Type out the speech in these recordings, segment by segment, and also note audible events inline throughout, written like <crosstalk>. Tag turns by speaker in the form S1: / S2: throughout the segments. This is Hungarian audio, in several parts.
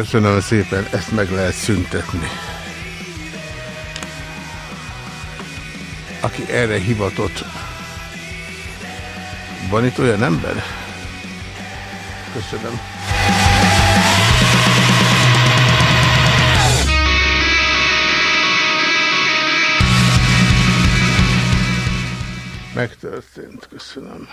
S1: Köszönöm szépen, ezt meg lehet szüntetni. Aki erre hivatott. Van itt olyan ember? Köszönöm. Megtörtént, köszönöm.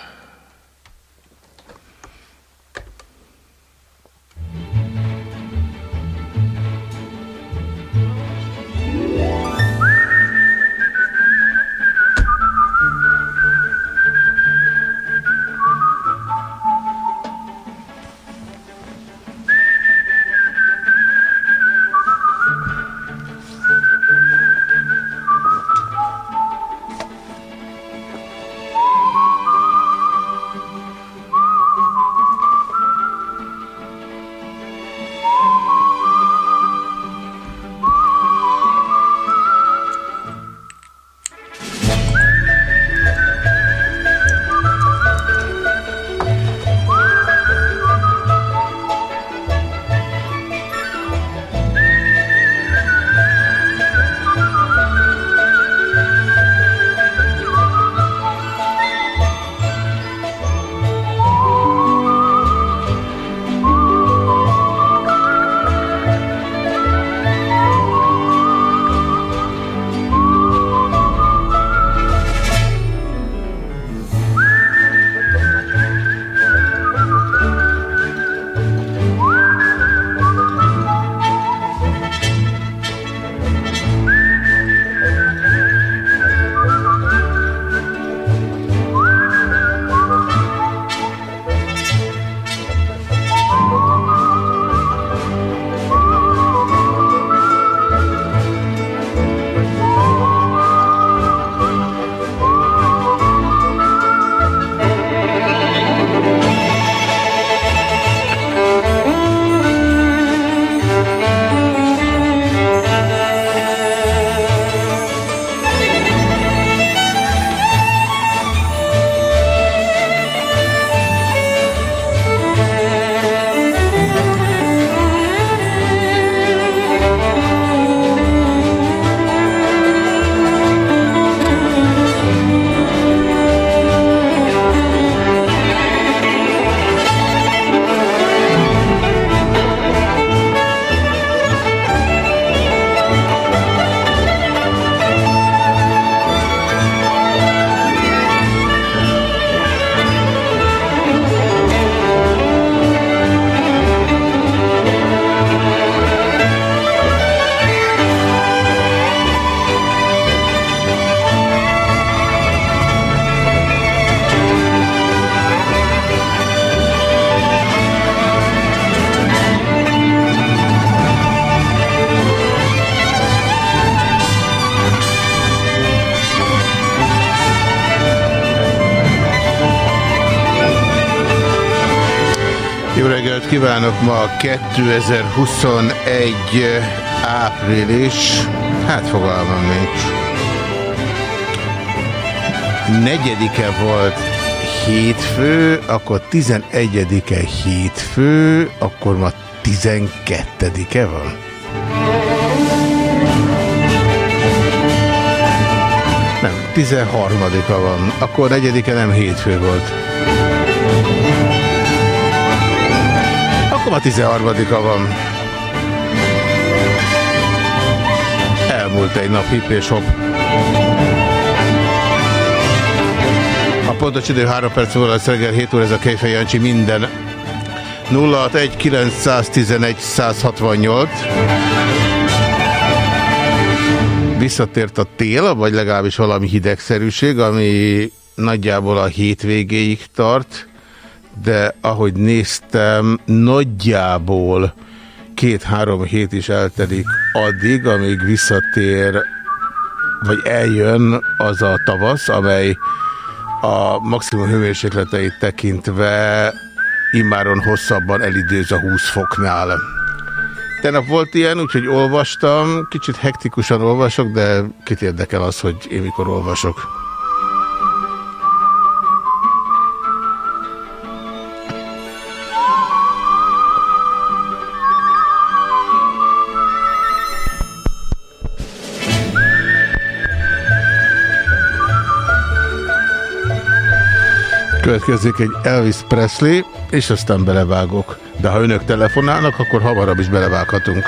S1: Kívánok! Ma 2021 április, hát fogalmam nincs. Negyedike volt hétfő, akkor 11-e hétfő, akkor ma 12-e van? Nem, 13-a van. Akkor negyedike nem hétfő volt. Akkor a 13-a van. Elmúlt egy nap, hip és hop. A pontos idő 3 perc múlva lesz reggel 7 óra, ez a Kejfej Jancsi minden 061 911 168 Visszatért a tél, vagy legalábbis valami hidegszerűség, ami nagyjából a hétvégéig tart de ahogy néztem, nagyjából két-három hét is eltelik addig, amíg visszatér, vagy eljön az a tavasz, amely a maximum hőmérsékleteit tekintve immáron hosszabban elidőz a 20 foknál. Tegnap volt ilyen, úgyhogy olvastam, kicsit hektikusan olvasok, de kit érdekel az, hogy én mikor olvasok. Következik egy Elvis Presley, és aztán belevágok. De ha önök telefonálnak, akkor hamarabb is belevághatunk.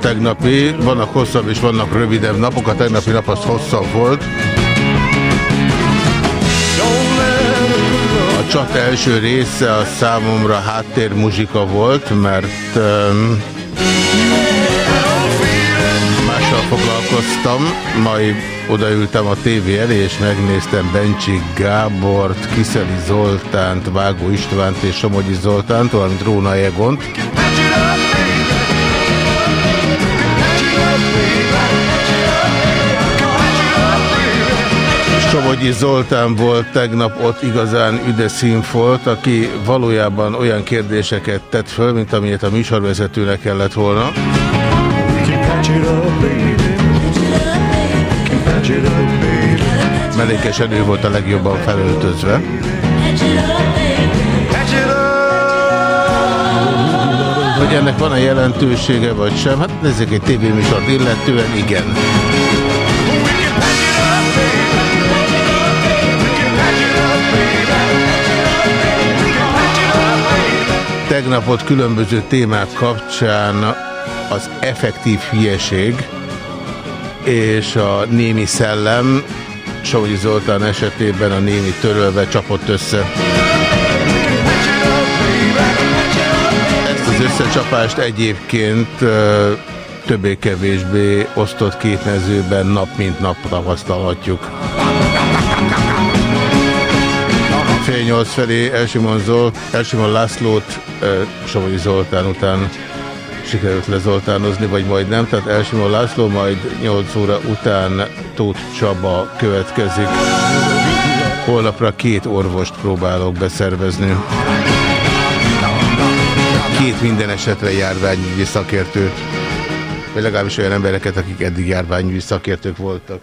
S1: Tegnapi, vannak hosszabb és vannak rövidebb napok, a tegnapi nap az hosszabb volt. A csat első része a számomra háttérmuzsika volt, mert um, mással foglalkoztam, majd odaültem a tévé elé, és megnéztem Bencsi Gábort, Kiszeli Zoltánt, Vágó Istvánt és Somogyi Zoltánt, valamint Róna Egont. Somogyi Zoltán volt tegnap ott igazán volt, aki valójában olyan kérdéseket tett föl, mint amilyet a műsorvezetőnek kellett volna. Melékesen ő volt a legjobban felöltözve. Hogy ennek van a jelentősége, vagy sem? Hát nézzük egy tévéműsort illetően, igen. Tegnapot különböző témák kapcsán az effektív hülyeség és a némi szellem, Savogyi Zoltán esetében a némi törölve csapott össze. Ezt az összecsapást egyébként többé-kevésbé osztott két mezőben nap mint nap tapasztalhatjuk fél nyolc felé Elsimon, Zolt, Elsimon Lászlót Savonyi Zoltán után sikerült lezoltánozni, vagy majd nem. Tehát Elsimon László, majd 8 óra után Tóth Csaba következik. Holnapra két orvost próbálok beszervezni. Két minden esetre járványügyi szakértőt. Vagy legalábbis olyan embereket, akik eddig járványügyi szakértők voltak.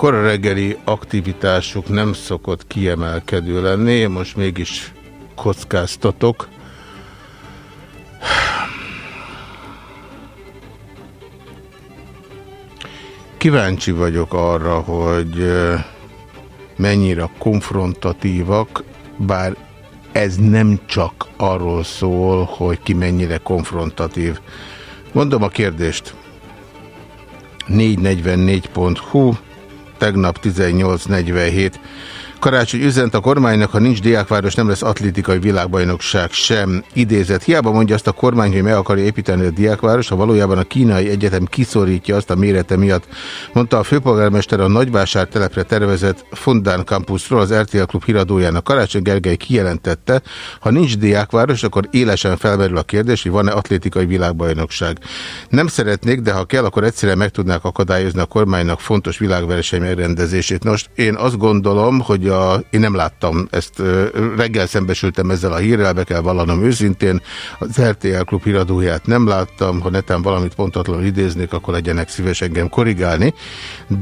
S1: A kora reggeli aktivitásuk nem szokott kiemelkedő lenni, én most mégis kockáztatok. Kíváncsi vagyok arra, hogy mennyire konfrontatívak, bár ez nem csak arról szól, hogy ki mennyire konfrontatív. Mondom a kérdést. 444.hu tegnap 1847. Karácsony üzent a kormánynak, ha nincs diákváros, nem lesz atlétikai világbajnokság sem. Idézett. Hiába mondja azt a kormány, hogy meg akarja építeni a diákváros, ha valójában a kínai egyetem kiszorítja azt a mérete miatt. Mondta a főpolgármester a Nagyvásár telepre tervezett Fondán Campusról az RTL Klub híradójának. Karácsony Gergely kijelentette, ha nincs diákváros, akkor élesen felmerül a kérdés, hogy van-e atlétikai világbajnokság. Nem szeretnék, de ha kell, akkor egyszerűen meg tudnák akadályozni a kormánynak fontos világverseny megrendezését. Most én azt gondolom, hogy a, én nem láttam ezt, reggel szembesültem ezzel a hírrel, be kell vallanom őszintén, az RTL klub híradóját nem láttam, ha netán valamit pontatlanul idéznék, akkor legyenek szíves engem korrigálni,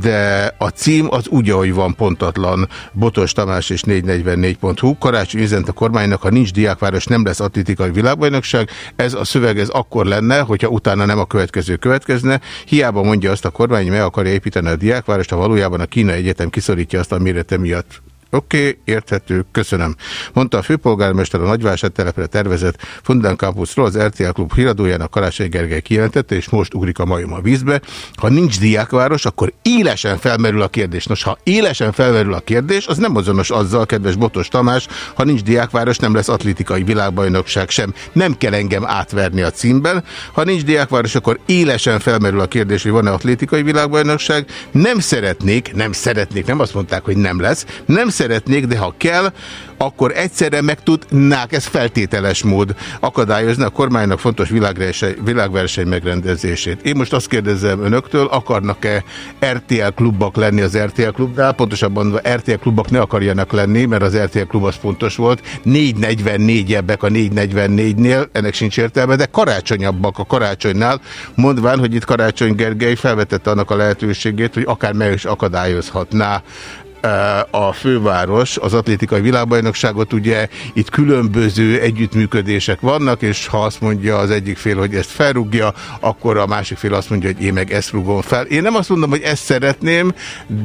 S1: de a cím az úgy, ahogy van pontatlan, Botos Tamás és 444.hu, karácsony üzent a kormánynak, ha nincs diákváros, nem lesz atlétikai világbajnokság, ez a szöveg ez akkor lenne, hogyha utána nem a következő következne, hiába mondja azt a kormány, hogy meg akarja építeni a diákvárost, ha valójában a Kína Egyetem kiszorítja azt a mérete miatt Oké, okay, érthető, köszönöm. Mondta a főpolgármester a Nagyvásár telepre tervezett Fundán Campusról, az RTL Klub híradójának Karácsony Gergely kijelentette, és most ugrik a majom a vízbe. Ha nincs diákváros, akkor élesen felmerül a kérdés. Nos, ha élesen felmerül a kérdés, az nem azonos azzal, kedves Botos Tamás, ha nincs diákváros, nem lesz atlétikai világbajnokság sem. Nem kell engem átverni a címben. Ha nincs diákváros, akkor élesen felmerül a kérdés, hogy van-e atlétikai világbajnokság. Nem szeretnék, nem szeretnék, nem azt mondták, hogy nem lesz, nem szeretnék, de ha kell, akkor egyszerre meg tudnák, ez feltételes mód akadályozni a kormánynak fontos világverseny, világverseny megrendezését. Én most azt kérdezem önöktől, akarnak-e RTL klubok lenni az RTL klubnál? Pontosabban RTL klubok ne akarjanak lenni, mert az RTL klub az fontos volt. 444-ebbek a 444-nél, ennek sincs értelme, de karácsonyabbak a karácsonynál, mondván, hogy itt Karácsony Gergely felvetette annak a lehetőségét, hogy akár meg is akadályozhatná a főváros az atlétikai világbajnokságot, ugye itt különböző együttműködések vannak, és ha azt mondja az egyik fél, hogy ezt felrúgja, akkor a másik fél azt mondja, hogy én meg ezt rúgom fel. Én nem azt mondom, hogy ezt szeretném,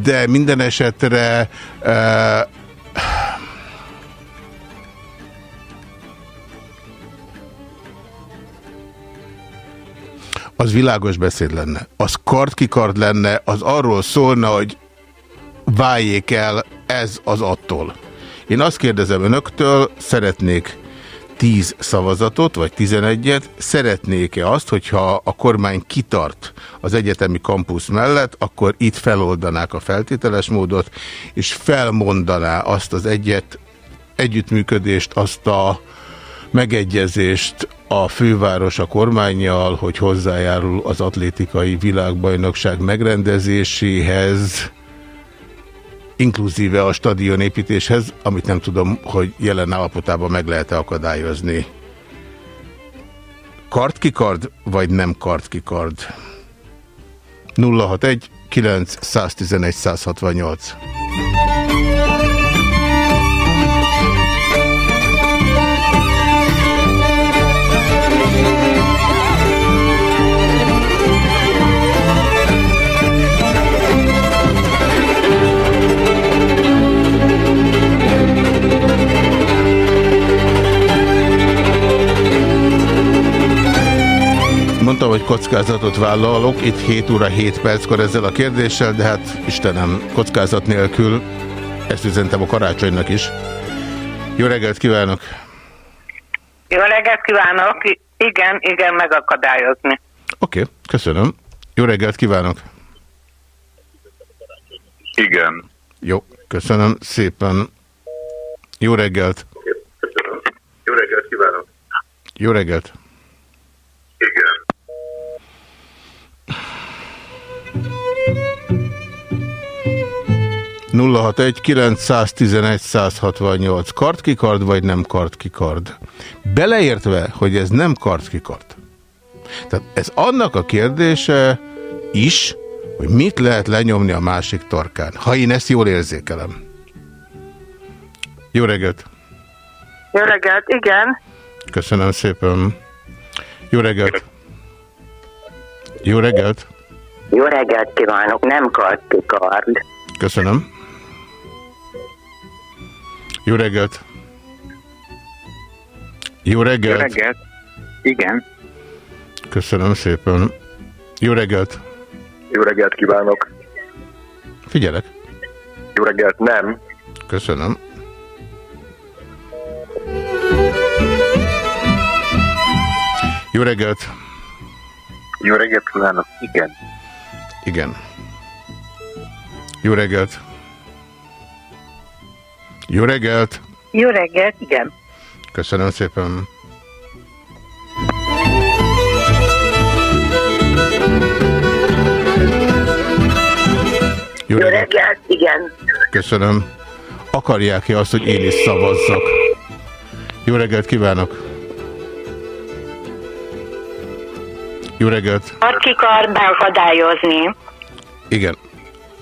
S1: de minden esetre uh, az világos beszéd lenne. Az kard lenne, az arról szólna, hogy váljék el ez az attól. Én azt kérdezem önöktől, szeretnék 10 szavazatot, vagy 11-et, szeretnék-e azt, hogyha a kormány kitart az egyetemi kampusz mellett, akkor itt feloldanák a feltételes módot, és felmondaná azt az egyet, együttműködést, azt a megegyezést a főváros a kormányjal, hogy hozzájárul az atlétikai világbajnokság megrendezéséhez, inkluzíve a stadion építéshez, amit nem tudom, hogy jelen állapotában meg lehet-e akadályozni. Kartkikard, vagy nem kartkikard? 061 9 111 168 Mondtam, hogy kockázatot vállalok, itt 7 óra 7 perckor ezzel a kérdéssel, de hát Istenem, kockázat nélkül, ezt üzentem a karácsonynak is. Jó reggelt kívánok!
S2: Jó reggelt kívánok! Igen, igen, megakadályozni.
S1: Oké, okay, köszönöm. Jó reggelt kívánok!
S3: Igen.
S1: Jó, köszönöm szépen. Jó reggelt!
S3: Köszönöm. Jó reggelt kívánok!
S1: Jó reggelt!
S3: Igen.
S1: 061 911 168 kard vagy nem kard Beleértve, hogy ez nem kard Tehát ez annak a kérdése is, hogy mit lehet lenyomni a másik torkán, ha én ezt jól érzékelem. Jó reggelt!
S2: Jó reggelt, igen.
S1: Köszönöm szépen. Jó reggelt! Jó reggelt!
S4: Jó reggelt kívánok, nem kard
S1: Köszönöm. Jó reggelt! Jó reggelt!
S5: Jó reggelt! Igen.
S1: Köszönöm szépen. Jó reggelt!
S3: Jó reggelt kívánok!
S1: Figyelek!
S3: Jó reggelt, nem.
S1: Köszönöm. Jó reggelt!
S3: Jó reggelt kívánok, igen.
S1: Igen. Jó reggelt! Jó reggelt!
S2: Jó reggelt, igen.
S1: Köszönöm szépen.
S4: Jó reggelt, igen.
S1: Köszönöm. Akarják-e azt, hogy én is szavazzak? Jó reggelt kívánok! Jó reggelt!
S6: Aki akar beakadályozni.
S1: Igen.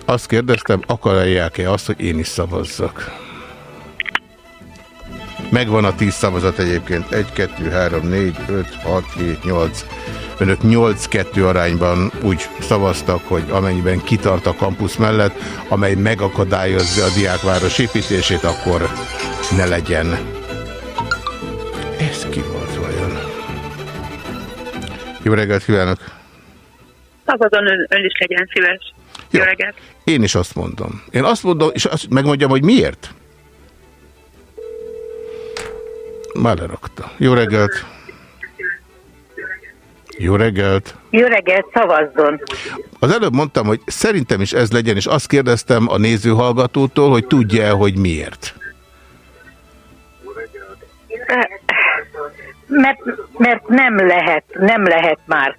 S1: Azt kérdeztem, akarják-e azt, hogy én is szavazzak? Megvan a 10 szavazat egyébként. 1, 2, 3, 4, 5, 6, 7, 8. Önök 8-2 arányban úgy szavaztak, hogy amennyiben kitart a kampusz mellett, amely megakadályozza a diákváros építését, akkor ne legyen. Ez ki volt vajon? Jó reggelt kívánok!
S2: Szabadon ön, ön is legyen szíves. Jó,
S1: Jó.
S2: reggelt.
S1: Én is azt mondom. Én azt mondom, és azt megmondjam, hogy miért? Már lerakta. Jó reggelt! Jó reggelt!
S2: Jó reggelt, szavazzon.
S1: Az előbb mondtam, hogy szerintem is ez legyen, és azt kérdeztem a nézőhallgatótól, hogy tudja -e, hogy miért.
S2: Mert, mert nem lehet, nem lehet már,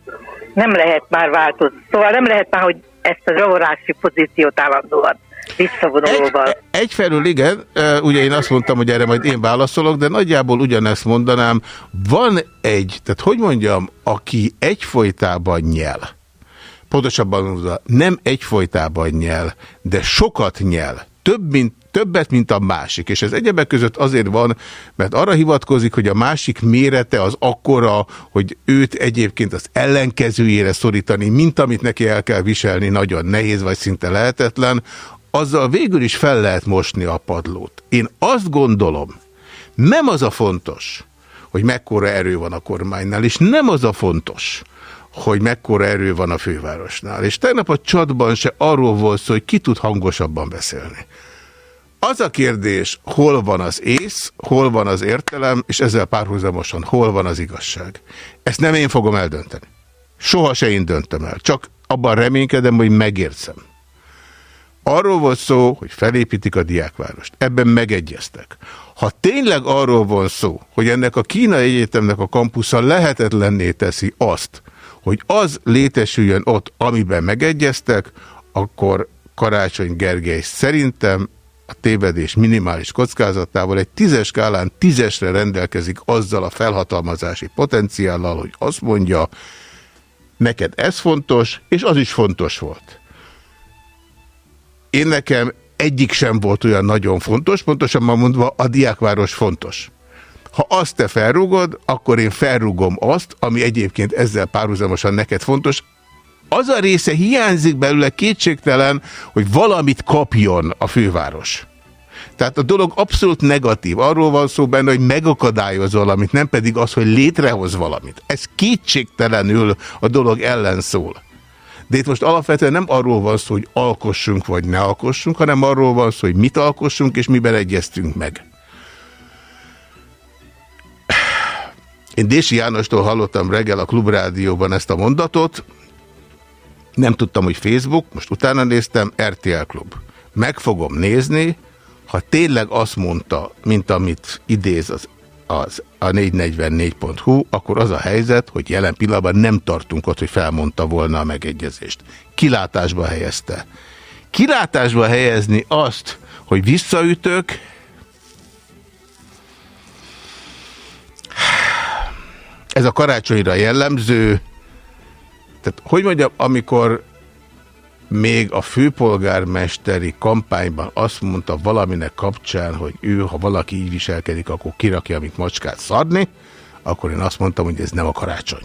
S2: nem lehet már változni. Szóval nem lehet már, hogy ezt a zsavorási pozíciót állandóan visszavonulóval.
S1: Egy, egyfelől igen, ugye én azt mondtam, hogy erre majd én válaszolok, de nagyjából ugyanezt mondanám. Van egy, tehát hogy mondjam, aki egyfolytában nyel, pontosabban mondva, nem egyfolytában nyel, de sokat nyel, több mint, többet, mint a másik. És ez egyebek között azért van, mert arra hivatkozik, hogy a másik mérete az akkora, hogy őt egyébként az ellenkezőjére szorítani, mint amit neki el kell viselni, nagyon nehéz, vagy szinte lehetetlen, azzal végül is fel lehet mosni a padlót. Én azt gondolom, nem az a fontos, hogy mekkora erő van a kormánynál, és nem az a fontos, hogy mekkora erő van a fővárosnál. És tegnap a csatban se arról volt szó, hogy ki tud hangosabban beszélni. Az a kérdés, hol van az ész, hol van az értelem, és ezzel párhuzamosan hol van az igazság. Ezt nem én fogom eldönteni. Soha se én döntöm el. Csak abban reménykedem, hogy megértsem. Arról volt szó, hogy felépítik a diákvárost. Ebben megegyeztek. Ha tényleg arról van szó, hogy ennek a kínai egyetemnek a kampusza lehetetlenné teszi azt, hogy az létesüljön ott, amiben megegyeztek, akkor Karácsony Gergely szerintem a tévedés minimális kockázatával egy tízes skálán tízesre rendelkezik azzal a felhatalmazási potenciállal, hogy azt mondja, neked ez fontos, és az is fontos volt. Én nekem egyik sem volt olyan nagyon fontos, pontosabban mondva a diákváros fontos. Ha azt te felrúgod, akkor én felrúgom azt, ami egyébként ezzel párhuzamosan neked fontos. Az a része hiányzik belőle kétségtelen, hogy valamit kapjon a főváros. Tehát a dolog abszolút negatív. Arról van szó benne, hogy megakadályoz valamit, nem pedig az, hogy létrehoz valamit. Ez kétségtelenül a dolog ellen szól. De itt most alapvetően nem arról van szó, hogy alkossunk vagy ne alkossunk, hanem arról van szó, hogy mit alkossunk és miben egyeztünk meg. Én Dési Jánostól hallottam reggel a Klubrádióban ezt a mondatot, nem tudtam, hogy Facebook, most utána néztem, RTL Klub. Meg fogom nézni, ha tényleg azt mondta, mint amit idéz az, az a 444.hu, akkor az a helyzet, hogy jelen pillanatban nem tartunk ott, hogy felmondta volna a megegyezést. Kilátásba helyezte. Kilátásba helyezni azt, hogy visszaütök, ez a karácsonyra jellemző, tehát hogy mondjam, amikor még a főpolgármesteri kampányban azt mondta valaminek kapcsán, hogy ő, ha valaki így viselkedik, akkor kirakja, amit macskát szadni, akkor én azt mondtam, hogy ez nem a karácsony.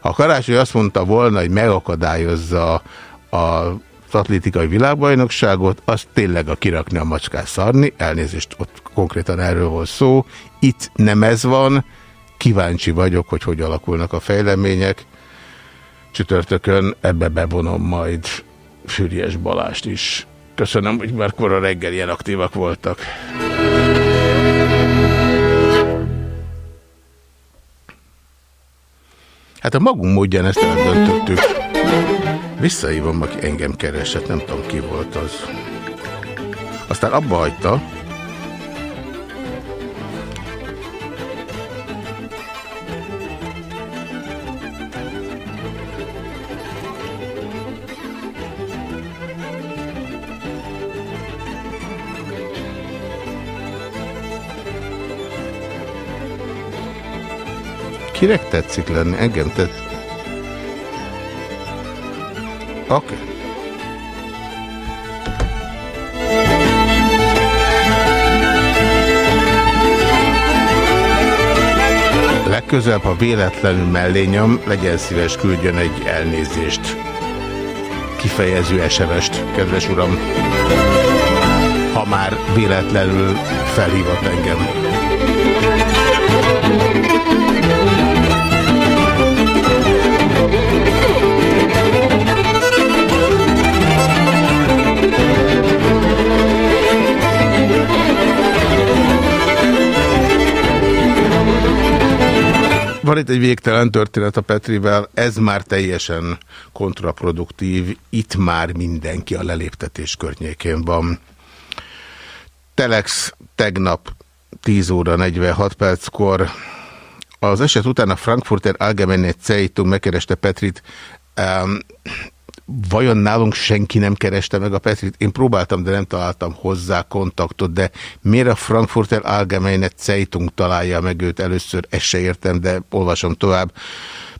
S1: Ha a karácsony azt mondta volna, hogy megakadályozza a az atlétikai világbajnokságot, az tényleg a kirakni a macskát szarni, elnézést, ott konkrétan erről volt szó. Itt nem ez van, kíváncsi vagyok, hogy hogy alakulnak a fejlemények. Csütörtökön ebbe bevonom majd Füriyes Balást is. Köszönöm, hogy már kora reggel ilyen aktívak voltak. Hát a magunk módján ezt eldöntöttük. Visszaívom, aki engem keresett, nem tudom ki volt az. Aztán abba hagyta, Kinek tetszik lenni? Engem tett. Oké. Okay. Legközelebb, ha véletlenül mellé nyom, legyen szíves, küldjön egy elnézést. Kifejező SMS-t, kedves uram. Ha már véletlenül felhívott engem. Van itt egy végtelen történet a Petrivel, ez már teljesen kontraproduktív, itt már mindenki a leléptetés környékén van. Telex tegnap 10 óra 46 perckor az eset után a Frankfurter Allgemeine Zeitung megkereste Petrit, vajon nálunk senki nem kereste meg a Petrit? Én próbáltam, de nem találtam hozzá kontaktot, de miért a Frankfurter Allgemeine Zeitung találja meg őt először, ezt se értem, de olvasom tovább.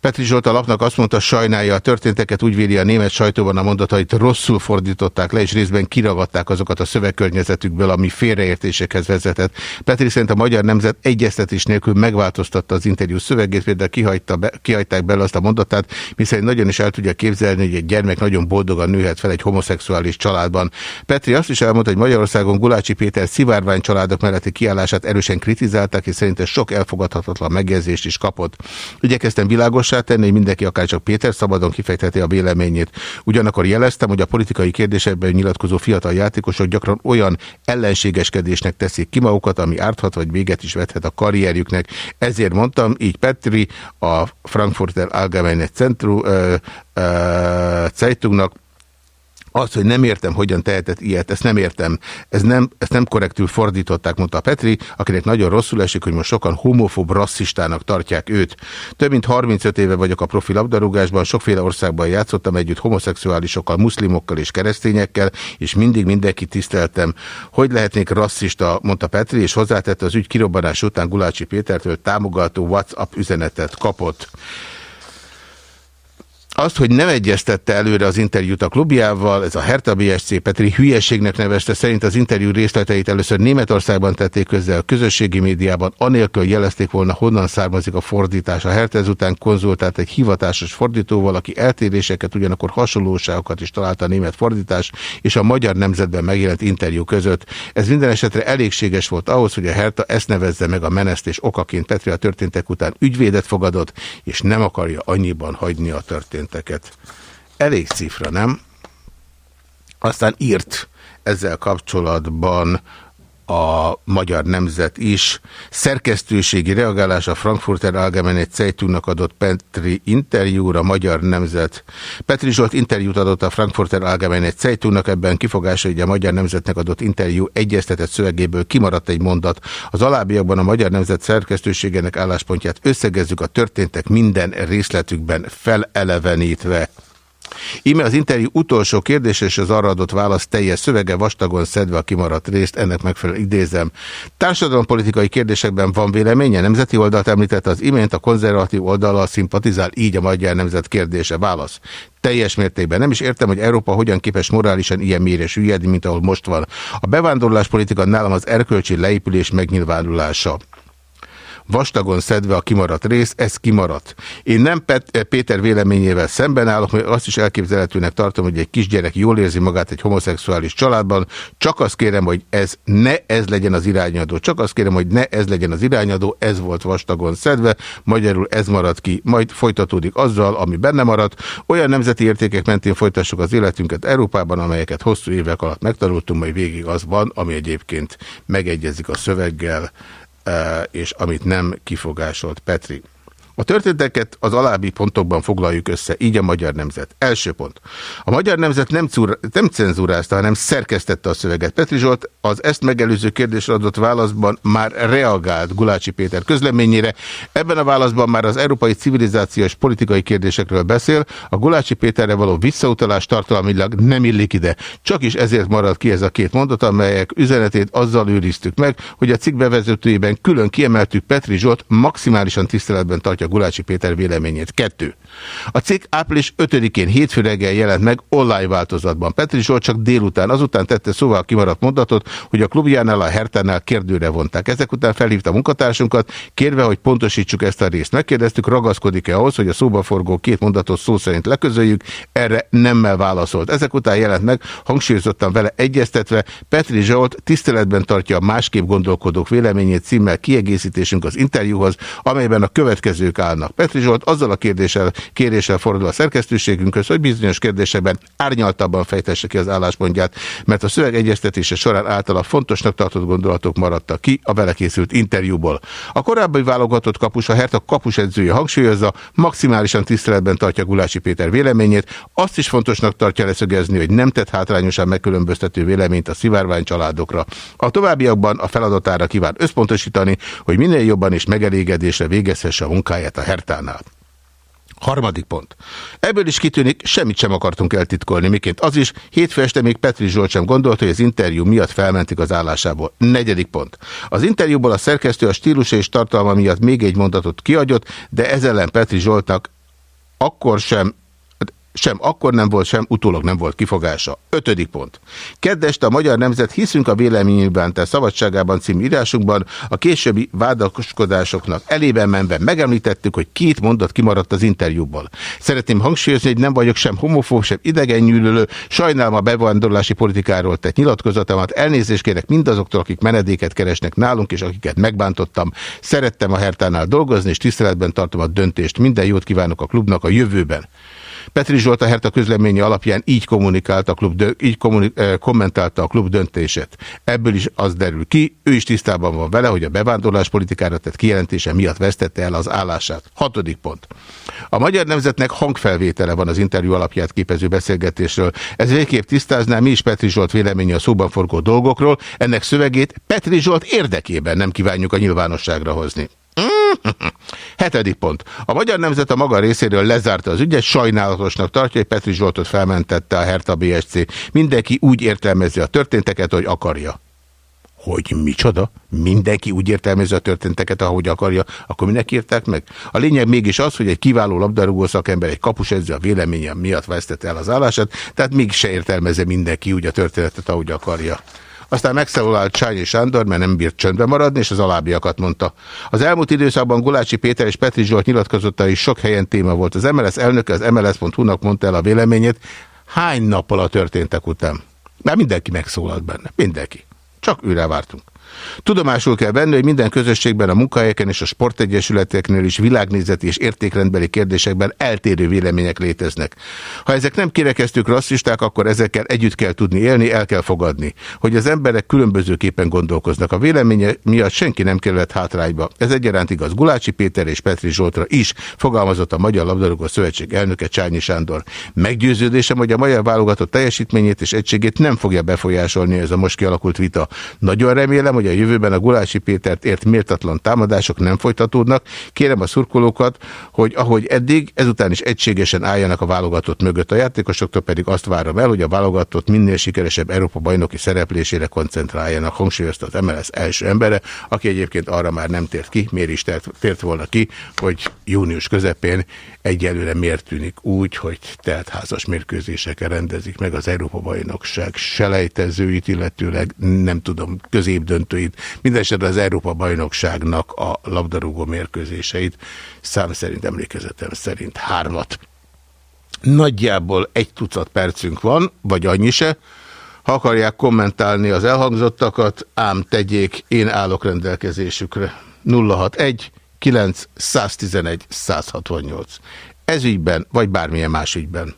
S1: Petri Zsolt a lapnak azt mondta, sajnálja a történteket, úgy véli a német sajtóban a mondatait rosszul fordították le, és részben kiragadták azokat a szövegkörnyezetükből, ami félreértésekhez vezetett. Petri szerint a magyar nemzet egyeztetés nélkül megváltoztatta az interjú szövegét, például kihagyta be, kihagyták bele azt a mondatát, miszerint nagyon is el tudja képzelni, hogy egy gyermek nagyon boldogan nőhet fel egy homoszexuális családban. Petri azt is elmondta, hogy Magyarországon Gulácsi Péter szivárvány családok melletti kiállását erősen kritizálták, és szerinte sok elfogadhatatlan megjegyzést is kapott. Igyekeztem világos világossá tenni, hogy mindenki, akár csak Péter szabadon kifejtheti a véleményét. Ugyanakkor jeleztem, hogy a politikai kérdésekben nyilatkozó fiatal játékosok gyakran olyan ellenségeskedésnek teszik ki magukat, ami árthat vagy véget is vethet a karrierjüknek. Ezért mondtam, így Petri, a Frankfurter Allgemeine Centrum, Zeitungnak, az, hogy nem értem, hogyan tehetett ilyet, ezt nem értem. Ez nem, ezt nem korrektül fordították, mondta Petri, akinek nagyon rosszul esik, hogy most sokan homofób rasszistának tartják őt. Több mint 35 éve vagyok a profi labdarúgásban, sokféle országban játszottam együtt homoszexuálisokkal, muszlimokkal és keresztényekkel, és mindig mindenki tiszteltem. Hogy lehetnék rasszista, mondta Petri, és hozzátette az ügy kirobbanás után Gulácsi Pétertől támogató WhatsApp üzenetet kapott. Azt, hogy nem egyeztette előre az interjút a klubjával, ez a Hertha BSC Petri hülyeségnek nevezte, szerint az interjú részleteit először Németországban tették közre a közösségi médiában, anélkül jelezték volna, honnan származik a fordítás. A Hertha ezután konzultált egy hivatásos fordítóval, aki eltéréseket, ugyanakkor hasonlóságokat is találta a német fordítás és a magyar nemzetben megjelent interjú között. Ez minden esetre elégséges volt ahhoz, hogy a Hertha ezt nevezze meg a menesztés okaként. Petri a történtek után ügyvédet fogadott, és nem akarja annyiban hagyni a történt történteket. Elég cifra, nem? Aztán írt ezzel kapcsolatban a magyar nemzet is. Szerkesztőségi reagálás a Frankfurter Allgemeine Zeitungnak adott Petri interjúra, magyar nemzet. Petri Zsolt interjút adott a Frankfurter Allgemeine Zeitungnak, ebben kifogása, hogy a magyar nemzetnek adott interjú egyeztetett szövegéből kimaradt egy mondat. Az alábbiakban a magyar nemzet szerkesztőségének álláspontját összegezzük a történtek minden részletükben felelevenítve. Íme az interjú utolsó kérdés és az arra adott válasz teljes szövege vastagon szedve a kimaradt részt, ennek megfelelően idézem. Társadalompolitikai kérdésekben van véleménye, nemzeti oldalt említett az imént, a konzervatív oldalal szimpatizál, így a magyar nemzet kérdése. Válasz. Teljes mértékben. Nem is értem, hogy Európa hogyan képes morálisan ilyen mélyre süllyedni, mint ahol most van. A bevándorláspolitika nálam az erkölcsi leépülés megnyilvánulása. Vastagon szedve a kimaradt rész, ez kimaradt. Én nem Pet Péter véleményével szemben állok, mert azt is elképzelhetőnek tartom, hogy egy kisgyerek jól érzi magát egy homoszexuális családban, csak azt kérem, hogy ez ne ez legyen az irányadó, csak azt kérem, hogy ne ez legyen az irányadó, ez volt vastagon szedve, magyarul ez marad ki, majd folytatódik azzal, ami benne maradt. Olyan nemzeti értékek mentén folytassuk az életünket Európában, amelyeket hosszú évek alatt megtanultunk, majd végig az van, ami egyébként megegyezik a szöveggel, eh, és amit nem kifogásolt Petri. A történteket az alábbi pontokban foglaljuk össze, így a magyar nemzet. Első pont. A magyar nemzet nem, cúr, nem cenzúrázta, hanem szerkesztette a szöveget. Petri Zsolt az ezt megelőző kérdésre adott válaszban már reagált Gulácsi Péter közleményére. Ebben a válaszban már az európai civilizációs politikai kérdésekről beszél. A Gulácsi Péterre való visszautalás tartalmilag nem illik ide. Csak is ezért marad ki ez a két mondat, amelyek üzenetét azzal őriztük meg, hogy a cikk bevezetőjében külön kiemeltük Petri Zsolt maximálisan tiszteletben tartja Gulácsi Péter véleményét. Kettő. A cikk április 5-én hétfő reggel jelent meg online változatban. Petri Zsolt csak délután, azután tette szóval kimaradt mondatot, hogy a klubjánál, a Hertánál kérdőre vonták. Ezek után felhívta munkatársunkat, kérve, hogy pontosítsuk ezt a részt. Megkérdeztük, ragaszkodik-e ahhoz, hogy a szóba forgó két mondatot szó szerint leközöljük, erre nemmel válaszolt. Ezek után jelent meg, hangsúlyozottan vele egyeztetve, Petri Zsolt tiszteletben tartja a másképp gondolkodók véleményét címmel kiegészítésünk az interjúhoz, amelyben a következők állnak. Petri Zsolt azzal a kérdéssel, kéréssel fordul a szerkesztőségünkhöz, hogy bizonyos kérdésekben árnyaltabban fejtesse ki az álláspontját, mert a szöveg egyeztetése során általa fontosnak tartott gondolatok maradtak ki a vele készült interjúból. A korábbi válogatott kapus, a Herta kapus edzője hangsúlyozza, maximálisan tiszteletben tartja Gulási Péter véleményét, azt is fontosnak tartja leszögezni, hogy nem tett hátrányosan megkülönböztető véleményt a szivárvány családokra. A továbbiakban a feladatára kíván összpontosítani, hogy minél jobban és megelégedésre végezhesse a munkáját helyet a Hertánál. Harmadik pont. Ebből is kitűnik, semmit sem akartunk eltitkolni, miként az is, hétfő este még Petri Zsolt sem gondolta, hogy az interjú miatt felmentik az állásából. Negyedik pont. Az interjúból a szerkesztő a stílusa és tartalma miatt még egy mondatot kiadott, de ezzel ellen Petri Zsoltnak akkor sem sem akkor nem volt, sem utólag nem volt kifogása. Ötödik pont. Keddeste a Magyar Nemzet hiszünk a te szabadságában című írásunkban a későbbi vádakoskodásoknak elében menve megemlítettük, hogy két mondat kimaradt az interjúból. Szeretném hangsúlyozni, hogy nem vagyok sem homofób, sem idegennyűlölő, sajnálom a bevándorlási politikáról tett nyilatkozatomat, elnézést kérek mindazoktól, akik menedéket keresnek nálunk, és akiket megbántottam. Szerettem a Hertánál dolgozni, és tiszteletben tartom a döntést. Minden jót kívánok a klubnak a jövőben. Petri Zsolt a Herta közleménye alapján így kommunikált a klub, így kommunik, eh, kommentálta a klub döntését. Ebből is az derül ki, ő is tisztában van vele, hogy a bevándorlás politikára tett kijelentése miatt vesztette el az állását. Hatodik pont. A Magyar Nemzetnek hangfelvétele van az interjú alapját képező beszélgetésről. Ez végképp tisztázná, mi is Petri Zsolt véleménye a szóban forgó dolgokról. Ennek szövegét Petri Zsolt érdekében nem kívánjuk a nyilvánosságra hozni. Hetedik pont. A Magyar Nemzet a maga részéről lezárta az ügyet, sajnálatosnak tartja, hogy Petri Zsoltot felmentette a Herta BSC. Mindenki úgy értelmezi a történteket, hogy akarja. Hogy micsoda? Mindenki úgy értelmezi a történteket, ahogy akarja, akkor minek írták meg? A lényeg mégis az, hogy egy kiváló labdarúgó szakember, egy kapus edző a véleménye miatt vesztette el az állását, tehát mégse értelmezi mindenki úgy a történetet, ahogy akarja. Aztán megszólalt Csányi Sándor, mert nem bírt csöndbe maradni, és az alábbiakat mondta. Az elmúlt időszakban Gulácsi Péter és Petri Zsolt nyilatkozata is sok helyen téma volt. Az MLS elnöke az MLS.hu-nak mondta el a véleményét. Hány nappal a történtek után? Már mindenki megszólalt benne. Mindenki. Csak őre vártunk. Tudomásul kell venni, hogy minden közösségben, a munkahelyeken és a sportegyesületeknél is világnézeti és értékrendbeli kérdésekben eltérő vélemények léteznek. Ha ezek nem kirekesztők rasszisták, akkor ezekkel együtt kell tudni élni, el kell fogadni. Hogy az emberek különbözőképpen gondolkoznak. A véleménye miatt senki nem került hátrányba. Ez egyaránt igaz Gulácsi Péter és Petri Zsoltra is, fogalmazott a Magyar Labdarúgó Szövetség elnöke Csányi Sándor. Meggyőződésem, hogy a magyar válogatott teljesítményét és egységét nem fogja befolyásolni ez a most kialakult vita. Nagyon remélem, hogy a jövőben a Gulási Pétert ért méltatlan támadások nem folytatódnak. Kérem a szurkolókat, hogy ahogy eddig, ezután is egységesen álljanak a válogatott mögött. A játékosoktól pedig azt várom el, hogy a válogatott minél sikeresebb Európa bajnoki szereplésére koncentráljanak, hangsúlyozta az MLS első embere, aki egyébként arra már nem tért ki, miért is tért, tért volna ki, hogy június közepén egyelőre miért tűnik úgy, hogy teltházas mérkőzéseken rendezik meg az Európa bajnokság selejtezőit, illetőleg nem tudom, középdöntő időpontait, mindesetre az Európa bajnokságnak a labdarúgó mérkőzéseit, szám szerint, emlékezetem szerint hármat. Nagyjából egy tucat percünk van, vagy annyi se. Ha akarják kommentálni az elhangzottakat, ám tegyék, én állok rendelkezésükre. 061 9 111 168. Ez ügyben, vagy bármilyen más ügyben.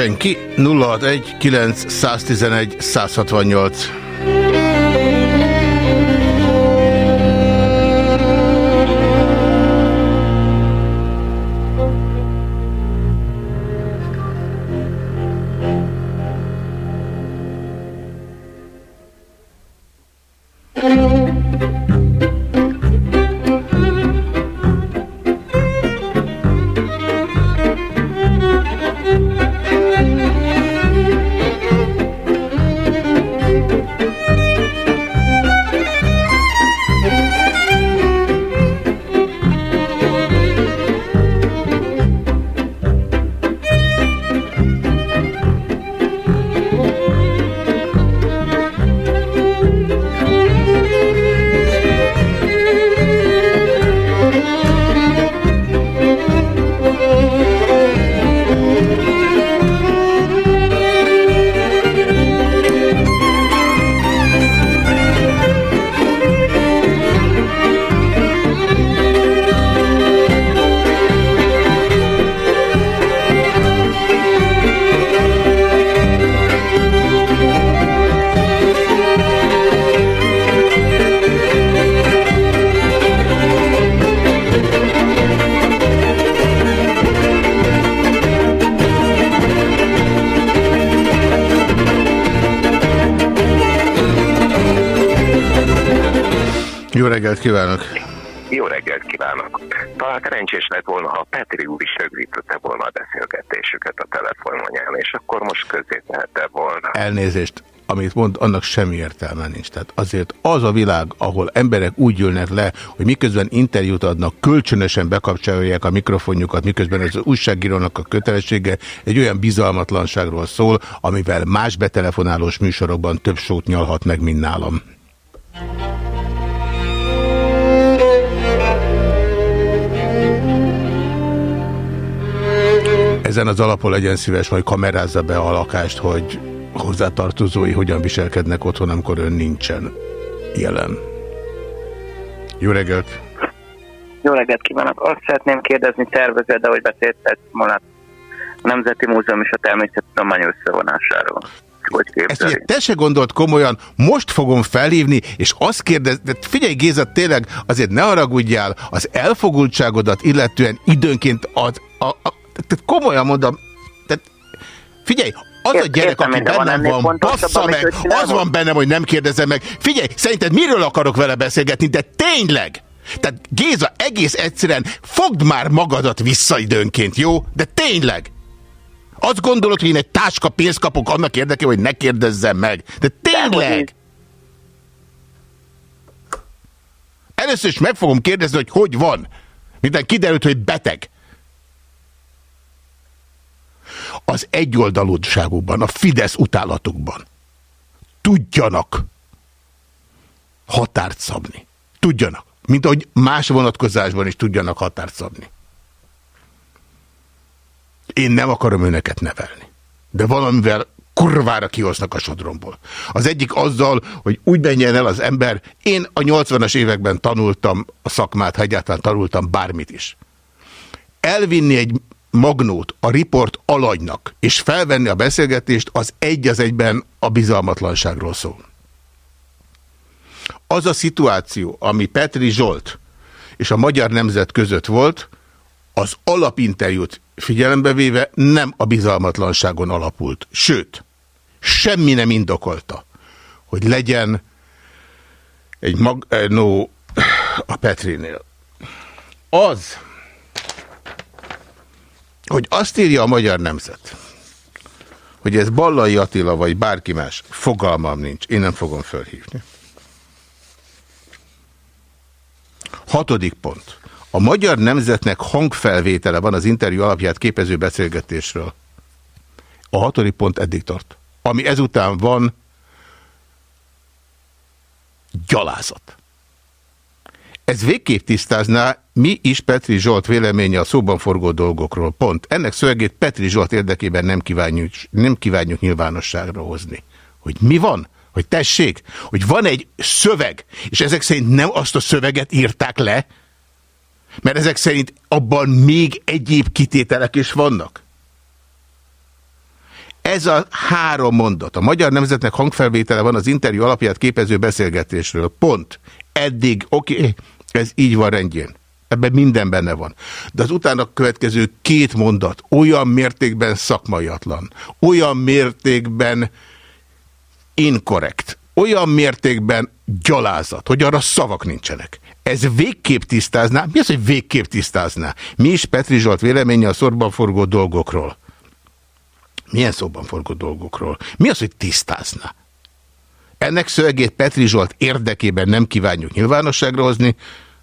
S1: Senki. 061 911 168. reggelt kívánok!
S3: Jó reggelt kívánok! Talán szerencsés lett volna, ha Petri úr is rögzítette volna a beszélgetésüket a telefonján, és akkor most közé tehette volna.
S1: Elnézést, amit mond, annak semmi értelme nincs. Tehát azért az a világ, ahol emberek úgy ülnek le, hogy miközben interjút adnak, kölcsönösen bekapcsolják a mikrofonjukat, miközben az újságírónak a kötelessége egy olyan bizalmatlanságról szól, amivel más betelefonálós műsorokban több sót nyalhat meg, mint nálam. Ezen az alapon legyen szíves, hogy kamerázza be a lakást, hogy hozzátartozói hogyan viselkednek otthon, amikor ön nincsen jelen. Jó reggelt!
S5: Jó reggelt kívánok! Azt szeretném kérdezni, tervezed, de hogy beszélt volna a Nemzeti Múzeum és a Természettudomány összevonásáról. Hogy
S1: Ezt ugye te se gondolt komolyan, most fogom felhívni, és azt kérdez, de figyelj Géza, tényleg azért ne haragudjál, az elfogultságodat illetően időnként az, a, a, tehát komolyan mondom, tehát figyelj, az a gyerek, aki bennem van, van bassza meg, az van bennem, hogy nem kérdezem meg. Figyelj, szerinted miről akarok vele beszélgetni, de tényleg! Tehát Géza, egész egyszerűen fogd már magadat vissza időnként, jó? De tényleg! Azt gondolod, hogy én egy táska pénzt kapok annak érdekében, hogy ne kérdezzem meg. De tényleg! Először is meg fogom kérdezni, hogy hogy van. Minden kiderült, hogy beteg. Az egyoldalúságukban, a Fidesz utálatukban tudjanak határt szabni. Tudjanak. Mint ahogy más vonatkozásban is tudjanak határt szabni. Én nem akarom önöket nevelni. De valamivel kurvára kihoznak a sodromból. Az egyik azzal, hogy úgy menjen el az ember, én a 80-as években tanultam a szakmát, ha egyáltalán tanultam bármit is. Elvinni egy magnót a riport alanynak, és felvenni a beszélgetést, az egy az egyben a bizalmatlanságról szól. Az a szituáció, ami Petri Zsolt és a magyar nemzet között volt, az alapinterjút figyelembe véve nem a bizalmatlanságon alapult. Sőt, semmi nem indokolta, hogy legyen egy magnó a Petrinél. Az, hogy azt írja a magyar nemzet, hogy ez Ballai Attila vagy bárki más, fogalmam nincs, én nem fogom felhívni. Hatodik pont. A magyar nemzetnek hangfelvétele van az interjú alapját képező beszélgetésről. A hatodik pont eddig tart. Ami ezután van, gyalázat. Ez végképp tisztázná, mi is Petri Zsolt véleménye a szóban forgó dolgokról. Pont. Ennek szövegét Petri Zsolt érdekében nem kívánjuk, nem kívánjuk nyilvánosságra hozni. Hogy mi van? Hogy tessék, hogy van egy szöveg, és ezek szerint nem azt a szöveget írták le, mert ezek szerint abban még egyéb kitételek is vannak. Ez a három mondat. A magyar nemzetnek hangfelvétele van az interjú alapját képező beszélgetésről. Pont. Eddig, oké, okay, ez így van rendjén. Ebben minden benne van. De az utána következő két mondat olyan mértékben szakmaiatlan, olyan mértékben inkorrekt, olyan mértékben gyalázat, hogy arra szavak nincsenek. Ez végképp tisztázná. Mi az, hogy végképp tisztázná? Mi is Petri Zsolt véleménye a szorban forgó dolgokról? Milyen szóban forgó dolgokról? Mi az, hogy tisztázna? Ennek szövegét Petri Zsolt érdekében nem kívánjuk nyilvánosságra hozni,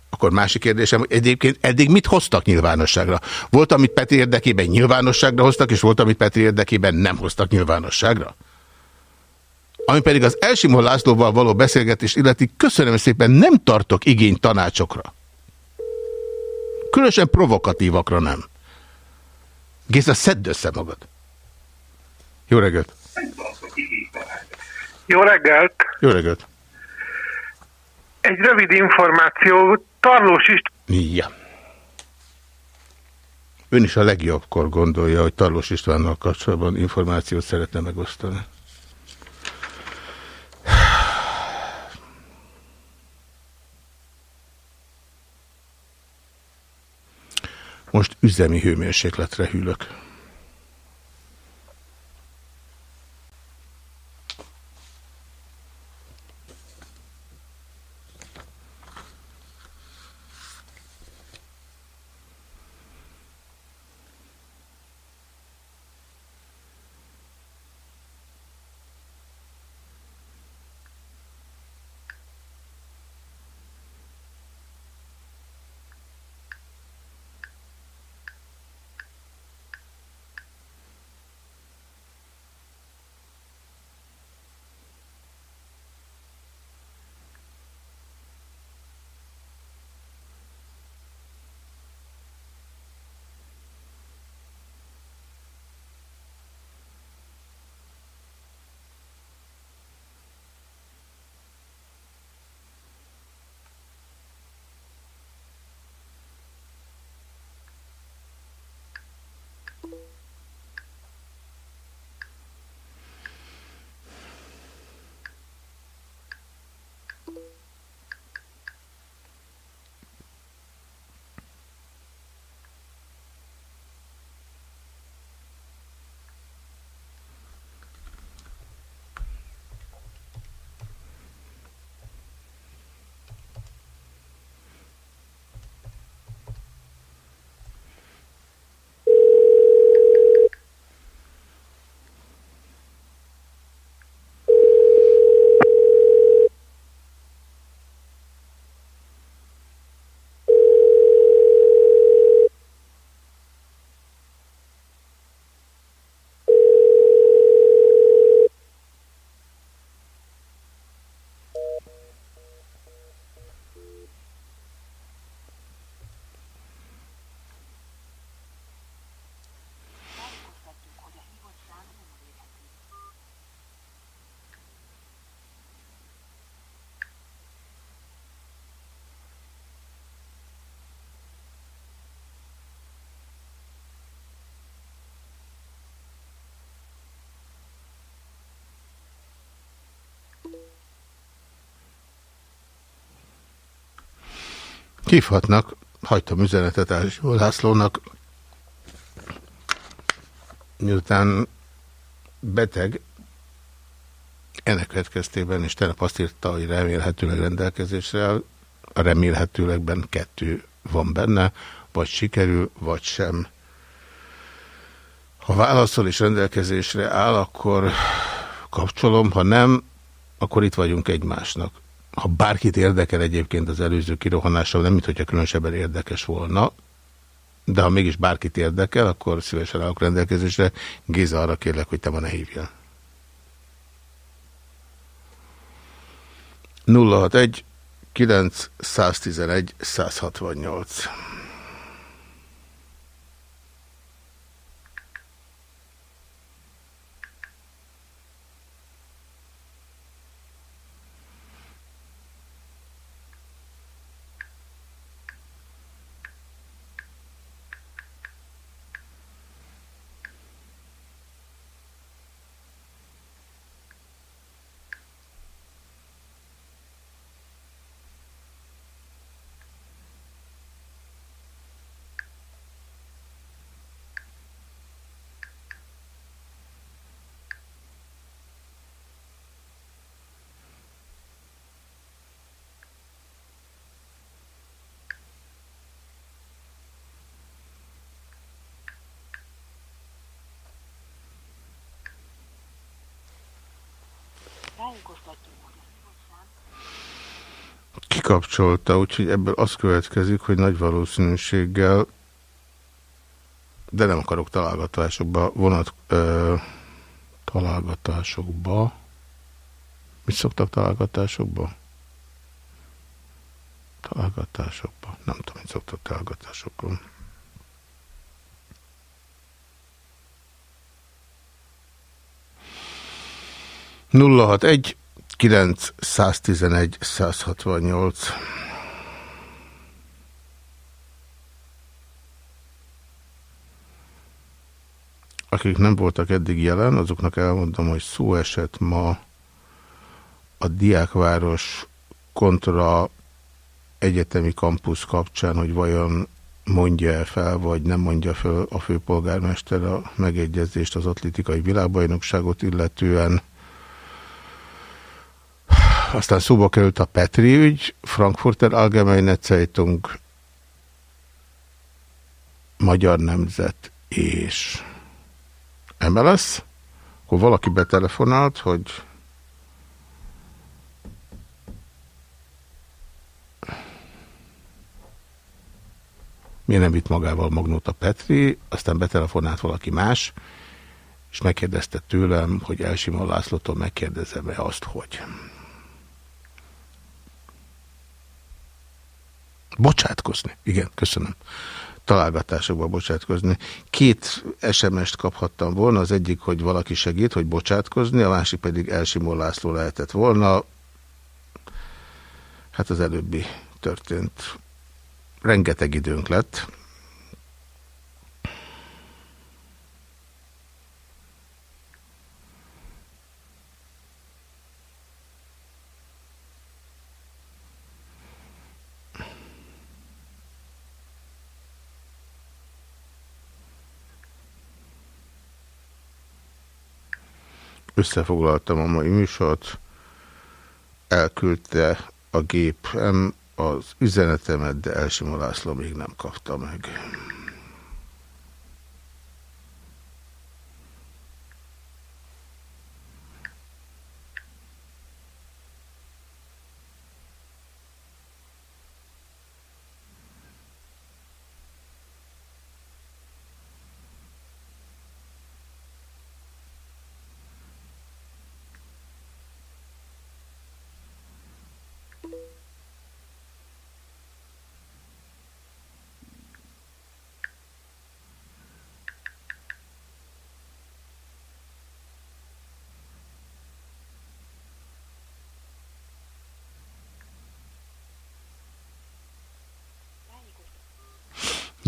S1: akkor másik kérdésem, hogy egyébként eddig mit hoztak nyilvánosságra? Volt, amit Petri érdekében nyilvánosságra hoztak, és volt, amit Petri érdekében nem hoztak nyilvánosságra? Ami pedig az Elsimon Lászlóval való beszélgetés illeti, köszönöm szépen, nem tartok igény tanácsokra. Különösen provokatívakra nem. Géza, szedd össze magad. Jó reggelt!
S7: Jó reggelt!
S1: Jó reggelt!
S7: Egy rövid információ, Tarlós is...
S1: Ja. Ön is a legjobbkor gondolja, hogy Tarlós Istvánnal kapcsolatban információt szeretne megosztani. Most üzemi hőmérsékletre hűlök. Hívhatnak, hagytam üzenetet Ázsió Lászlónak, miután beteg, ennek következtében, és tegnap azt írta, hogy remélhetőleg rendelkezésre a remélhetőlegben kettő van benne, vagy sikerül, vagy sem. Ha válaszol és rendelkezésre áll, akkor kapcsolom, ha nem, akkor itt vagyunk egymásnak. Ha bárkit érdekel egyébként az előző kirohanással, nem mint hogyha különösebben érdekes volna, de ha mégis bárkit érdekel, akkor szívesen állok rendelkezésre. Géza, arra kérlek, hogy te ma ne hívjál. 061 911 168 Kikapcsolta, úgyhogy ebből az következik, hogy nagy valószínűséggel, de nem akarok találgatásokba vonat, ö, találgatásokba. Mit szoktak találgatásokba? Találgatásokba. Nem tudom, mit szoktak találgatásokba. Nulla egy 9 111 168 Akik nem voltak eddig jelen, azoknak elmondom, hogy szó esett ma a Diákváros kontra egyetemi kampusz kapcsán, hogy vajon mondja -e fel, vagy nem mondja fel a főpolgármester a megegyezést az atlétikai világbajnokságot illetően. Aztán szóba került a Petri ügy, Frankfurter Allgemeine Zeitung, Magyar Nemzet és MLS. Akkor valaki betelefonált, hogy miért nem vitt magával Magnóta Petri, aztán betelefonált valaki más, és megkérdezte tőlem, hogy Elsimon Lászlótól megkérdezem-e azt, hogy... Bocsátkozni. Igen, köszönöm. Találgatásokba bocsátkozni. Két SMS-t kaphattam volna, az egyik, hogy valaki segít, hogy bocsátkozni, a másik pedig Elsimó László lehetett volna. Hát az előbbi történt. Rengeteg időnk lett. Összefoglaltam a mai műsort, elküldte a gépem az üzenetemet, de Elsimo László még nem kapta meg.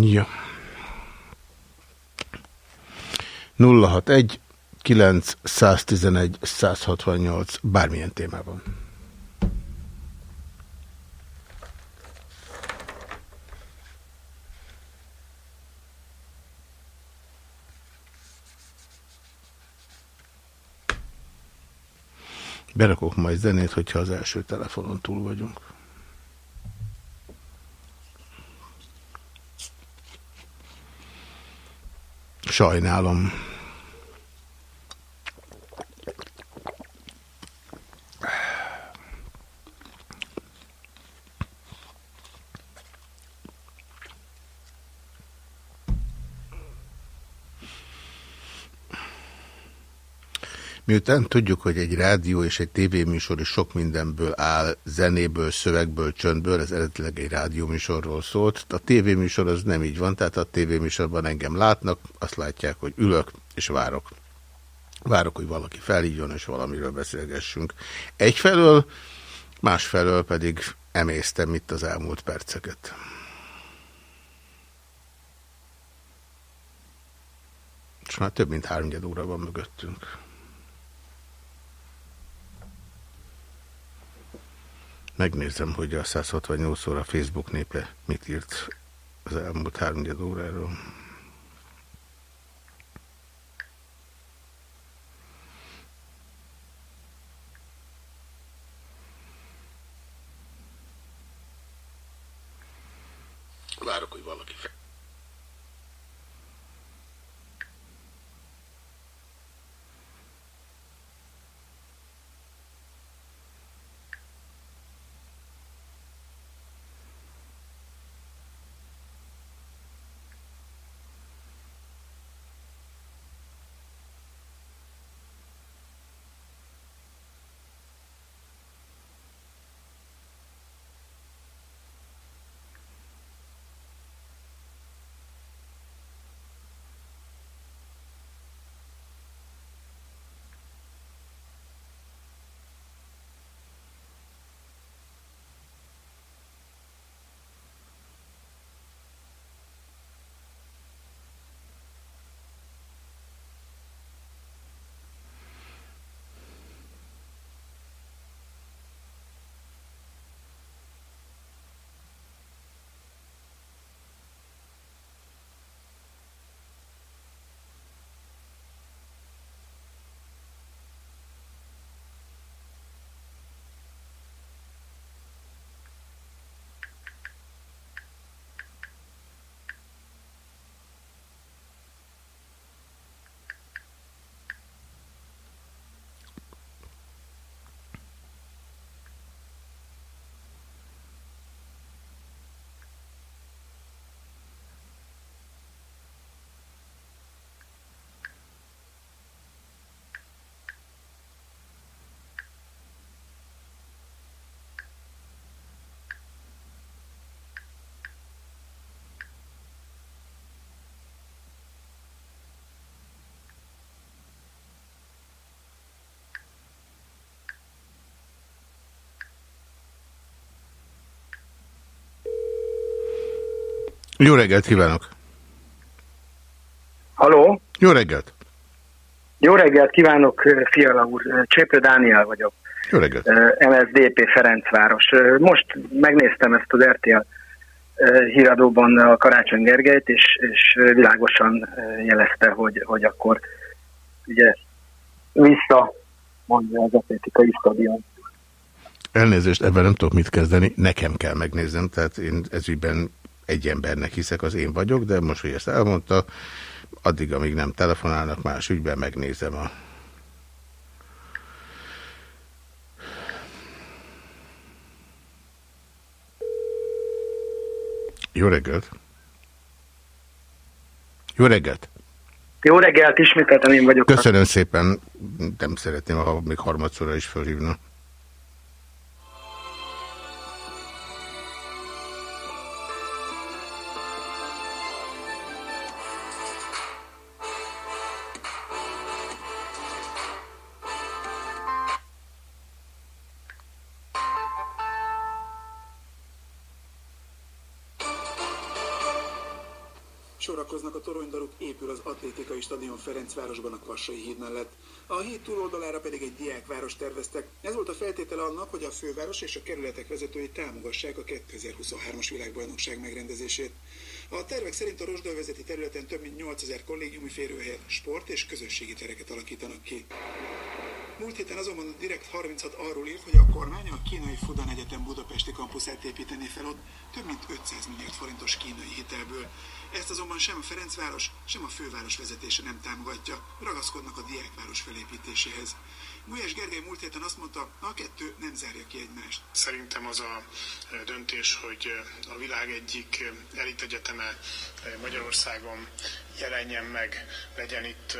S1: Ja. 061 911 168 bármilyen témában. Berakok majd zenét, hogyha az első telefonon túl vagyunk. Sajnálom. Miután tudjuk, hogy egy rádió és egy tévéműsor is sok mindenből áll, zenéből, szövegből, csöndből, ez eredetileg egy rádióműsorról szólt. A tévéműsor az nem így van, tehát a tévéműsorban engem látnak, azt látják, hogy ülök és várok. Várok, hogy valaki felhívjon és valamiről beszélgessünk. Egyfelől, másfelől pedig emésztem itt az elmúlt perceket. És már több mint három óra van mögöttünk. Megnézem, hogy a 168 óra Facebook népe mit írt az elmúlt három óráról. Jó reggelt kívánok!
S8: Haló?
S1: Jó reggelt!
S8: Jó reggelt kívánok, Fiala úr. Csépő Dániel vagyok.
S1: Jó reggelt!
S8: MSZDP Ferencváros. Most megnéztem ezt az RTL híradóban a Karácsony Gergelyt, és, és világosan jelezte, hogy, hogy akkor ugye vissza mondja az atlétikai stadion.
S1: Elnézést, ebben nem tudok mit kezdeni, nekem kell megnéznem, tehát én ezügyben egy embernek hiszek, az én vagyok, de most, hogy ezt elmondta, addig, amíg nem telefonálnak, más ügyben megnézem a Jó reggelt! Jó reggelt!
S8: Jó reggelt, ismételten én vagyok.
S1: Köszönöm szépen, nem szeretném, ha még harmadszorra is felhívna.
S9: Ferencvárosban a Kassai híd mellett. A híd túloldalára pedig egy diákváros terveztek. Ez volt a feltétele annak, hogy a főváros és a kerületek vezetői támogassák a 2023-as világbajnokság megrendezését. A tervek szerint a Rosdalvezeti területen több mint 8000 kollégiumi férőhelyet, sport és közösségi tereket alakítanak ki. Múlt héten azonban a Direkt 36 arról írt, hogy a kormány a kínai Fudan Egyetem budapesti kampuszát építené fel ott több mint 500 milliárd forintos kínai hitelből. Ezt azonban sem a Ferencváros, sem a főváros vezetése nem támogatja, ragaszkodnak a diákváros felépítéséhez. Gulyás Gergely múlt héten azt mondta, a kettő nem zárja ki egymást.
S10: Szerintem az a döntés, hogy a világ egyik elitegyetemE Magyarországon jelenjen meg, legyen itt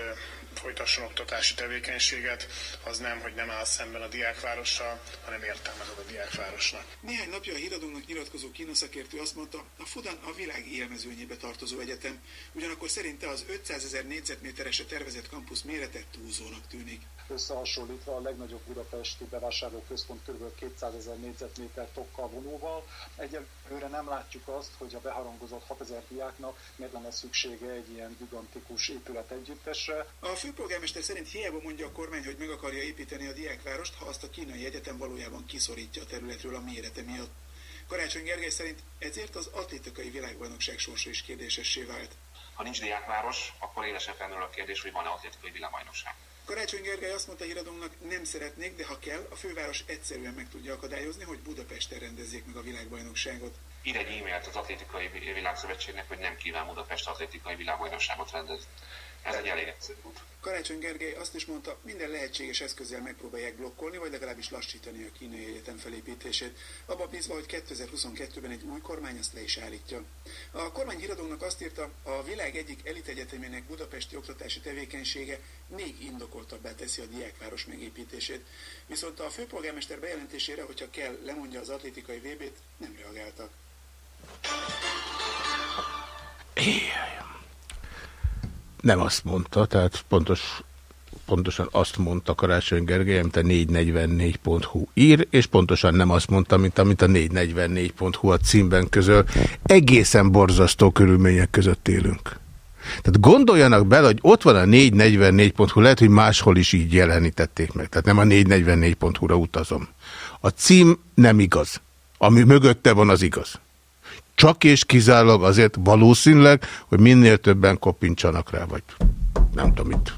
S10: folytasson oktatási tevékenységet, az nem, hogy nem áll szemben a diákvárossal, hanem értelmezed a diákvárosnak.
S9: Néhány napja a híradónak nyilatkozó kínaszakértő azt mondta, a Fudan a világ élmezőnyébe tartozó egyetem, ugyanakkor szerinte az 500 ezer négyzetméteresre tervezett kampusz mérete túlzónak tűnik.
S11: Összehasonlítva a legnagyobb budapesti bevásárlóközpont kb. 200 ezer négyzetméter tokkal vonóval, egyelőre nem látjuk azt, hogy a beharangozott 6000 diáknak miért lenne szüksége egy ilyen gigantikus épület együttesre.
S9: A főpolgármester szerint hiába mondja a kormány, hogy meg akarja építeni a diákvárost, ha azt a kínai egyetem valójában kiszorítja a területről a mérete miatt. Karácsony Gergely szerint ezért az atlétikai világbajnokság sorsa is kérdésessé vált.
S12: Ha nincs diákváros, akkor élesen felmerül a kérdés, hogy van-e atlétikai világbajnokság.
S9: Karácsony Gergely azt mondta híradónak, nem szeretnék, de ha kell, a főváros egyszerűen meg tudja akadályozni, hogy Budapesten rendezzék meg a világbajnokságot.
S12: Ír egy e-mailt az Atlétikai Világszövetségnek, hogy nem kíván Budapest atlétikai világbajnokságot rendezni. Ez egy elég egyszerű út.
S9: Karácsony Gergely azt is mondta, minden lehetséges eszközzel megpróbálják blokkolni, vagy legalábbis lassítani a kínai egyetem felépítését, abba bízva, hogy 2022-ben egy új kormány azt le is állítja. A kormány híradónak azt írta, a világ egyik elitegyetemének budapesti oktatási tevékenysége még indokoltabbá teszi a diákváros megépítését. Viszont a főpolgármester bejelentésére, hogyha kell, lemondja az atlétikai VB-t, nem reagáltak.
S1: Nem azt mondta, tehát pontos, pontosan azt mondta Karácsony Gergely, amit a 444.hu ír, és pontosan nem azt mondta, mint amit a 444.hu a címben közöl. Egészen borzasztó körülmények között élünk. Tehát gondoljanak bele, hogy ott van a 444.hu, lehet, hogy máshol is így jelenítették meg. Tehát nem a 444.hu-ra utazom. A cím nem igaz. Ami mögötte van, az igaz. Csak és kizárólag azért valószínűleg, hogy minél többen kopincsanak rá, vagy nem tudom mit,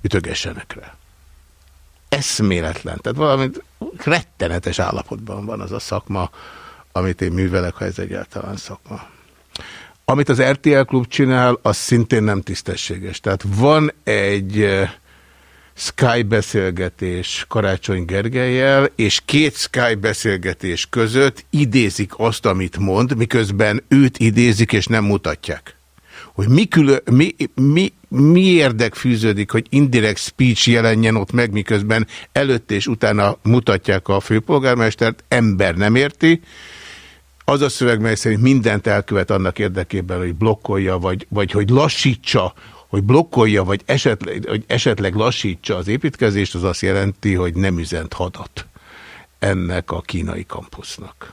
S1: ütögessenek rá. Eszméletlen. Tehát valami rettenetes állapotban van az a szakma, amit én művelek, ha ez egyáltalán szakma. Amit az RTL klub csinál, az szintén nem tisztességes. Tehát van egy Sky beszélgetés Karácsony Gergelyel, és két Sky beszélgetés között idézik azt, amit mond, miközben őt idézik, és nem mutatják. Hogy mi, külön, mi, mi, mi érdek fűződik, hogy indirect speech jelenjen ott meg, miközben előtt és utána mutatják a főpolgármestert, ember nem érti. Az a szöveg, mely szerint mindent elkövet annak érdekében, hogy blokkolja, vagy, vagy hogy lassítsa hogy blokkolja, vagy esetleg, hogy esetleg lassítsa az építkezést, az azt jelenti, hogy nem üzent hadat ennek a kínai kampusznak.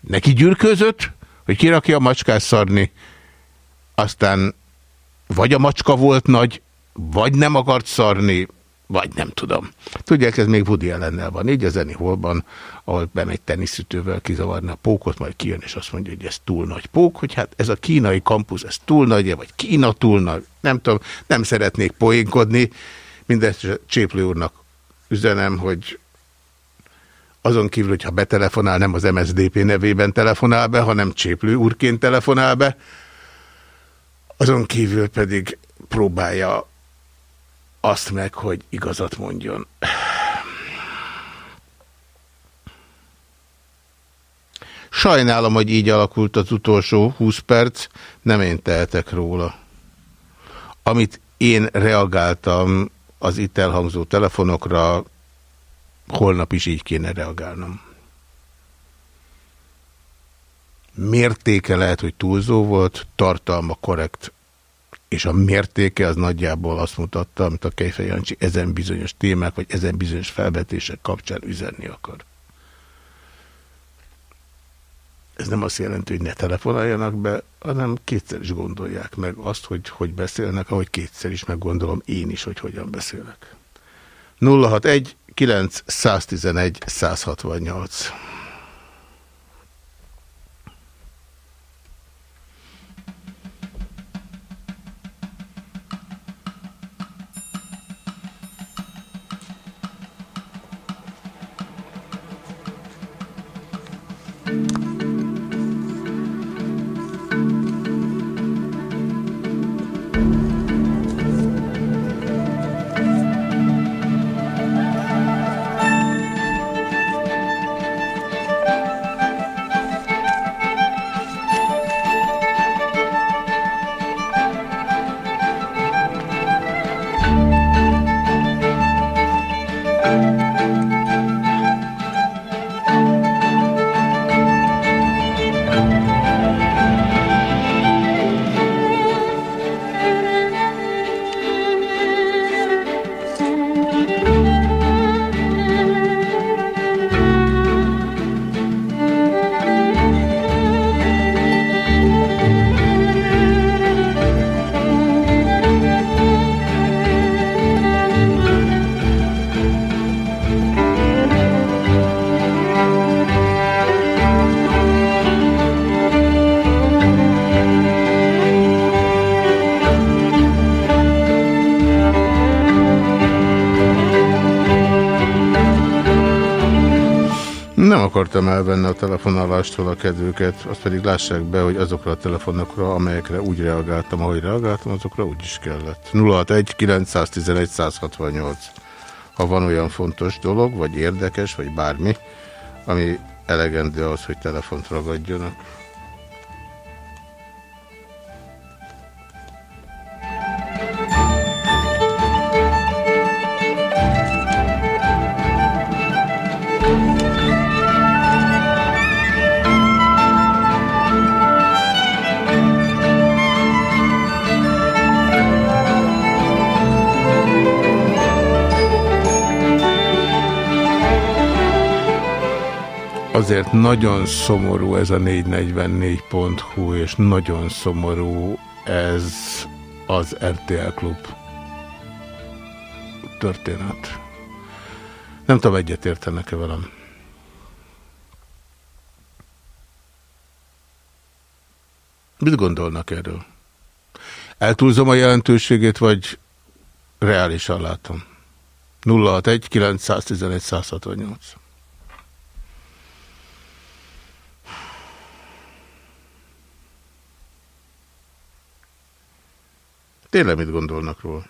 S1: Neki gyűrközött, hogy kirakja a macskás szarni, aztán vagy a macska volt nagy, vagy nem akart szarni, vagy nem tudom. Tudják, ez még Woody ellennel van. Így a Zeni Holban, ahol bemegy teniszütővel kizavarni a pókot, majd kijön, és azt mondja, hogy ez túl nagy pók, hogy hát ez a kínai kampusz, ez túl nagy, vagy Kína túl nagy, nem tudom, nem szeretnék poénkodni. Mindezt Cséplő úrnak üzenem, hogy azon kívül, hogyha betelefonál, nem az MSZDP nevében telefonál be, hanem Cséplő úrként telefonál be, azon kívül pedig próbálja azt meg, hogy igazat mondjon. Sajnálom, hogy így alakult az utolsó 20 perc, nem én tehetek róla. Amit én reagáltam az itt elhangzó telefonokra, holnap is így kéne reagálnom. Mértéke lehet, hogy túlzó volt, tartalma korrekt és a mértéke az nagyjából azt mutatta, amit a Kejfej Jancsi ezen bizonyos témák, vagy ezen bizonyos felvetések kapcsán üzenni akar. Ez nem azt jelenti, hogy ne telefonáljanak be, hanem kétszer is gondolják meg azt, hogy hogy beszélnek, ahogy kétszer is meggondolom én is, hogy hogyan beszélek. 061 9 111 168 akartam elvenni a telefonálástól a kedvüket, azt pedig lássák be, hogy azokra a telefonokra, amelyekre úgy reagáltam, ahogy reagáltam, azokra úgy is kellett. 061 911 168. Ha van olyan fontos dolog, vagy érdekes, vagy bármi, ami elegendő az, hogy telefont ragadjanak. Azért nagyon szomorú ez a 444.hu, és nagyon szomorú ez az RTL Klub történet. Nem tudom, egyetértenek-e velem. Mit gondolnak erről? Eltúlzom a jelentőségét, vagy reálisan látom? 061 911 168 Tényleg mit gondolnak róla?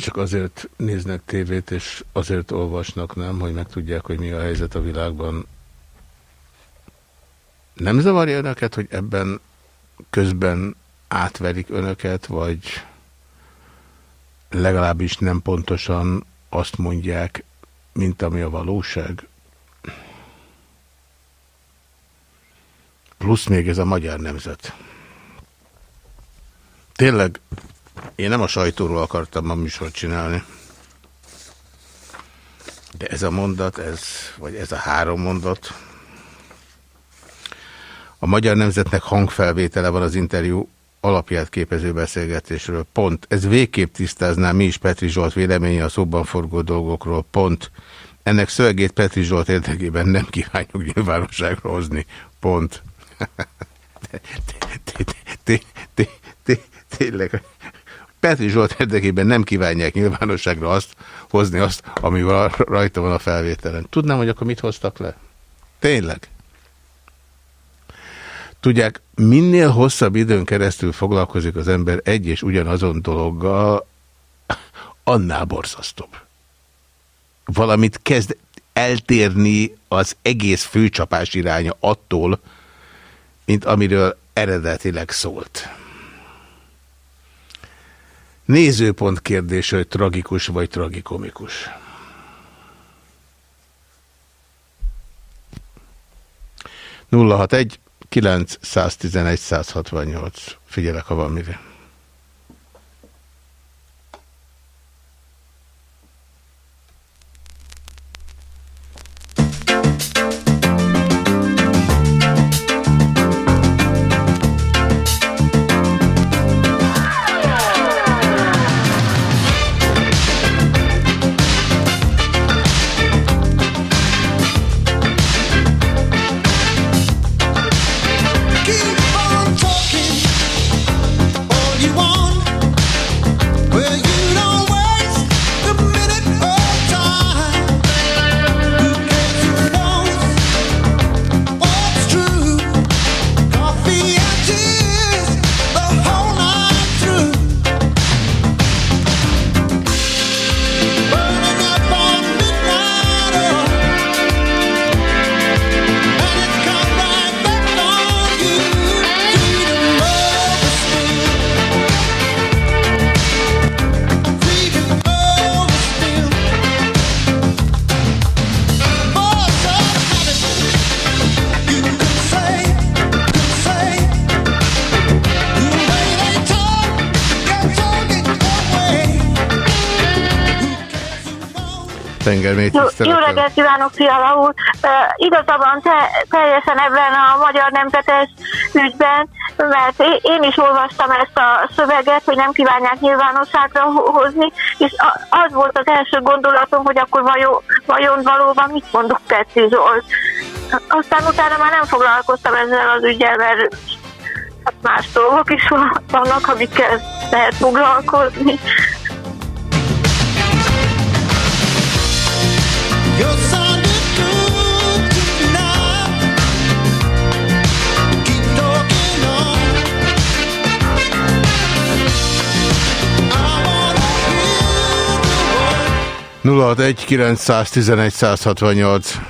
S1: Csak azért néznek tévét, és azért olvasnak, nem, hogy megtudják, hogy mi a helyzet a világban. Nem zavarja önöket, hogy ebben közben átverik önöket, vagy legalábbis nem pontosan azt mondják, mint ami a valóság? Plusz még ez a magyar nemzet. Tényleg én nem a sajtóról akartam a műsort csinálni. De ez a mondat, ez, vagy ez a három mondat. A Magyar Nemzetnek hangfelvétele van az interjú alapját képező beszélgetésről. Pont. Ez végképp tisztázná mi is Petri Zsolt véleménye a szóban forgó dolgokról. Pont. Ennek szövegét Petri Zsolt érdekében nem kívánjuk nyilvánosságra hozni. Pont. Tényleg Petri Zsolt érdekében nem kívánják nyilvánosságra azt hozni azt, ami rajta van a felvételen. Tudnám, hogy akkor mit hoztak le? Tényleg? Tudják, minél hosszabb időn keresztül foglalkozik az ember egy és ugyanazon dologgal, annál borzasztóbb. Valamit kezd eltérni az egész főcsapás iránya attól, mint amiről eredetileg szólt. Nézőpont kérdés, hogy tragikus vagy tragikomikus. Nulla hat egy 911 168. Figyelek, ha van mire.
S13: részen ebben a magyar nemzetes ügyben, mert én is olvastam ezt a szöveget, hogy nem kívánják nyilvánosságra hozni, és az volt az első gondolatom, hogy akkor vajon, vajon valóban mit mondok Petri Zsolt. Aztán utána már nem foglalkoztam ezzel az ügyel, mert hát más dolgok is vannak, amikkel lehet foglalkozni.
S1: You're 061 911 168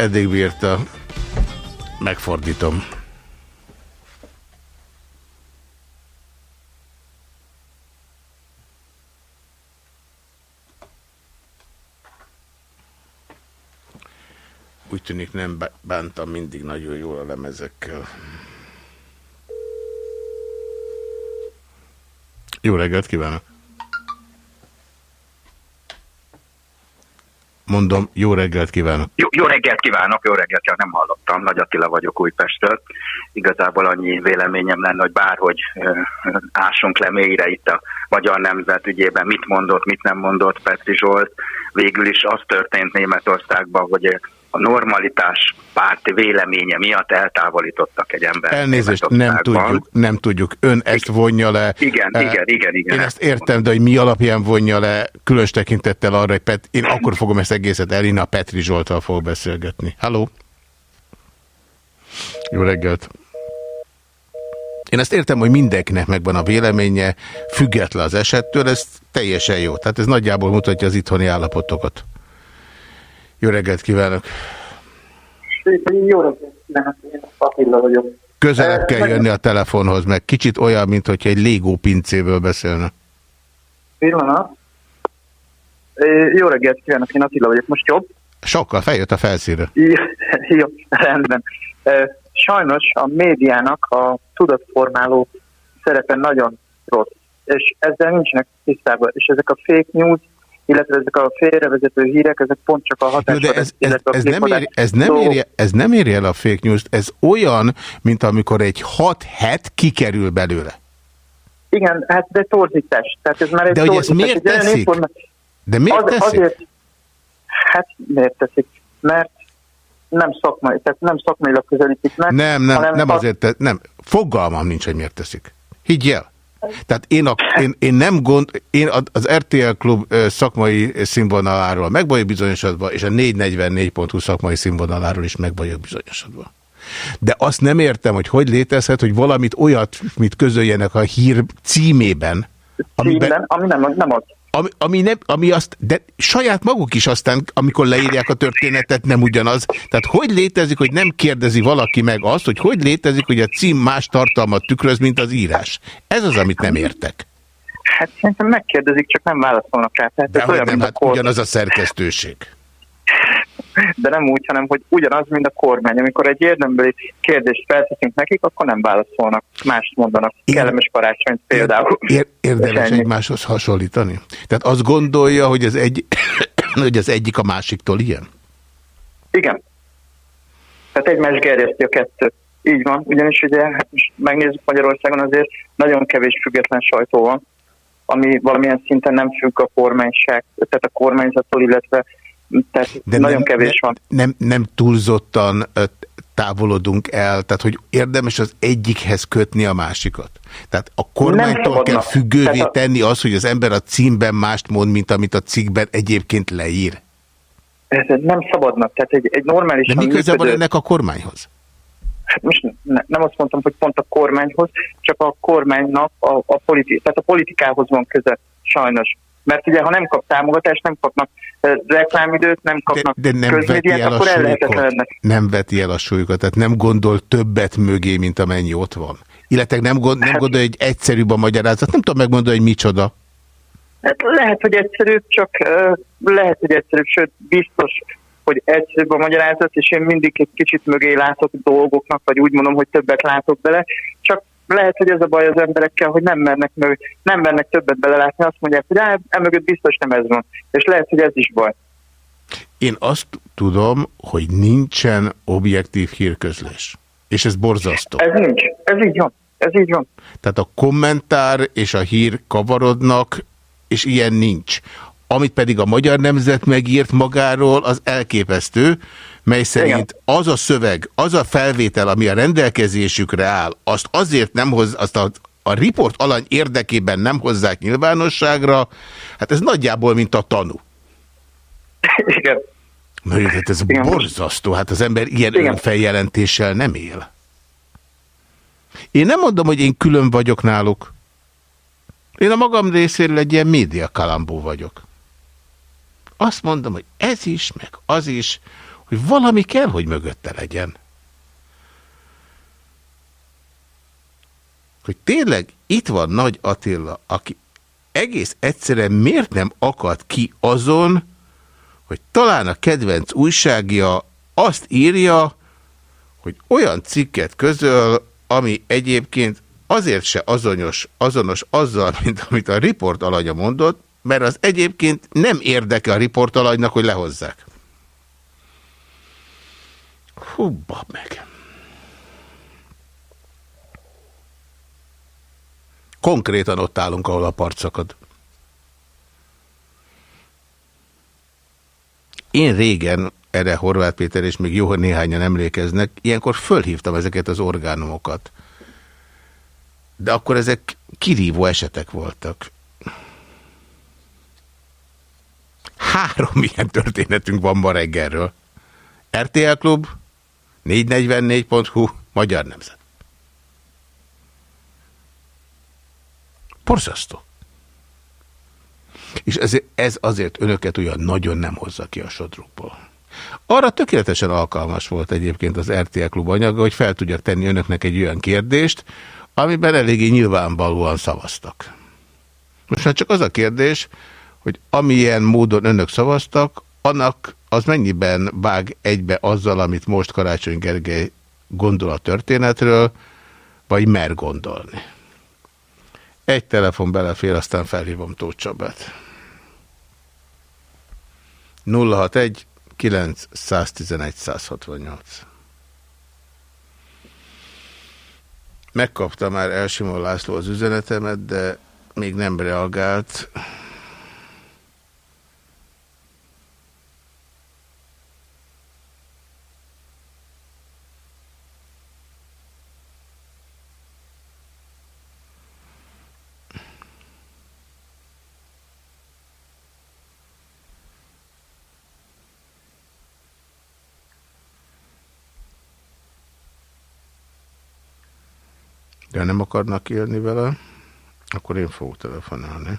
S1: eddig bírta. Megfordítom. Úgy tűnik nem bántam mindig nagyon jól a lemezekkel. Jó reggelt kívánok! Mondom, jó reggelt kívánok.
S14: Jó, jó reggelt kívánok, jó reggelt, csak nem hallottam. Nagy Attila vagyok Újpestről. Igazából annyi véleményem lenne, hogy bárhogy ö, ásunk le mélyre itt a magyar nemzet ügyében, mit mondott, mit nem mondott Petri Zsolt. Végül is az történt Németországban, hogy a normalitás párti véleménye miatt eltávolítottak egy ember.
S1: Elnézést, nem tudjuk, nem tudjuk. Ön ezt vonja le.
S14: Igen, uh, igen, igen, igen.
S1: Én ezt értem, de hogy mi alapján vonja le, különös tekintettel arra, hogy Pet én akkor fogom ezt egészet elinni, a Petri Zsoltal fog beszélgetni. Halló? Jó reggelt! Én ezt értem, hogy mindenkinek megvan a véleménye, független az esettől, ez teljesen jó. Tehát ez nagyjából mutatja az itthoni állapotokat. Jó reggelt kívánok!
S15: Jó reggelt kívánok, én Attila vagyok.
S1: Közelebb kell jönni a telefonhoz, meg kicsit olyan, mint hogyha egy légó pincéből beszélne.
S15: Pillanat. Jó reggelt kívánok, én Attila vagyok. Most jobb?
S1: Sokkal, feljött a felszínre.
S15: Jó, <laughs> rendben. Sajnos a médiának a tudatformáló szerepe nagyon rossz, és ezzel nincsenek tisztában, és ezek a fake news illetve ezek a félrevezető hírek, ezek pont csak a hatásra...
S1: De ez, ez, ez, nem éri, ez, nem éri, ez nem éri el a fake news ez olyan, mint amikor egy 6 het kikerül belőle.
S15: Igen, hát de torzítás. Tehát ez már egy
S1: de hogy ezt miért teszik? De miért
S15: az,
S1: teszik?
S15: Azért, hát miért teszik? Mert nem szakmai, tehát nem szakmailag közelítik meg.
S1: Nem, nem, nem azért, te, nem. Fogalmam nincs, hogy miért teszik. Higgy el. Tehát én, a, én, én nem gond, én az RTL klub szakmai színvonaláról meg vagyok bizonyosodva, és a 444.hu szakmai színvonaláról is meg vagyok bizonyosodva. De azt nem értem, hogy hogy létezhet, hogy valamit olyat, mit közöljenek a hír címében,
S15: amiben, ami nem, nem az.
S1: Ami, ami, nem, ami azt, de saját maguk is aztán, amikor leírják a történetet, nem ugyanaz. Tehát hogy létezik, hogy nem kérdezi valaki meg azt, hogy hogy létezik, hogy a cím más tartalmat tükröz, mint az írás. Ez az, amit nem értek.
S15: Hát szerintem megkérdezik, csak nem válaszolnak rá. Tehát
S1: de olyan, nem, hát ugyanaz a szerkesztőség
S15: de nem úgy, hanem hogy ugyanaz, mint a kormány. Amikor egy érdembeli kérdést felteszünk nekik, akkor nem válaszolnak, mást mondanak. Ér... Kellemes karácsony például.
S1: Ér... Érdemes egymáshoz hasonlítani? Tehát azt gondolja, hogy az, egy... <coughs> hogy az egyik a másiktól ilyen?
S15: Igen. Tehát egymás gerjeszti a kettőt. Így van, ugyanis ugye, megnézzük Magyarországon azért nagyon kevés független sajtó van, ami valamilyen szinten nem függ a kormányság, tehát a kormányzattól, illetve tehát De nagyon nem, kevés van.
S1: Nem, nem túlzottan távolodunk el, tehát hogy érdemes az egyikhez kötni a másikat. Tehát a kormánytól kell függővé a... tenni az, hogy az ember a címben mást mond, mint amit a cikkben egyébként leír.
S15: Ez nem szabadna, tehát egy, egy normális...
S1: De mi köze van ennek a kormányhoz?
S15: Hát most ne, nem azt mondtam, hogy pont a kormányhoz, csak a kormánynak a, a, politi tehát a politikához van köze, sajnos. Mert ugye, ha nem kap támogatást, nem kapnak reklámidőt, nem kapnak
S1: de, de nem közmédiát, akkor el Nem veti el a súlyukat, tehát nem gondol többet mögé, mint amennyi ott van. Illetve nem, gond, nem hát, gondol, hogy egyszerűbb a magyarázat. Nem tudom megmondani, hogy micsoda.
S15: Hát lehet, hogy egyszerűbb, csak uh, lehet, hogy egyszerűbb, sőt, biztos, hogy egyszerűbb a magyarázat, és én mindig egy kicsit mögé látok dolgoknak, vagy úgy mondom, hogy többet látok bele, csak lehet, hogy ez a baj az emberekkel, hogy nem mernek, mög, nem mernek többet belelátni, azt mondják, hogy á, emögött biztos nem ez van. És lehet, hogy ez is baj.
S1: Én azt tudom, hogy nincsen objektív hírközlés. És ez borzasztó.
S15: Ez nincs. Ez így van. Ez így van.
S1: Tehát a kommentár és a hír kavarodnak, és ilyen nincs. Amit pedig a magyar nemzet megírt magáról, az elképesztő, mely szerint Igen. az a szöveg, az a felvétel, ami a rendelkezésükre áll, azt azért nem hoz, azt a, a riport alany érdekében nem hozzák nyilvánosságra, hát ez nagyjából, mint a tanú. <laughs>
S15: Igen.
S1: Na, hát ez Igen. borzasztó, hát az ember ilyen Igen. önfeljelentéssel nem él. Én nem mondom, hogy én külön vagyok náluk. Én a magam részéről egy ilyen médiakalambó vagyok. Azt mondom, hogy ez is, meg az is, hogy valami kell, hogy mögötte legyen. Hogy tényleg itt van Nagy Attila, aki egész egyszerűen miért nem akad ki azon, hogy talán a kedvenc újságja azt írja, hogy olyan cikket közöl, ami egyébként azért se azonos, azonos azzal, mint amit a riport alanya mondott, mert az egyébként nem érdeke a riportalanynak, hogy lehozzák. Hú, meg. Konkrétan ott állunk, ahol a part szakad. Én régen, erre Horváth Péter és még jó, néhányan emlékeznek, ilyenkor fölhívtam ezeket az orgánumokat. De akkor ezek kirívó esetek voltak. Három ilyen történetünk van ma reggelről. RTL Klub, 444.hu, Magyar Nemzet. Porzasztó. És ez, ez azért önöket olyan nagyon nem hozza ki a sodrukból. Arra tökéletesen alkalmas volt egyébként az RTL Klub anyaga, hogy fel tudja tenni önöknek egy olyan kérdést, amiben eléggé nyilvánvalóan szavaztak. Most már csak az a kérdés, hogy amilyen módon önök szavaztak, annak az mennyiben vág egybe azzal, amit most Karácsony Gergely gondol a történetről, vagy mer gondolni. Egy telefon belefér, aztán felhívom Tóth Csabát. 061 911 168 Megkapta már Elsimon László az üzenetemet, de még nem reagált. De nem akarnak élni vele, akkor én fogok telefonálni.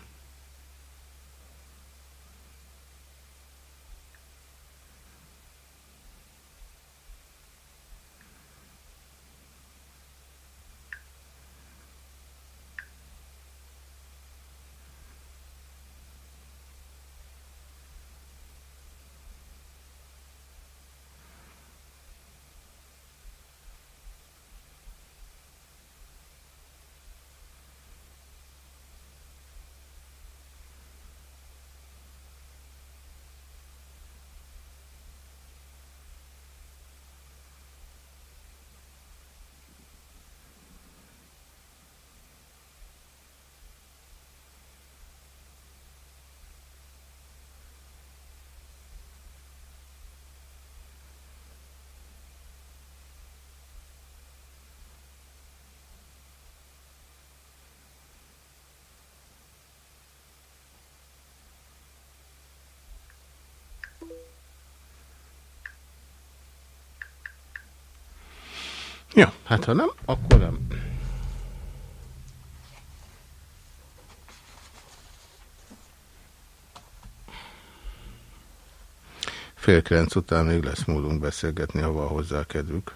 S1: Jó, hát ha nem, akkor nem. Fél kilenc után még lesz módunk beszélgetni, ha van hozzá kedvük.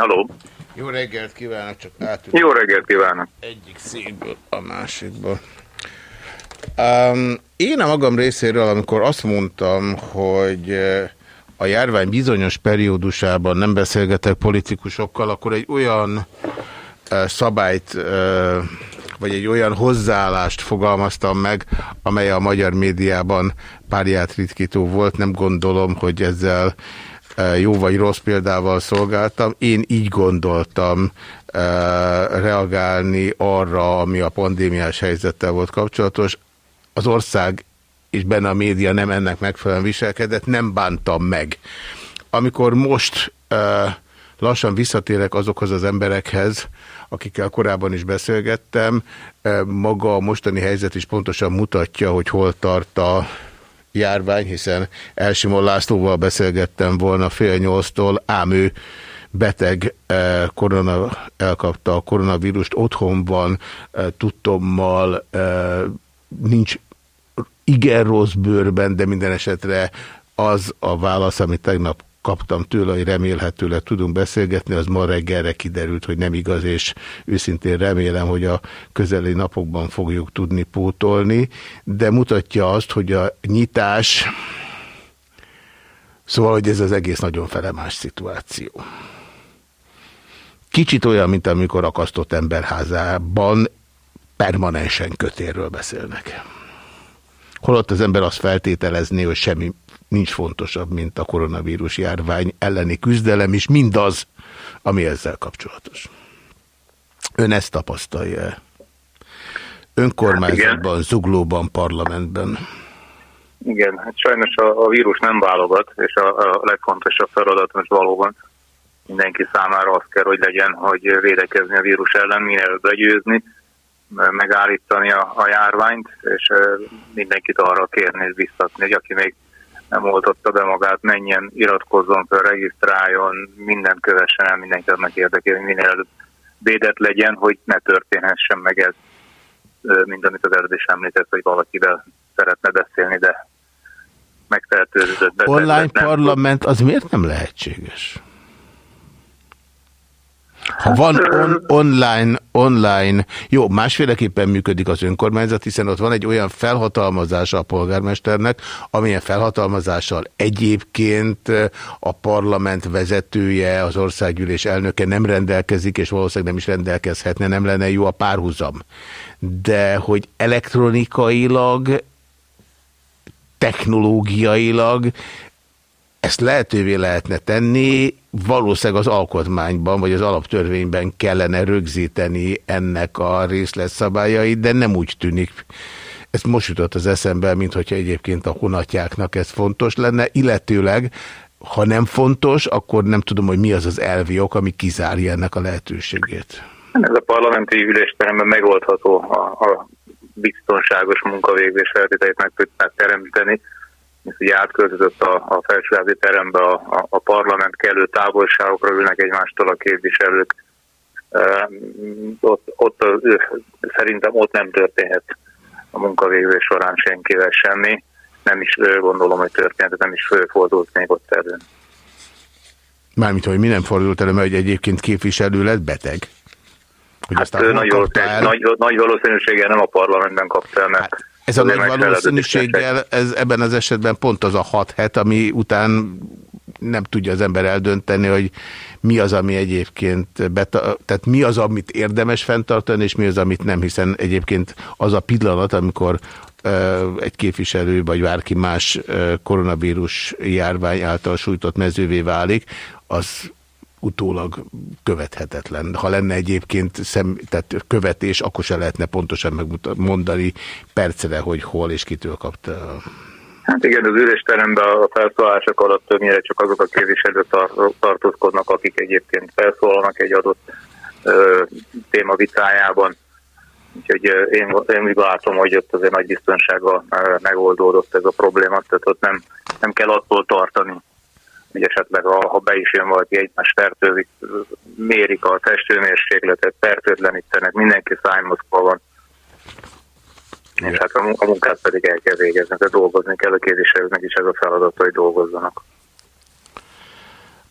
S16: Halló.
S1: Jó reggelt kívánok, csak át.
S16: Jó reggelt kívánok.
S1: Egyik székből a másikba. Um, én a magam részéről, amikor azt mondtam, hogy eh, a járvány bizonyos periódusában nem beszélgetek politikusokkal, akkor egy olyan uh, szabályt, uh, vagy egy olyan hozzáállást fogalmaztam meg, amely a magyar médiában párját ritkító volt. Nem gondolom, hogy ezzel jó vagy rossz példával szolgáltam. Én így gondoltam reagálni arra, ami a pandémiás helyzettel volt kapcsolatos. Az ország és benne a média nem ennek megfelelően viselkedett, nem bántam meg. Amikor most lassan visszatérek azokhoz az emberekhez, akikkel korábban is beszélgettem, maga a mostani helyzet is pontosan mutatja, hogy hol tart a járvány, hiszen Elsimon Lászlóval beszélgettem volna fél nyolctól, ám ő beteg, eh, korona, elkapta a koronavírust, otthon van, eh, tudtommal, eh, nincs igen rossz bőrben, de minden esetre az a válasz, amit tegnap kaptam tőle, hogy remélhetőleg tudunk beszélgetni, az ma reggelre kiderült, hogy nem igaz, és őszintén remélem, hogy a közeli napokban fogjuk tudni pótolni, de mutatja azt, hogy a nyitás, szóval, hogy ez az egész nagyon felemás szituáció. Kicsit olyan, mint amikor akasztott emberházában permanensen kötérről beszélnek. Holott az ember azt feltételezné, hogy semmi nincs fontosabb, mint a koronavírus járvány elleni küzdelem, és mindaz, ami ezzel kapcsolatos. Ön ezt tapasztalja -e? Önkormányzatban, hát zuglóban, parlamentben.
S16: Igen, hát sajnos a, a vírus nem válogat, és a, a legfontosabb feladat most valóban mindenki számára az kell, hogy legyen, hogy védekezni a vírus ellen, minél legyőzni, megállítani a, a járványt, és mindenkit arra kérni és biztatni, hogy aki még nem oltotta be magát, menjen, iratkozzon fel, regisztráljon, mindent kövessen el mindenki annak érdekében, hogy minél előbb védett legyen, hogy ne történhessen meg ez, mint amit az előbb is említett, hogy valakivel szeretne beszélni, de megtehetőződött.
S1: Online parlament az miért nem lehetséges? Ha van on, online, online, jó, másféleképpen működik az önkormányzat, hiszen ott van egy olyan felhatalmazása a polgármesternek, amilyen felhatalmazással egyébként a parlament vezetője, az országgyűlés elnöke nem rendelkezik, és valószínűleg nem is rendelkezhetne, nem lenne jó a párhuzam. De hogy elektronikailag technológiailag ezt lehetővé lehetne tenni, valószínűleg az alkotmányban, vagy az alaptörvényben kellene rögzíteni ennek a részletszabályait, de nem úgy tűnik. Ez most jutott az eszembe, mint hogyha egyébként a honatjáknak ez fontos lenne, illetőleg, ha nem fontos, akkor nem tudom, hogy mi az az elvi ok, ami kizárja ennek a lehetőségét.
S16: Ez a parlamenti ülésteremben megoldható a, a biztonságos munkavégzés feltételét meg tudták teremteni ugye átköltözött a, a felsőházi terembe a, a, a parlament kellő távolságokra ülnek egymástól a képviselők. Uh, ott, ott szerintem ott nem történhet a munkavégzés során senkivel semmi. Nem is gondolom, hogy történt, nem is fordult még ott elő.
S1: Mármint, hogy mi nem fordult elő, mert egyébként képviselő lett beteg?
S16: Hogy hát nagy, nagy, nagy valószínűséggel nem a parlamentben kapta el, mert hát
S1: ez a nagy valószínűséggel, ez, ebben az esetben pont az a hat het, ami után nem tudja az ember eldönteni, hogy mi az, ami egyébként, beta, tehát mi az, amit érdemes fenntartani, és mi az, amit nem, hiszen egyébként az a pillanat, amikor egy képviselő vagy bárki más koronavírus járvány által sújtott mezővé válik, az utólag követhetetlen. Ha lenne egyébként szem, tehát követés, akkor se lehetne pontosan megmondani percre, hogy hol és kitől kapta.
S16: Hát igen, az ülésteremben a felszólások alatt többnyire csak azok a képviselők tartózkodnak, akik egyébként felszólalnak egy adott ö, téma vitájában. Úgyhogy én, én úgy látom, hogy ott azért nagy biztonsággal megoldódott ez a probléma, tehát ott nem, nem kell attól tartani, hogy esetleg ha, ha be is jön valaki egymás fertőzik, mérik a testőmérsékletet, fertőtlenítenek, mindenki szájmoszkva van. És hát a, a munkát pedig el kell végezni, de dolgozni kell a képviselőknek is ez a feladat, hogy dolgozzanak.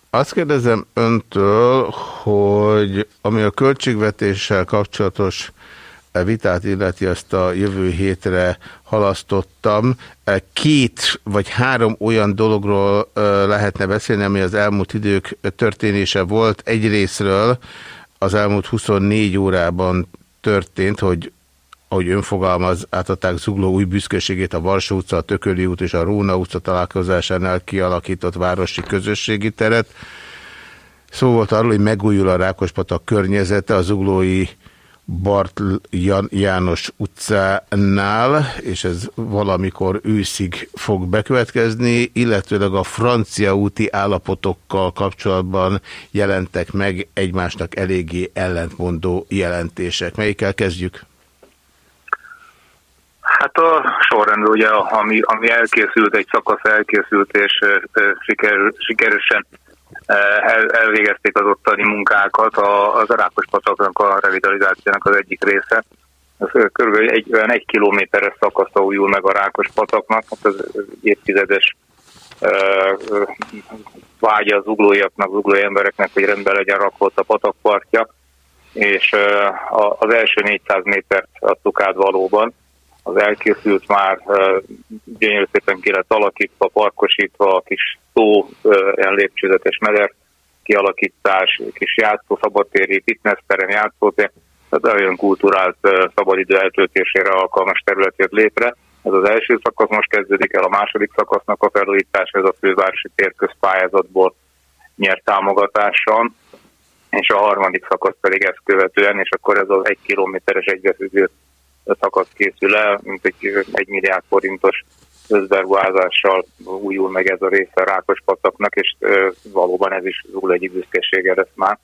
S1: Azt kérdezem öntől, hogy ami a költségvetéssel kapcsolatos vitát illeti, azt a jövő hétre halasztottam. Két vagy három olyan dologról lehetne beszélni, ami az elmúlt idők történése volt. Egyrésztről az elmúlt 24 órában történt, hogy ahogy önfogalmaz, átadták Zugló új büszkeségét a Varsó utca, a Tököli út és a Róna utca találkozásánál kialakított városi közösségi teret. Szó volt arról, hogy megújul a Rákospatak környezete, az zuglói Bart Jan János utcánál, és ez valamikor őszig fog bekövetkezni, illetőleg a francia úti állapotokkal kapcsolatban jelentek meg egymásnak eléggé ellentmondó jelentések. Melyikkel kezdjük?
S16: Hát a sorrendben ugye, ami, ami elkészült, egy szakasz elkészült, és siker, sikeresen el, elvégezték az ottani munkákat, a, az Arákos pataknak a revitalizációnak az egyik része. Az kb. egy, olyan egy kilométeres szakasza újul meg a Rákos pataknak, hát az évtizedes vágya az uglóiaknak, zuglói embereknek, hogy rendben legyen rakva ott a patakpartja, és az első 400 métert adtuk át valóban, az elkészült már, gyönyörű szépen ki lett alakítva, parkosítva, a kis tó, ilyen lépcsőzetes meder kialakítás, kis játszó, szabadtéri, fitnessterem, játszótér, tehát olyan kultúrált szabadidő eltöltésére alkalmas területét létre. Ez az első szakasz, most kezdődik el a második szakasznak a felújítás, ez a fővárosi térközpályázatból nyert támogatással, és a harmadik szakasz pedig ezt követően, és akkor ez az egy kilométeres egybefüggő szakasz készül el, mint egy, egy milliárd forintos közberuházással újul meg ez a része a Rákospataknak, és e, valóban ez is Zul egyik büszkesége lesz már.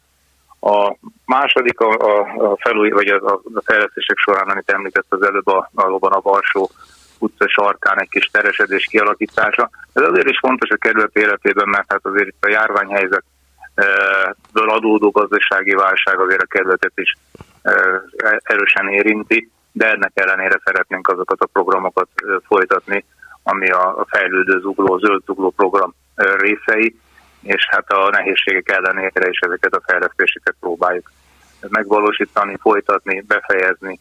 S16: A második a, a, a felúj, vagy a, a fejlesztések során, amit említett az előbb, a, valóban a Varsó utca sarkán egy kis teresedés kialakítása. Ez azért is fontos a kerület életében, mert hát azért itt a járványhelyzetből adódó gazdasági válság azért a kerületet is erősen érinti, de ennek ellenére szeretnénk azokat a programokat folytatni, ami a fejlődő zugló, zöld zugló program részei, és hát a nehézségek ellenére is ezeket a fejlesztéseket próbáljuk megvalósítani, folytatni, befejezni,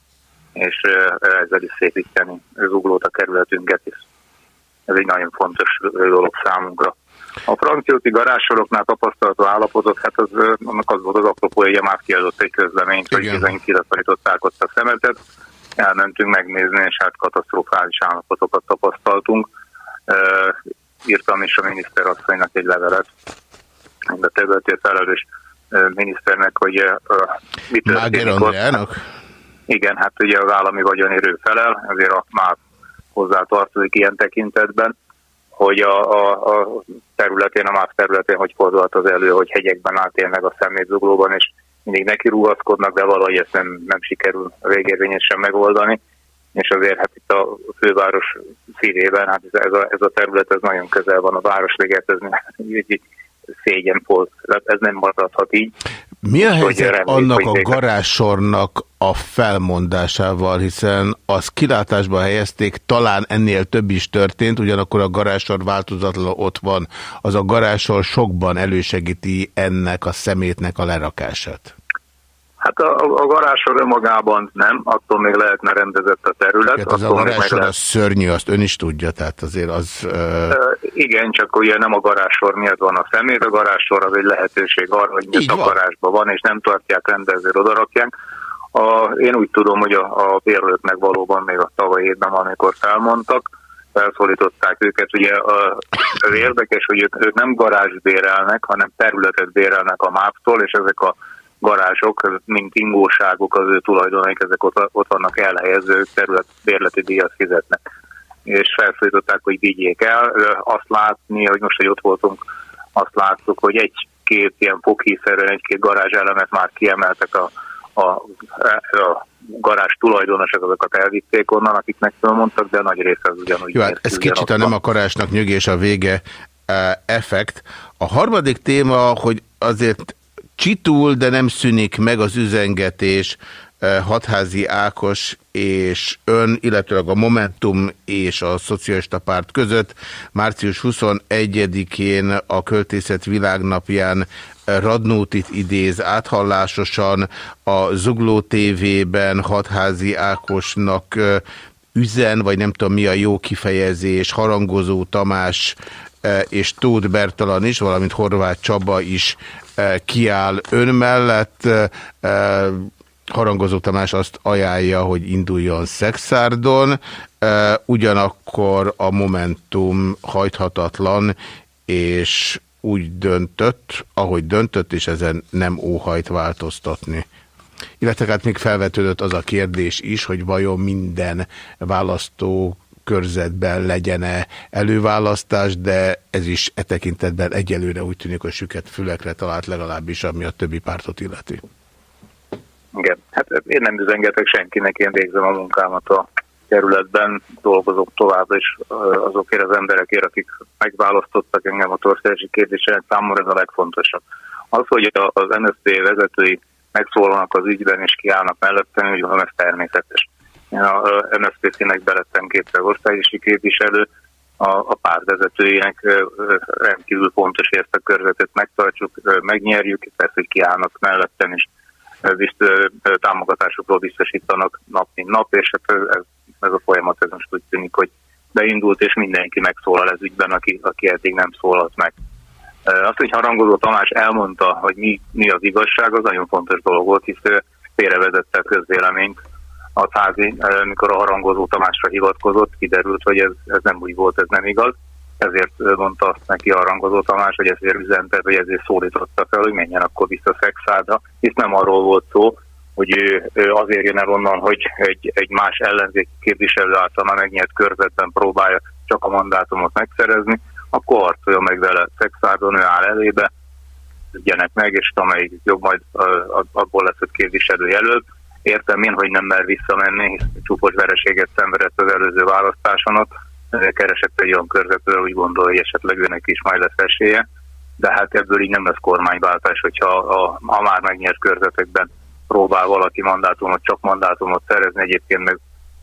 S16: és ezzel is szépíteni zuglót a kerületünket is. Ez egy nagyon fontos dolog számunkra. A francióti garázsoroknál tapasztalható állapotot, hát az, annak az volt az apropó, hogy már kiadott egy közleményt, Igen. hogy bizony kileszorították ott a szemetet. Elmentünk megnézni, és hát katasztrofális állapotokat tapasztaltunk. Írtam is a miniszterasszonynak egy levelet, a területért felelős miniszternek, hogy mit történik ott. Igen, hát ugye az állami vagyonérő felel, azért a MÁV hozzá tartozik ilyen tekintetben, hogy a, a, a területén, a MÁV területén, hogy fordulhat az elő, hogy hegyekben átélnek a szemétzuglóban, és mindig neki rúgaszkodnak, de valahogy ezt nem, nem sikerül végérvényesen megoldani. És azért hát itt a főváros szívében, hát ez a, ez a terület ez nagyon közel van a Városliget, ez egy <laughs> szégyen volt, ez nem maradhat így.
S1: Mi a helyzet remény, annak a garázsornak a felmondásával, hiszen az kilátásba helyezték, talán ennél több is történt, ugyanakkor a garázsor változatlan ott van. Az a garázsor sokban elősegíti ennek a szemétnek a lerakását.
S16: Hát a, a garázsor önmagában nem, attól még lehetne rendezett a terület. Hát
S1: az a garázsor lehet... az szörnyű, azt ön is tudja, tehát azért az... Uh...
S16: Igen, csak ugye nem a garázsor miatt van a szemét, a garázsor az egy lehetőség arra, hogy miért a garázsban van, és nem tartják rendezőt odarakják. A, én úgy tudom, hogy a, a bérlőknek valóban még a tavaly évben, amikor felmondtak, felszólították őket. Ugye az érdekes, hogy ők, ők nem garázs bérelnek, hanem területet bérelnek a máptól, és ezek a garázsok, mint ingóságok az ő tulajdonaik, ezek ott, ott vannak elhelyezve, ők terület bérleti díjat fizetnek. És felszólították, hogy vigyék el. Azt látni, hogy most, hogy ott voltunk, azt láttuk, hogy egy-két ilyen foghíszerűen, egy-két garázs elemet már kiemeltek a, a, a garázs tulajdonosok, azokat elvitték onnan, akiknek fölmondtak, de nagy része az ugyanúgy.
S1: Jó, hát ez kicsit a nem a karásnak nyögés a vége effekt. A harmadik téma, hogy azért csitul, de nem szűnik meg az üzengetés eh, Hatházi Ákos és ön, illetőleg a Momentum és a Szocialista Párt között. Március 21-én a Költészet Világnapján Radnótit idéz áthallásosan. A Zugló TV-ben Hatházi Ákosnak eh, üzen, vagy nem tudom mi a jó kifejezés, harangozó Tamás eh, és Tóth Bertalan is, valamint Horváth Csaba is Eh, kiáll ön mellett. Eh, eh, Harangozó Tamás azt ajánlja, hogy induljon Szexárdon, ugyanakkor a Momentum hajthatatlan, és úgy döntött, ahogy döntött, és ezen nem óhajt változtatni. Illetve hát még felvetődött az a kérdés is, hogy vajon minden választó körzetben legyen-e előválasztás, de ez is e tekintetben egyelőre úgy tűnik, hogy süket fülekre talált legalábbis, ami a többi pártot illeti.
S16: Igen, hát én nem üzengetek senkinek, én végzem a munkámat a kerületben, dolgozok tovább, és azokért az emberekért, akik megválasztottak engem a torszási kérdésen, számomra ez a legfontosabb. Az, hogy az NSZP vezetői megszólalnak az ügyben és kiállnak mellettem, úgy van, ez természetes. Én a MSZP színek belettem kétszer osztályosi képviselő, a, a pártvezetőjének rendkívül fontos, hogy ezt a körzetet megtartsuk, megnyerjük, persze, hogy kiállnak mellettem, és bizt, támogatásokról biztosítanak nap mint nap, és hát ez, ez a folyamat ez most úgy tűnik, hogy beindult, és mindenki megszólal ez ügyben, aki, aki eddig nem szólalt meg. Azt, hogy harangozó Tamás elmondta, hogy mi, mi az igazság, az nagyon fontos dolog volt, hisz félrevezette a közvéleményt a házi, amikor a harangozó Tamásra hivatkozott, kiderült, hogy ez, ez nem úgy volt, ez nem igaz. Ezért mondta azt neki a harangozó Tamás, hogy ezért üzente, vagy ezért szólította fel, hogy menjen akkor vissza Szexádra, hisz nem arról volt szó, hogy ő, ő azért jön el onnan, hogy egy, egy más ellenzék képviselő által már megnyert körzetben próbálja csak a mandátumot megszerezni, akkor harcolja meg vele Szexádon, ő áll elébe, ügyenek meg, és amelyik jobb majd abból lesz, hogy képviselő jelölt. Értem én, hogy nem mer visszamenni, hisz csúfos vereséget szenvedett az előző választáson ott, keresett egy olyan körzetről, úgy gondolja, hogy esetleg őnek is majd lesz esélye, de hát ebből így nem lesz kormányváltás, hogyha a, a már megnyert körzetekben próbál valaki mandátumot, csak mandátumot szerezni, egyébként meg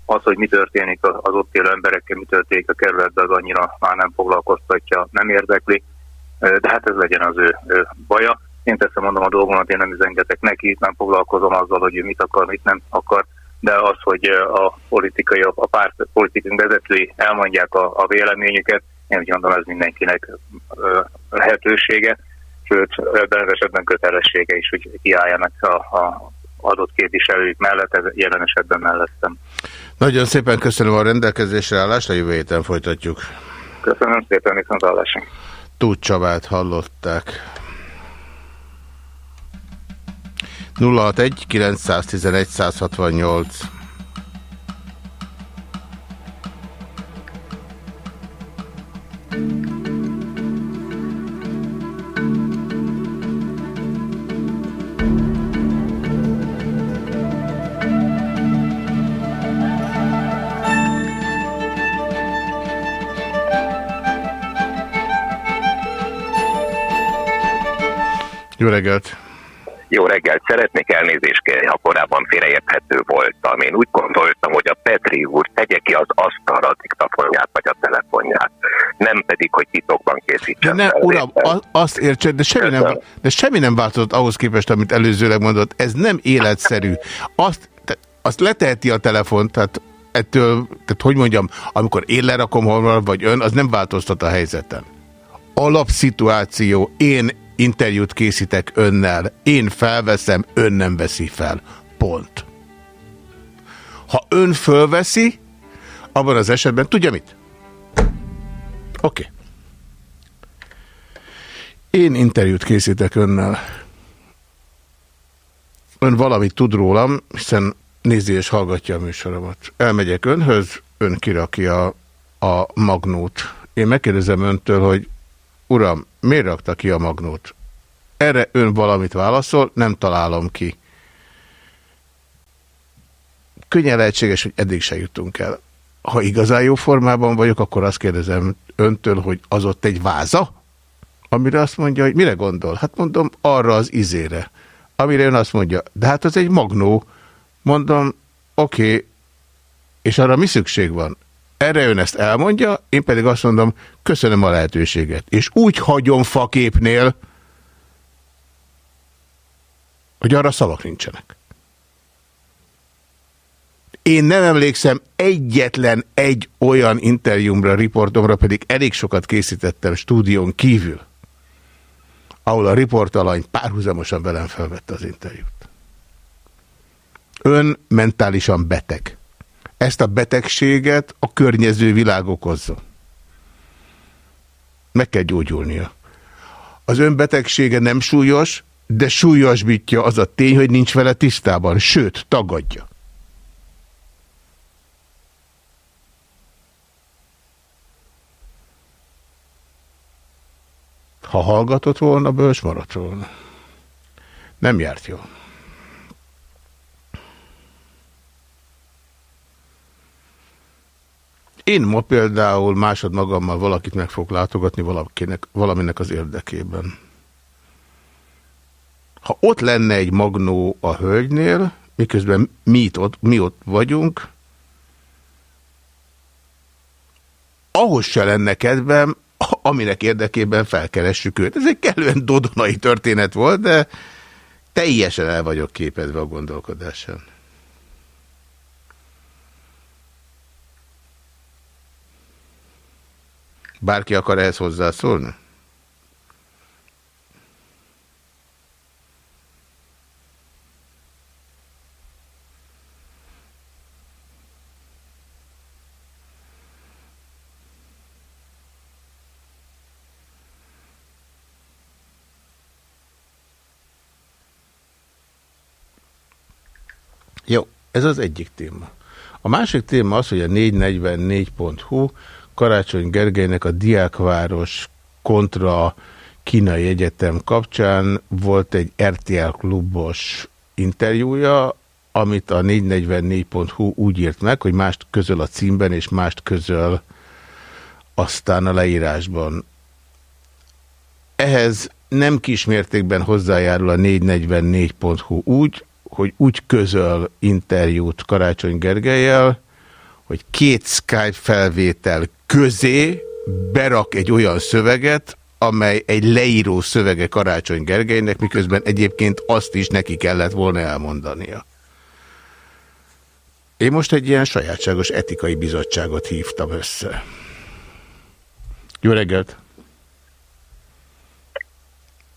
S16: az, hogy mi történik az ott élő emberekkel, mi történik a kerületben, az annyira már nem foglalkoztatja, nem érdekli, de hát ez legyen az ő, ő baja. Én teszem mondom a dolgomat, én nem üzengetek neki, nem foglalkozom azzal, hogy ő mit akar, mit nem akar, de az, hogy a politikai, a párt politikai vezetői elmondják a, a véleményüket, én úgy gondolom, ez mindenkinek lehetősége, sőt, ebben az esetben kötelessége is, hogy kiálljanak a, a adott képviselők mellett, ez jelen esetben mellettem.
S1: Nagyon szépen köszönöm a rendelkezésre állást, a jövő héten folytatjuk.
S16: Köszönöm szépen, viszont hallásra.
S1: Tud Csabát hallották. 061 911 168 Jó reggelt!
S3: Jó reggelt, szeretnék elnézést kérni, ha korábban félreérthető voltam. Én úgy gondoltam, hogy a Petri úr tegye ki az asztalra a diktafonját vagy a telefonját, nem pedig, hogy titokban készítsen.
S1: De ne, uram, azt értse, de semmi, nem, de semmi nem változott ahhoz képest, amit előzőleg mondott. Ez nem életszerű. Azt, te, azt leteheti a telefon, tehát ettől, tehát hogy mondjam, amikor én lerakom vagy ön, az nem változtat a helyzeten. Alapszituáció, én interjút készítek önnel, én felveszem, ön nem veszi fel. Pont. Ha ön fölveszi, abban az esetben tudja mit? Oké. Okay. Én interjút készítek önnel. Ön valamit tud rólam, hiszen nézi és hallgatja a műsoromat. Elmegyek önhöz, ön kirakja a magnót. Én megkérdezem öntől, hogy uram, miért rakta ki a magnót? Erre ön valamit válaszol, nem találom ki. Könnyen lehetséges, hogy eddig se jutunk el. Ha igazán jó formában vagyok, akkor azt kérdezem öntől, hogy az ott egy váza? Amire azt mondja, hogy mire gondol? Hát mondom, arra az izére. Amire ön azt mondja, de hát az egy magnó. Mondom, oké, okay, és arra mi szükség van? Erre ön ezt elmondja, én pedig azt mondom, köszönöm a lehetőséget. És úgy hagyom faképnél, hogy arra szavak nincsenek. Én nem emlékszem egyetlen egy olyan interjúmra, riportomra, pedig elég sokat készítettem stúdión kívül, ahol a riportalany párhuzamosan velem felvette az interjút. Ön mentálisan beteg. Ezt a betegséget a környező világ okozza. Meg kell gyógyulnia. Az ön betegsége nem súlyos, de súlyosbítja az a tény, hogy nincs vele tisztában, sőt, tagadja. Ha hallgatott volna, bős maradt volna. Nem járt jól. Én ma például másod magammal valakit meg fog látogatni valakinek, valaminek az érdekében. Ha ott lenne egy magnó a hölgynél, miközben mi ott, mi ott vagyunk, ahhoz se lenne kedvem, aminek érdekében felkeressük őt. Ez egy kellően dodonai történet volt, de teljesen el vagyok képedve a gondolkodásán. Bárki akar ehhez hozzászólni? Jó, ez az egyik téma. A másik téma az, hogy a 444.hu Karácsony Gergelynek a Diákváros kontra Kínai Egyetem kapcsán volt egy RTL klubos interjúja, amit a 444.hu úgy írt meg, hogy mást közöl a címben, és mást közöl aztán a leírásban. Ehhez nem kismértékben hozzájárul a 444.hu úgy, hogy úgy közöl interjút Karácsony Gergelyel, hogy két Skype felvétel közé berak egy olyan szöveget, amely egy leíró szövege Karácsony Gergelynek, miközben egyébként azt is neki kellett volna elmondania. Én most egy ilyen sajátságos etikai bizottságot hívtam össze. Jó reggelt!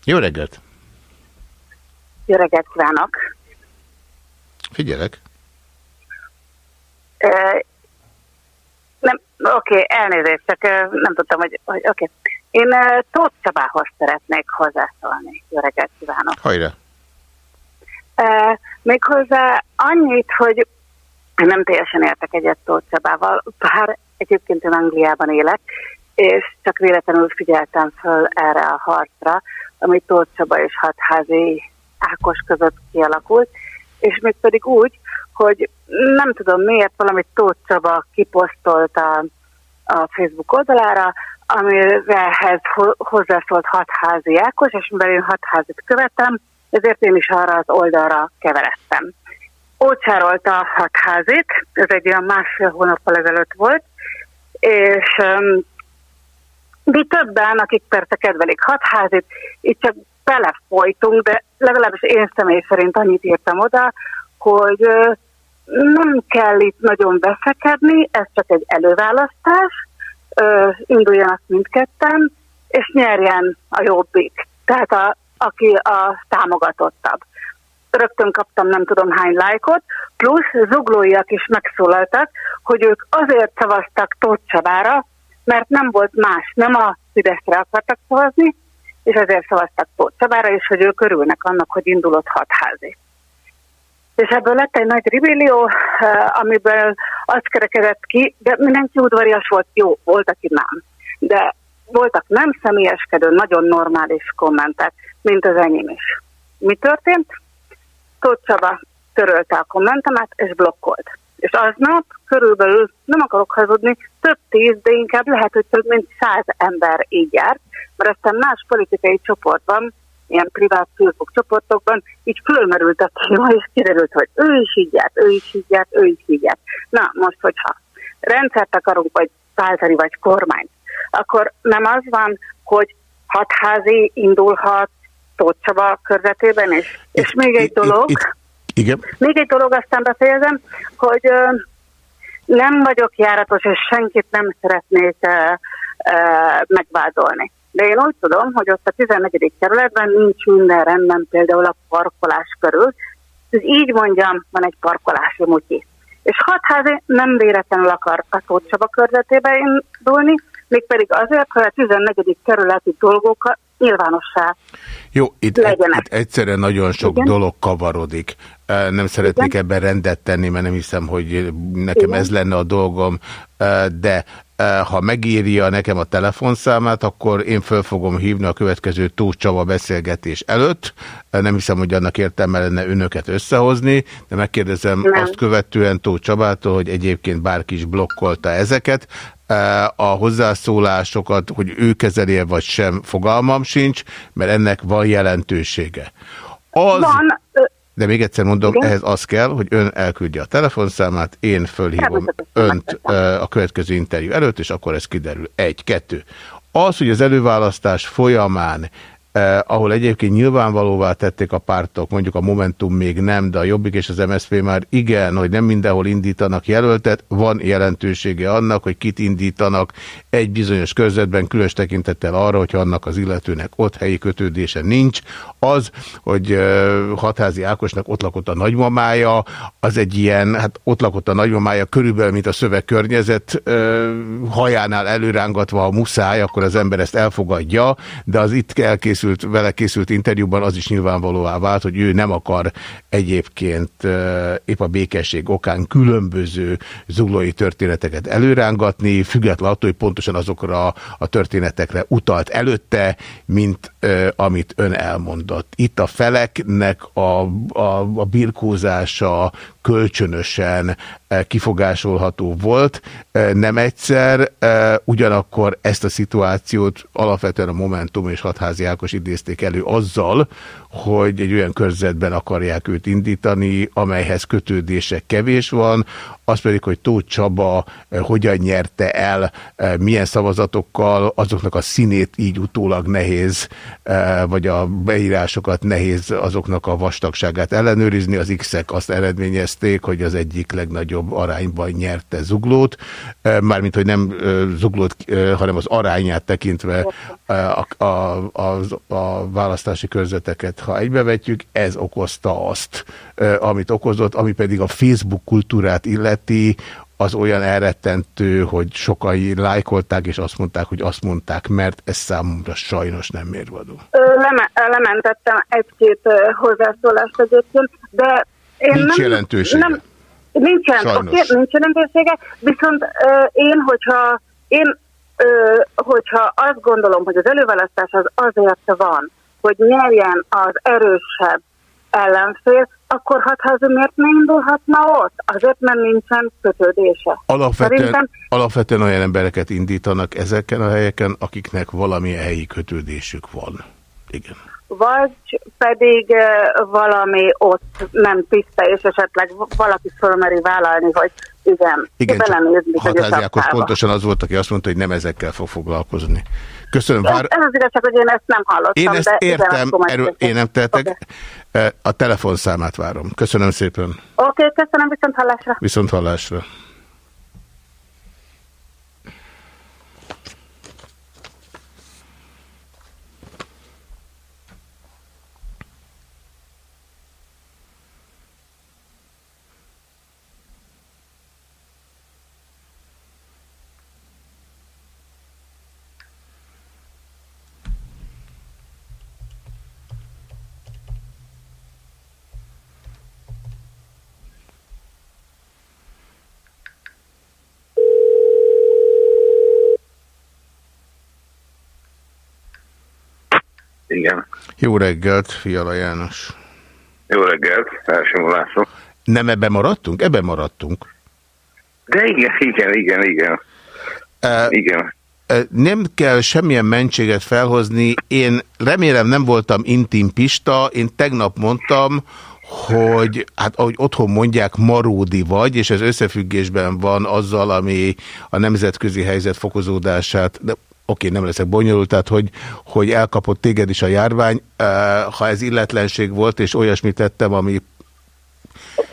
S1: Jó reggelt!
S17: Jó reggelt kívánok!
S1: Figyelek.
S17: Oké, okay, elnézést, csak nem tudtam, hogy, hogy oké. Okay. Én uh, Tóth Csabához szeretnék hozzászólni. Jó reggelt kívánok!
S1: Hajra!
S17: Uh, méghozzá annyit, hogy nem teljesen értek egyet Tóth Csabával, bár egyébként én Angliában élek, és csak véletlenül figyeltem föl erre a harcra, amit Tóth Csaba és Hatházi Ákos között kialakult, és még pedig úgy, hogy nem tudom miért valamit Tóth Csaba kiposztolta a Facebook oldalára, amirehez hozzászólt hatházi Ákos, és mivel én hatházit követem, ezért én is arra az oldalra keveredtem. Ócsárolta hatházit, ez egy olyan másfél hónappal ezelőtt volt, és um, mi többen, akik persze kedvelik hatházit, itt csak belefolytunk, de legalábbis én személy szerint annyit írtam oda, hogy nem kell itt nagyon veszekedni, ez csak egy előválasztás, induljanak mindketten, és nyerjen a jobbik, tehát a, aki a támogatottabb. Rögtön kaptam nem tudom hány lájkot, plusz zuglóiak is megszólaltak, hogy ők azért szavaztak Tóth Csabára, mert nem volt más, nem a Fideszre akartak szavazni, és ezért szavaztak Tóth Csabára, és hogy ők örülnek annak, hogy indulott hatházi. És ebből lett egy nagy ribélió, eh, amiből az kerekedett ki, de mindenki udvarias volt, jó, volt, aki nem. De voltak nem személyeskedő, nagyon normális kommentek, mint az enyém is. Mi történt? Tóth Csaba törölte a kommentemet, és blokkolt. És aznap körülbelül, nem akarok hazudni, több tíz, de inkább lehet, hogy több mint száz ember így járt, mert aztán más politikai csoportban, ilyen privát Facebook csoportokban így fölmerült a téma, és kiderült, hogy ő is így járt, ő is így járt, ő is így járt. Na, most, hogyha rendszert akarunk, vagy váltani, vagy kormányt, akkor nem az van, hogy hatházi indulhat Tóth Csaba körzetében, és, és még egy dolog,
S1: igen.
S17: Még egy dolog, aztán befejezem, hogy ö, nem vagyok járatos, és senkit nem szeretnék ö, ö, megvádolni. De én úgy tudom, hogy ott a 14. kerületben nincs minden rendben, például a parkolás körül. Ez így mondjam, van egy parkolási mutyi. És hatházi nem véletlenül akar a Tóth Csaba körzetébe indulni, mégpedig azért, hogy a 14. kerületi dolgokat nyilvánossá
S1: Jó, itt, egy, itt egyszerűen nagyon sok Igen? dolog kavarodik. Nem szeretnék Igen? ebben rendet tenni, mert nem hiszem, hogy nekem Igen? ez lenne a dolgom, de ha megírja nekem a telefonszámát, akkor én föl fogom hívni a következő Tóth Csaba beszélgetés előtt. Nem hiszem, hogy annak értelme lenne önöket összehozni, de megkérdezem nem. azt követően Tóth Csabától, hogy egyébként bárki is blokkolta ezeket. A hozzászólásokat, hogy ő kezelje vagy sem, fogalmam sincs, mert ennek van jelentősége.
S17: Az... Van,
S1: De még egyszer mondom, Igen? ehhez az kell, hogy ön elküldje a telefonszámát, én fölhívom önt a következő interjú előtt, és akkor ez kiderül. Egy, kettő. Az, hogy az előválasztás folyamán eh, ahol egyébként nyilvánvalóvá tették a pártok, mondjuk a Momentum még nem, de a Jobbik és az MSZP már igen, hogy nem mindenhol indítanak jelöltet, van jelentősége annak, hogy kit indítanak egy bizonyos körzetben, különös tekintettel arra, hogy annak az illetőnek ott helyi kötődése nincs. Az, hogy eh, Hatházi Ákosnak ott lakott a nagymamája, az egy ilyen, hát ott lakott a nagymamája körülbelül, mint a szövegkörnyezet, eh, hajánál előrángatva a muszáj, akkor az ember ezt elfogadja, de az itt elkészült, vele készült interjúban az is nyilvánvalóvá vált, hogy ő nem akar egyébként épp a békesség okán különböző zuglói történeteket előrángatni, függetlenül attól, hogy pontosan azokra a történetekre utalt előtte, mint amit ön elmondott. Itt a feleknek a, a, a birkózása kölcsönösen kifogásolható volt. Nem egyszer, ugyanakkor ezt a szituációt alapvetően a Momentum és Hatházi Ákos idézték elő azzal, hogy egy olyan körzetben akarják őt indítani, amelyhez kötődése kevés van, az pedig, hogy Tóth Csaba eh, hogyan nyerte el, eh, milyen szavazatokkal, azoknak a színét így utólag nehéz, eh, vagy a beírásokat nehéz azoknak a vastagságát ellenőrizni. Az X-ek azt eredményezték, hogy az egyik legnagyobb arányban nyerte Zuglót, mármint, hogy nem Zuglót, hanem az arányát tekintve a, a, a, a választási körzeteket, ha egybevetjük, ez okozta azt, amit okozott, ami pedig a Facebook kultúrát illeti, az olyan elrettentő, hogy sokai lájkolták, és azt mondták, hogy azt mondták, mert ez számomra sajnos nem mérvadó.
S17: Leme lementettem egy-két hozzászólást egyébként, de én
S1: Nincs
S17: nem,
S1: jelentősége.
S17: Nem, nincsen, oké, nincs jelentősége, viszont uh, én, hogyha én, uh, hogyha azt gondolom, hogy az előválasztás az azért van, hogy nyerjen az erősebb ellenfél, akkor hatházi miért ne indulhatna ott? Azért nem nincsen kötődése.
S1: Alapvetően, Szerintem... alapvetően olyan embereket indítanak ezeken a helyeken, akiknek valamilyen helyi kötődésük van. Igen.
S17: Vagy pedig uh, valami ott nem tiszta, és esetleg valaki fölmeri vállalni, hogy igen,
S1: igen Hatházi Ákos pontosan az volt, aki azt mondta, hogy nem ezekkel fog foglalkozni. Köszönöm.
S17: Vár... Ez az igazság, hogy én ezt nem hallottam.
S1: Én ezt de értem, erről én nem tehetek. Okay. A telefonszámát várom. Köszönöm szépen. Oké,
S17: okay, köszönöm, viszont hallásra.
S1: Viszont hallásra.
S16: Igen.
S1: Jó reggelt, Fiala János.
S16: Jó reggelt, első László.
S1: Nem ebben maradtunk? Ebben maradtunk.
S16: De igen, igen, igen, igen. Uh, igen.
S1: Nem kell semmilyen mentséget felhozni. Én remélem nem voltam intim pista. Én tegnap mondtam, hogy hát ahogy otthon mondják, maródi vagy, és ez összefüggésben van azzal, ami a nemzetközi helyzet fokozódását, de oké, nem leszek bonyolult, tehát hogy, hogy elkapott téged is a járvány. Ha ez illetlenség volt, és olyasmit tettem, ami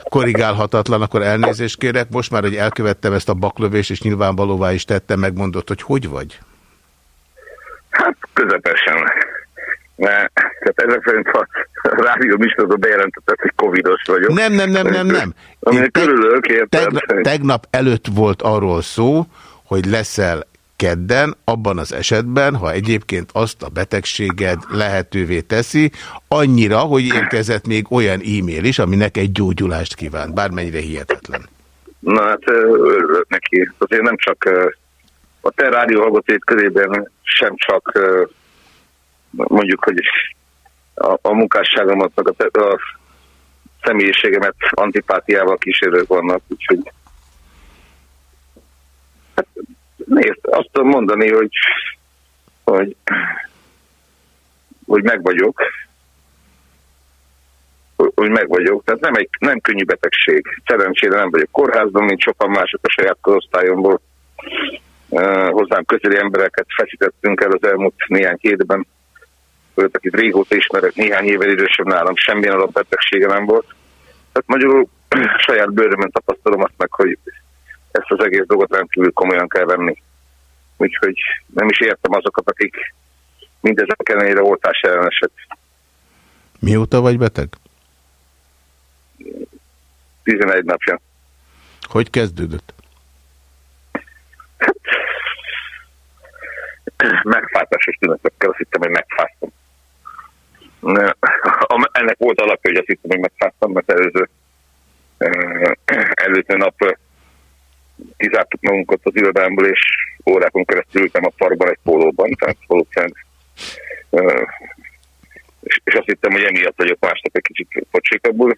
S1: korrigálhatatlan, akkor elnézést kérek. Most már, hogy elkövettem ezt a baklövést, és nyilvánvalóvá is tettem, megmondott, hogy hogy vagy?
S16: Hát közepesen. Mert, tehát ezek szerint a rádió műsorban bejelentett, hogy covidos vagyok.
S1: Nem, nem, nem, nem, nem.
S16: Én te körülök,
S1: tegnap, tegnap előtt volt arról szó, hogy leszel kedden, abban az esetben, ha egyébként azt a betegséged lehetővé teszi, annyira, hogy érkezett még olyan e-mail is, aminek egy gyógyulást kíván, bármennyire hihetetlen.
S16: Na hát örülök neki. Azért nem csak a te rádióhallgatóid körében sem csak mondjuk, hogy a, a munkásságomat, a, a személyiségemet antipátiával kísérők vannak, úgyhogy Nézd, azt tudom mondani, hogy, hogy, hogy meg vagyok, hogy
S3: meg vagyok. Tehát nem, egy, nem könnyű betegség. Szerencsére nem vagyok kórházban, mint sokan mások a saját korosztályomból. Hozzám közeli embereket feszítettünk el az elmúlt néhány hétben. Őt, akit régóta ismerek, néhány évvel idősebb nálam, semmilyen alapbetegsége nem volt. Tehát magyarul <clears throat> saját bőrömön tapasztalom azt meg, hogy ezt az egész dolgot rendkívül komolyan kell venni. Úgyhogy nem is értem azokat, akik mindezek ellenére oltás ellenesek.
S1: Mióta vagy beteg?
S3: 11 napja.
S1: Hogy kezdődött?
S3: Megfátásos tünetekkel, azt hittem, hogy megfáztam. Ennek volt alapja, hogy azt hittem, hogy megfáztam, mert előző előző nap kizártuk magunkat az irodámból, és órákon keresztül ültem a parkban egy pólóban, tehát valószínűleg és, és azt hittem, hogy emiatt vagyok másnap egy kicsit pocsékabbul,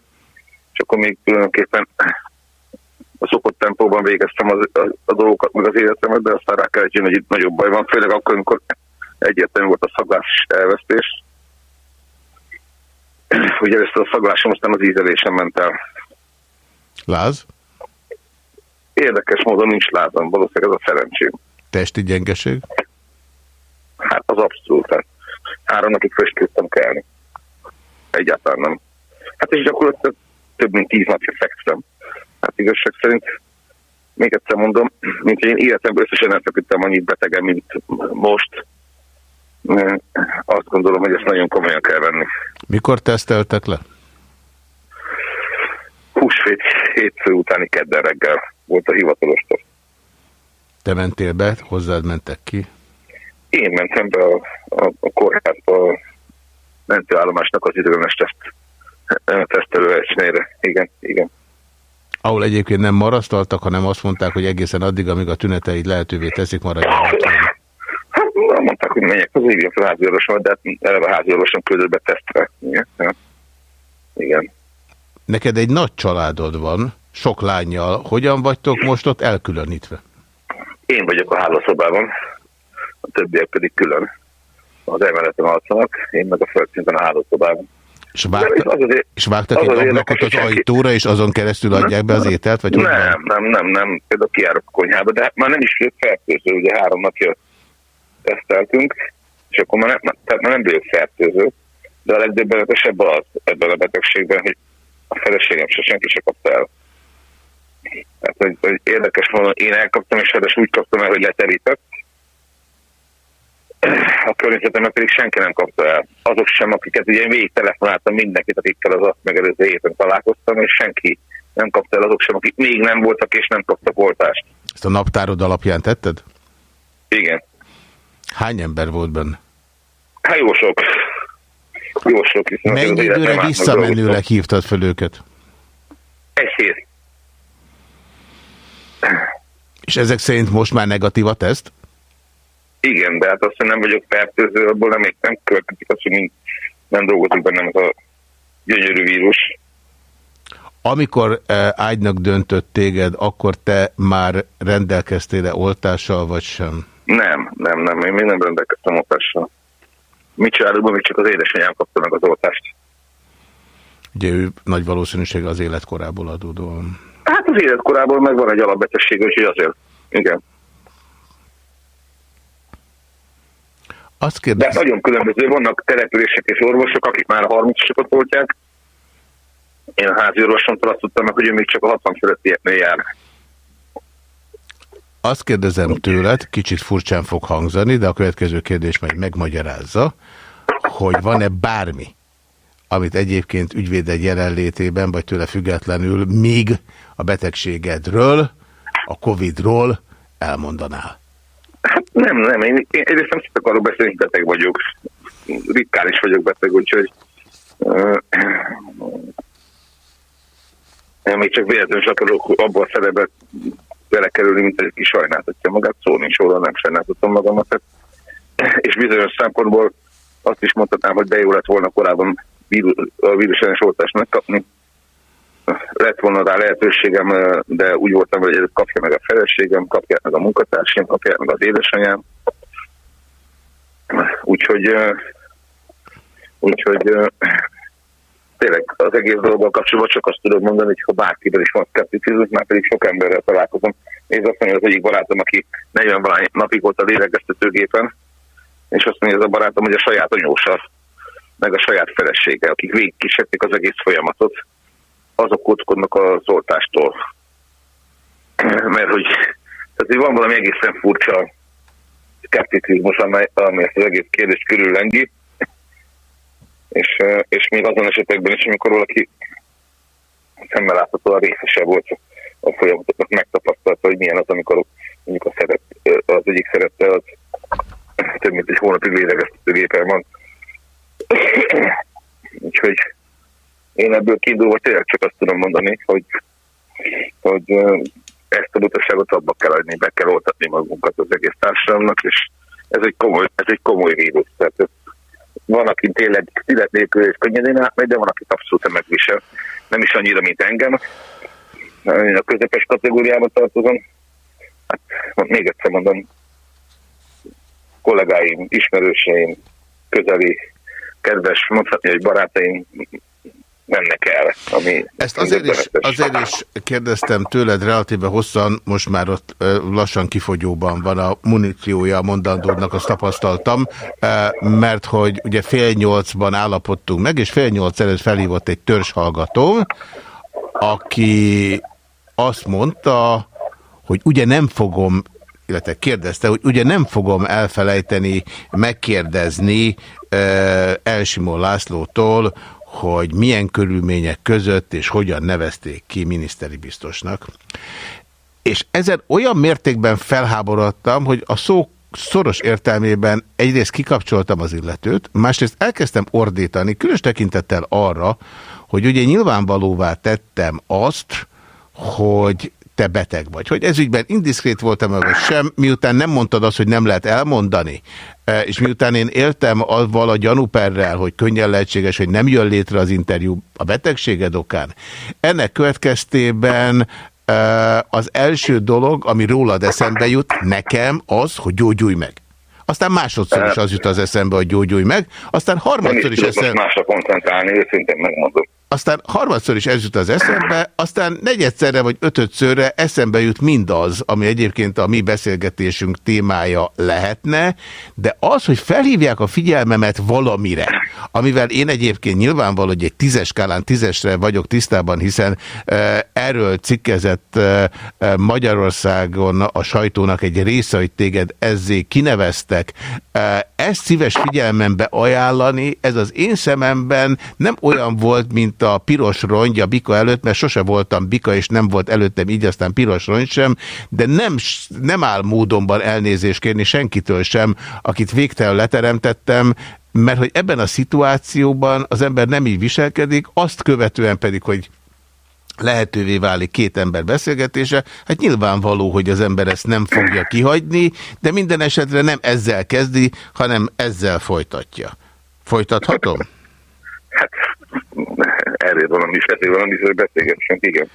S3: és akkor még tulajdonképpen a szokott tempóban végeztem az, a, a dolgokat, meg az életemet, de aztán rá kellett jönni, hogy itt nagyobb baj van, főleg akkor, amikor egyértelmű volt a szaglás elvesztés. Ugye először a szaglásom, aztán az ízelésem ment el.
S1: Láz?
S3: Érdekes módon nincs lázam, valószínűleg ez a szerencsém.
S1: Testi gyengeség?
S3: Hát az abszolút. Hát három napig föl tudtam kelni. Egyáltalán nem. Hát és gyakorlatilag több mint tíz napja fekszem. Hát igazság szerint, még egyszer mondom, mint én életemben összesen nem feküdtem annyit betegen, mint most. Azt gondolom, hogy ezt nagyon komolyan kell venni.
S1: Mikor teszteltek le?
S3: Húsvét hétfő utáni kedden reggel volt a hivatalos teszt.
S1: Te mentél be, hozzád mentek ki?
S3: Én mentem be a, a, a kórházba a mentőállomásnak az időlenes teszt, tesztelő helyszínére. Igen, igen.
S1: Ahol egyébként nem marasztaltak, hanem azt mondták, hogy egészen addig, amíg a tüneteid lehetővé teszik, maradjanak.
S3: Hát mondták, hogy menjek az igen, a háziorvosom, de hát eleve a háziorvosom küldött be tesztre. Igen. igen.
S1: Neked egy nagy családod van, sok lányjal. Hogyan vagytok most ott elkülönítve?
S3: Én vagyok a hálószobában, a többiek pedig külön. Az emeleten alszanak, én meg a földszinten a hálószobában.
S1: És, vágta, az azért, és vágtak az egy ablakot az ajtóra, és azon keresztül adják be az ételt? Vagy
S3: nem, nem, nem, nem, nem, például kiárok a konyhába, de már nem is fertőző, ugye három napja teszteltünk, és akkor már nem, tehát már nem vagyok fertőző, de a legdöbbenetesebb az ebben a betegségben, hogy a feleségem se senki se kapta el. Tehát, hogy, hogy érdekes módon én elkaptam, és hát úgy kaptam el, hogy leterített. A környezetemet pedig senki nem kapta el. Azok sem, akiket ugye én végig telefonáltam mindenkit, akikkel az azt megelőző héten találkoztam, és senki nem kapta el azok sem, akik még nem voltak és nem kaptak oltást.
S1: Ezt a naptárod alapján tetted?
S3: Igen.
S1: Hány ember volt benne?
S3: Hát jó sok. Jó sok.
S1: Mennyi időre visszamenőleg hívtad fel őket?
S3: Egy hét.
S1: És ezek szerint most már negatív a teszt?
S3: Igen, de hát azt, hogy nem vagyok fertőző, abból nem, nem következik azt, hogy nem dolgozik bennem ez a gyönyörű vírus.
S1: Amikor e, ágynak döntött téged, akkor te már rendelkeztél-e oltással, vagy sem?
S3: Nem, nem, nem, én még nem rendelkeztem oltással. Mit csinálunk, még csak az édesanyám kapta meg az oltást.
S1: Ugye ő nagy valószínűség az életkorából adódóan.
S3: Hát az életkorából meg van egy alapbetegség, úgyhogy azért, igen.
S1: Azt kérdez...
S3: De nagyon különböző, vannak települések és orvosok, akik már a 30-sokat voltják. Én a házi orvosomtól azt tudtam meg, hogy ő még csak a 60 fölöttieknél jár.
S1: Azt kérdezem tőled, kicsit furcsán fog hangzani, de a következő kérdés majd megmagyarázza, hogy van-e bármi, amit egyébként ügyvéded jelenlétében, vagy tőle függetlenül még a betegségedről, a Covid-ról elmondanál?
S3: Hát nem, nem. Én, én egyrészt nem szoktak arról beszélni, hogy beteg vagyok. Ritkán is vagyok beteg, úgyhogy uh, <clears throat> én még csak véletlenül is akarok abban a szerepet belekerülni, mint egy kis sajnáltatja magát, szólni is róla, nem sajnáltatom magamat. És bizonyos szempontból azt is mondhatnám, hogy bejó lett volna korábban a vírusellenes oltást megkapni. Lett volna rá lehetőségem, de úgy voltam, hogy kapja meg a feleségem, kapja meg a munkatársam, kapja meg az édesanyám. Úgyhogy, úgyhogy tényleg az egész dologgal kapcsolatban csak azt tudom mondani, hogy ha bárkivel is van szkepticizmus, már pedig sok emberrel találkozom. Én azt mondja, az egyik barátom, aki 40 valány napig volt a lélegeztetőgépen, és azt mondja az a barátom, hogy a saját anyósa, meg a saját felesége, akik végigkísérték az egész folyamatot, azok kockodnak az oltástól. Mert hogy tehát van valami egészen furcsa szkepticizmus, amely, ami ezt az egész kérdést körüllengi, és, és még azon esetekben is, amikor valaki szemmel láthatóan részese volt a folyamatoknak, megtapasztalta, hogy milyen az, amikor mondjuk a szeret, az egyik szerette az több mint egy hónapig lélegeztetőgépen van. <clears throat> Úgyhogy én ebből kiindulva tényleg csak azt tudom mondani, hogy, hogy ezt a butaságot abba kell adni, be kell oltatni magunkat az egész társadalomnak, és ez egy komoly, ez egy komoly vírus. Tehát van, aki tényleg szület nélkül és könnyedén átmegy, de van, aki abszolút megvisel. Nem is annyira, mint engem. Én a közepes kategóriába tartozom. Hát, még egyszer mondom, kollégáim, ismerőseim, közeli, kedves, mondhatni, hogy barátaim mennek el. Ami
S1: Ezt azért is, azért is kérdeztem tőled relatíve hosszan, most már ott lassan kifogyóban van a muníciója a mondandódnak, azt tapasztaltam, mert hogy ugye fél nyolcban állapodtunk meg, és fél nyolc előtt felhívott egy törzshallgató, aki azt mondta, hogy ugye nem fogom illetve kérdezte, hogy ugye nem fogom elfelejteni, megkérdezni uh, Elsimó Lászlótól, hogy milyen körülmények között és hogyan nevezték ki miniszteri biztosnak. És ezen olyan mértékben felháborodtam, hogy a szó szoros értelmében egyrészt kikapcsoltam az illetőt, másrészt elkezdtem ordítani, különös tekintettel arra, hogy ugye nyilvánvalóvá tettem azt, hogy te beteg vagy. Hogy ez ügyben indiszkrét voltam, vagy sem, miután nem mondtad azt, hogy nem lehet elmondani, és miután én éltem avval a gyanúperrel, hogy könnyen lehetséges, hogy nem jön létre az interjú a betegséged okán, ennek következtében e, az első dolog, ami rólad eszembe jut, nekem az, hogy gyógyulj meg. Aztán másodszor is az jut az eszembe, hogy gyógyulj meg, aztán harmadszor is, is eszembe...
S3: másra koncentrálni, őszintén megmondom
S1: aztán harmadszor is ez jut az eszembe, aztán negyedszerre vagy ötödszörre eszembe jut mindaz, ami egyébként a mi beszélgetésünk témája lehetne, de az, hogy felhívják a figyelmemet valamire, amivel én egyébként nyilvánvaló, hogy egy tízes skálán tízesre vagyok tisztában, hiszen e, erről cikkezett e, Magyarországon a sajtónak egy része, hogy téged ezzé kineveztek. E, ezt szíves figyelmembe ajánlani, ez az én szememben nem olyan volt, mint a piros rongy a bika előtt, mert sose voltam bika, és nem volt előttem így aztán piros rongy sem, de nem, nem áll módonban elnézést kérni senkitől sem, akit végtelen leteremtettem, mert hogy ebben a szituációban az ember nem így viselkedik, azt követően pedig, hogy lehetővé válik két ember beszélgetése, hát nyilvánvaló, hogy az ember ezt nem fogja kihagyni, de minden esetre nem ezzel kezdi, hanem ezzel folytatja. Folytathatom?
S3: Hát erről valami, erről valami, beszélgessünk, igen.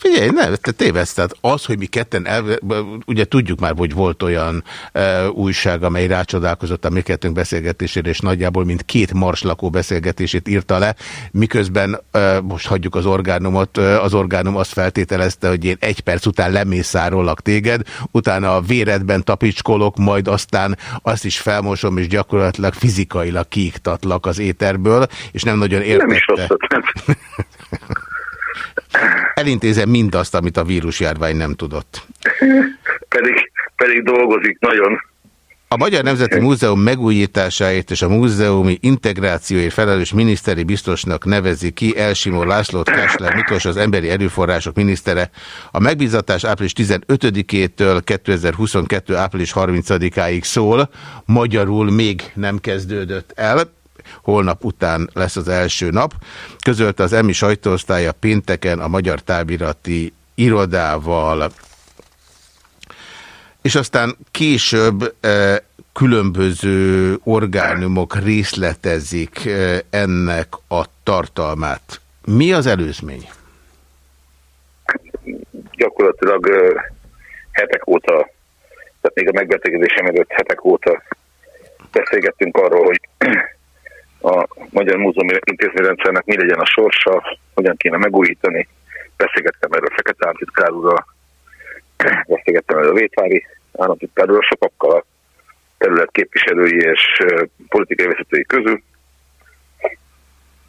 S1: Figyelj, ne, te tévedsz, tehát az, hogy mi ketten, el, ugye tudjuk már, hogy volt olyan e, újság, amely rácsodálkozott a mi kettőnk beszélgetésére, és nagyjából mint két marslakó beszélgetését írta le, miközben e, most hagyjuk az orgánumot, e, az orgánum azt feltételezte, hogy én egy perc után lemészárolak téged, utána a véredben tapicskolok, majd aztán azt is felmosom, és gyakorlatilag fizikailag kiiktatlak az éterből, és nem nagyon értette. Nem is rosszat, nem. <laughs> Elintézem mindazt, amit a vírusjárvány nem tudott.
S3: pedig, pedig dolgozik nagyon.
S1: A Magyar Nemzeti Múzeum megújításáért és a múzeumi integrációért felelős miniszteri biztosnak nevezi ki Elsimó Lászlót Kásler Miklós, az emberi erőforrások minisztere. A megbízatás április 15-től 2022. április 30-áig szól, magyarul még nem kezdődött el holnap után lesz az első nap. Közölte az EMI sajtóosztálya pénteken a Magyar Távirati Irodával, és aztán később eh, különböző orgánumok részletezik eh, ennek a tartalmát. Mi az előzmény?
S3: Gyakorlatilag eh, hetek óta, tehát még a megbetegedésem előtt hetek óta beszélgettünk arról, hogy a Magyar Múzeumi Intézményrendszernek mi legyen a sorsa, hogyan kéne megújítani. Beszélgettem erről Fekete államtitkár úrral, <clears throat> beszélgettem erről a Vétvári államtitkár úrral, sokakkal a terület képviselői és politikai vezetői közül.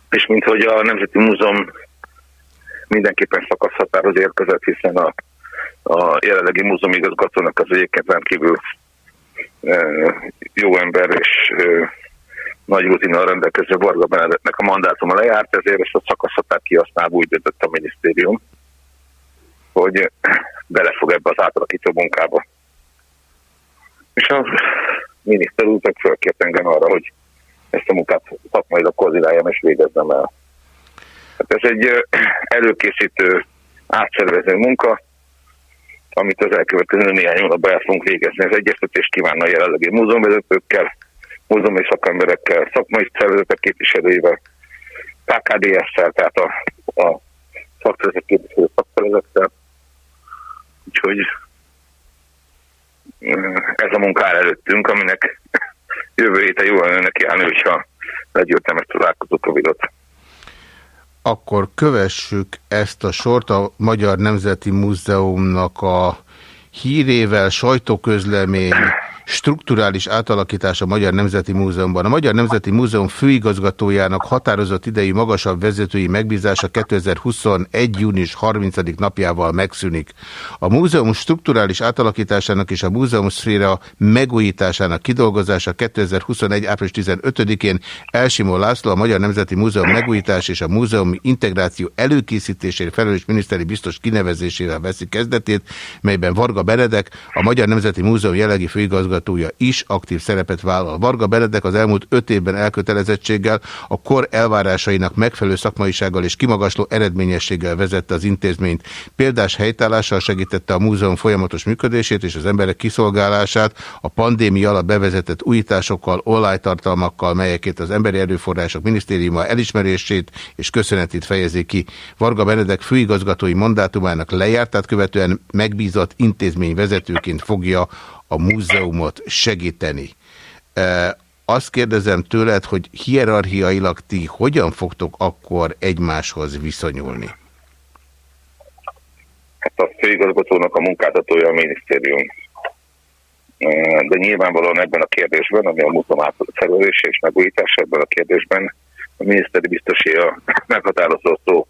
S3: És mint hogy a Nemzeti Múzeum mindenképpen szakaszhatároz érkezett, hiszen a, a jelenlegi múzeum igazgatónak az egyébként rendkívül e, jó ember és e, nagy rutinnal rendelkező Varga Benedettnek a mandátuma lejárt, ezért ezt a szakaszhatárt kihasználva úgy döntött a minisztérium, hogy belefog ebbe az átalakító munkába. És a miniszter úr meg fölkért engem arra, hogy ezt a munkát szakmailag koordináljam és végezzem el. Hát ez egy előkészítő, átszervező munka, amit az elkövetkező néhány hónapban el fogunk végezni. Ez egyeztetést kívánna a jelenlegi múzeumvezetőkkel, múzeumi szakemberekkel, szakmai szervezetek képviselőivel, KKDS-szel, tehát a, a szakszervezet képviselő szakszervezettel. Úgyhogy ez a munka előttünk, aminek jövő héten jól lenne neki állni, hogyha legyűrtem ezt az átkozó Covidot
S1: akkor kövessük ezt a sort a Magyar Nemzeti Múzeumnak a hírével, sajtóközlemény, strukturális átalakítás a Magyar Nemzeti Múzeumban. A Magyar Nemzeti Múzeum főigazgatójának határozott idei magasabb vezetői megbízása 2021. június 30. napjával megszűnik. A múzeum strukturális átalakításának és a múzeum szféra megújításának kidolgozása 2021. április 15-én Elsimó László, a Magyar Nemzeti Múzeum megújítás és a múzeumi integráció előkészítésére felelős miniszteri biztos kinevezésével veszi kezdetét, melyben Varga Benedek, a Magyar Nemzeti Múzeum jelenlegi főigazgatója igazgatója is aktív szerepet vállal. Varga Benedek az elmúlt öt évben elkötelezettséggel, a kor elvárásainak megfelelő szakmaisággal és kimagasló eredményességgel vezette az intézményt. Példás helytállással segítette a múzeum folyamatos működését és az emberek kiszolgálását, a pandémia alatt bevezetett újításokkal, online tartalmakkal, melyekért az Emberi Erőforrások Minisztériuma elismerését és köszönetét fejezi ki. Varga Benedek főigazgatói mandátumának lejártát követően megbízott intézmény vezetőként fogja a múzeumot segíteni. Azt kérdezem tőled, hogy hierarchiailag ti hogyan fogtok akkor egymáshoz viszonyulni?
S3: Hát a főigazgatónak a munkáltatója a minisztérium. De nyilvánvalóan ebben a kérdésben, ami a múzeum átszervezése és megújítása ebben a kérdésben, a miniszteri biztosé a <clears throat> meghatározó szó.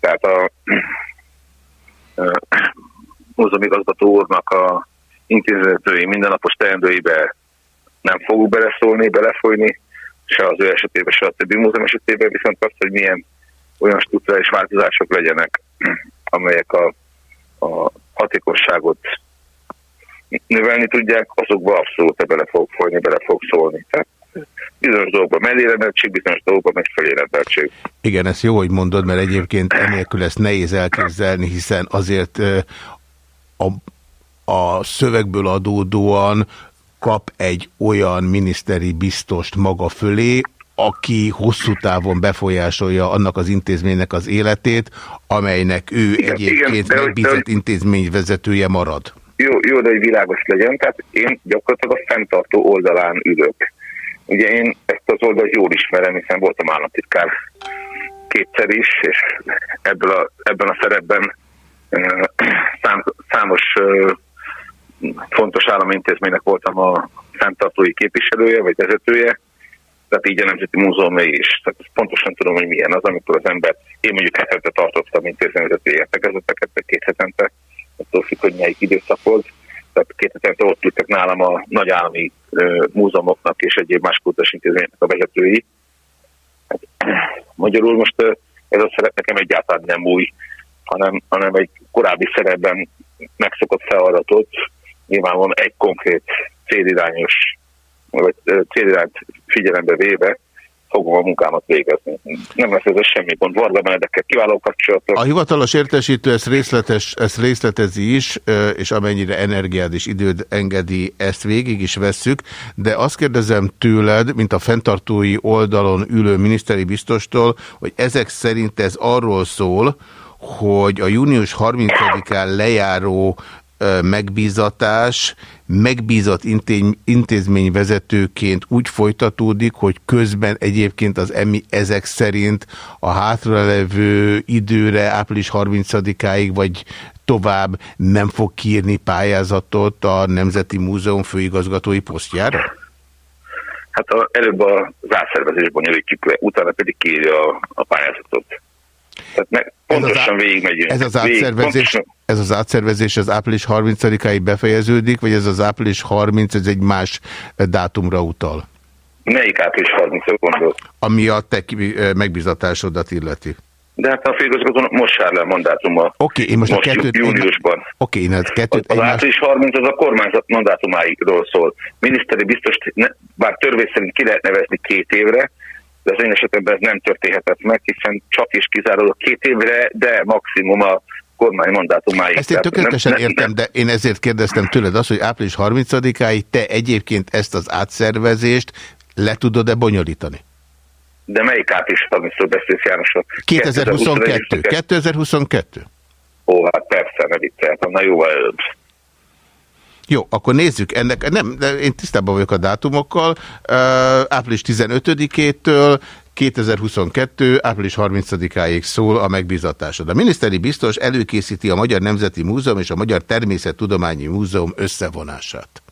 S3: Tehát a, a <clears throat> múzeumigazgató úrnak a intézetői mindennapos teendőibe nem fogunk beleszólni, belefolyni, se az ő esetében, se a többi múzeum esetében, viszont azt, hogy milyen olyan struktúrális változások legyenek, amelyek a, a hatékosságot növelni tudják, azokba abszolút bele fog folyni, bele fog szólni. Tehát bizonyos dolgokban mellérendeltség, bizonyos dolgokban meg.
S1: Igen, ezt jó, hogy mondod, mert egyébként enélkül ezt nehéz elképzelni, hiszen azért a a szövegből adódóan kap egy olyan miniszteri biztost maga fölé, aki hosszú távon befolyásolja annak az intézménynek az életét, amelynek ő igen, egyébként igen, megbízott intézmény vezetője marad.
S3: Jó, jó, de hogy világos legyen, tehát én gyakorlatilag a fenntartó oldalán ülök. Ugye én ezt az oldalt jól ismerem, hiszen voltam államtitkár kétszer is, és ebből a, ebben a szerepben szám, számos fontos államintézménynek voltam a fenntartói képviselője, vagy vezetője, tehát így a Nemzeti Múzeum is. Tehát pontosan tudom, hogy milyen az, amikor az ember, én mondjuk hetente tartottam intézményvezetői értekezeteket, vagy két hetente, attól függ, hogy melyik időszak volt. Tehát két hetente ott ültek nálam a nagy állami múzeumoknak és egyéb más kultúrás intézményeknek a vezetői. Hát, magyarul most ez a szerep nekem egyáltalán nem új, hanem, hanem egy korábbi szerepben megszokott feladatot, nyilvánvalóan egy konkrét célirányos, vagy célirányt figyelembe véve fogom a munkámat végezni. Nem lesz ez semmi gond. Varga Benedekkel kiváló kapcsolatok.
S1: A hivatalos értesítő ezt, részletes, ezt részletezi is, és amennyire energiád és időd engedi, ezt végig is vesszük, de azt kérdezem tőled, mint a fenntartói oldalon ülő miniszteri biztostól, hogy ezek szerint ez arról szól, hogy a június 30-án lejáró megbízatás megbízott intézményvezetőként úgy folytatódik, hogy közben egyébként az EMI ezek szerint a hátralevő időre április 30-áig vagy tovább nem fog kiírni pályázatot a Nemzeti Múzeum főigazgatói posztjára?
S3: Hát a, előbb a zárszervezés bonyolítjuk le, utána pedig kiírja a, a pályázatot. Tehát meg, pontosan ez végigmegyünk.
S1: Ez az, átszervezés, pontosan... ez az átszervezés az április 30-áig befejeződik, vagy ez az április 30, ez egy más dátumra utal?
S3: Melyik április 30-ra gondol?
S1: Ami a te megbizatásodat illeti.
S3: De hát a főigazgatónak most sár le a mandátuma. Oké,
S1: okay, én most, most a kettőt...
S3: Júniusban.
S1: Oké, én a kettőt...
S3: Az, az április 30 az a kormányzat mandátumáiról szól. Miniszteri biztos, ne, bár törvény szerint ki lehet nevezni két évre, de az én esetemben ez nem történhetett meg, hiszen csak is kizárólag két évre, de maximum a kormány mandátumáig.
S1: Ezt én tökéletesen nem, értem, nem, de én ezért kérdeztem tőled azt, hogy április 30-áig te egyébként ezt az átszervezést le tudod-e bonyolítani?
S3: De melyik április 30-ról beszélsz, János?
S1: 2022. 2022.
S3: Ó, hát persze, ne vicceltem, na jó előbb.
S1: Jó, akkor nézzük ennek, nem, de én tisztában vagyok a dátumokkal, április 15-től 2022. április 30-áig szól a megbizatásod. A miniszteri biztos előkészíti a Magyar Nemzeti Múzeum és a Magyar Természettudományi Múzeum összevonását.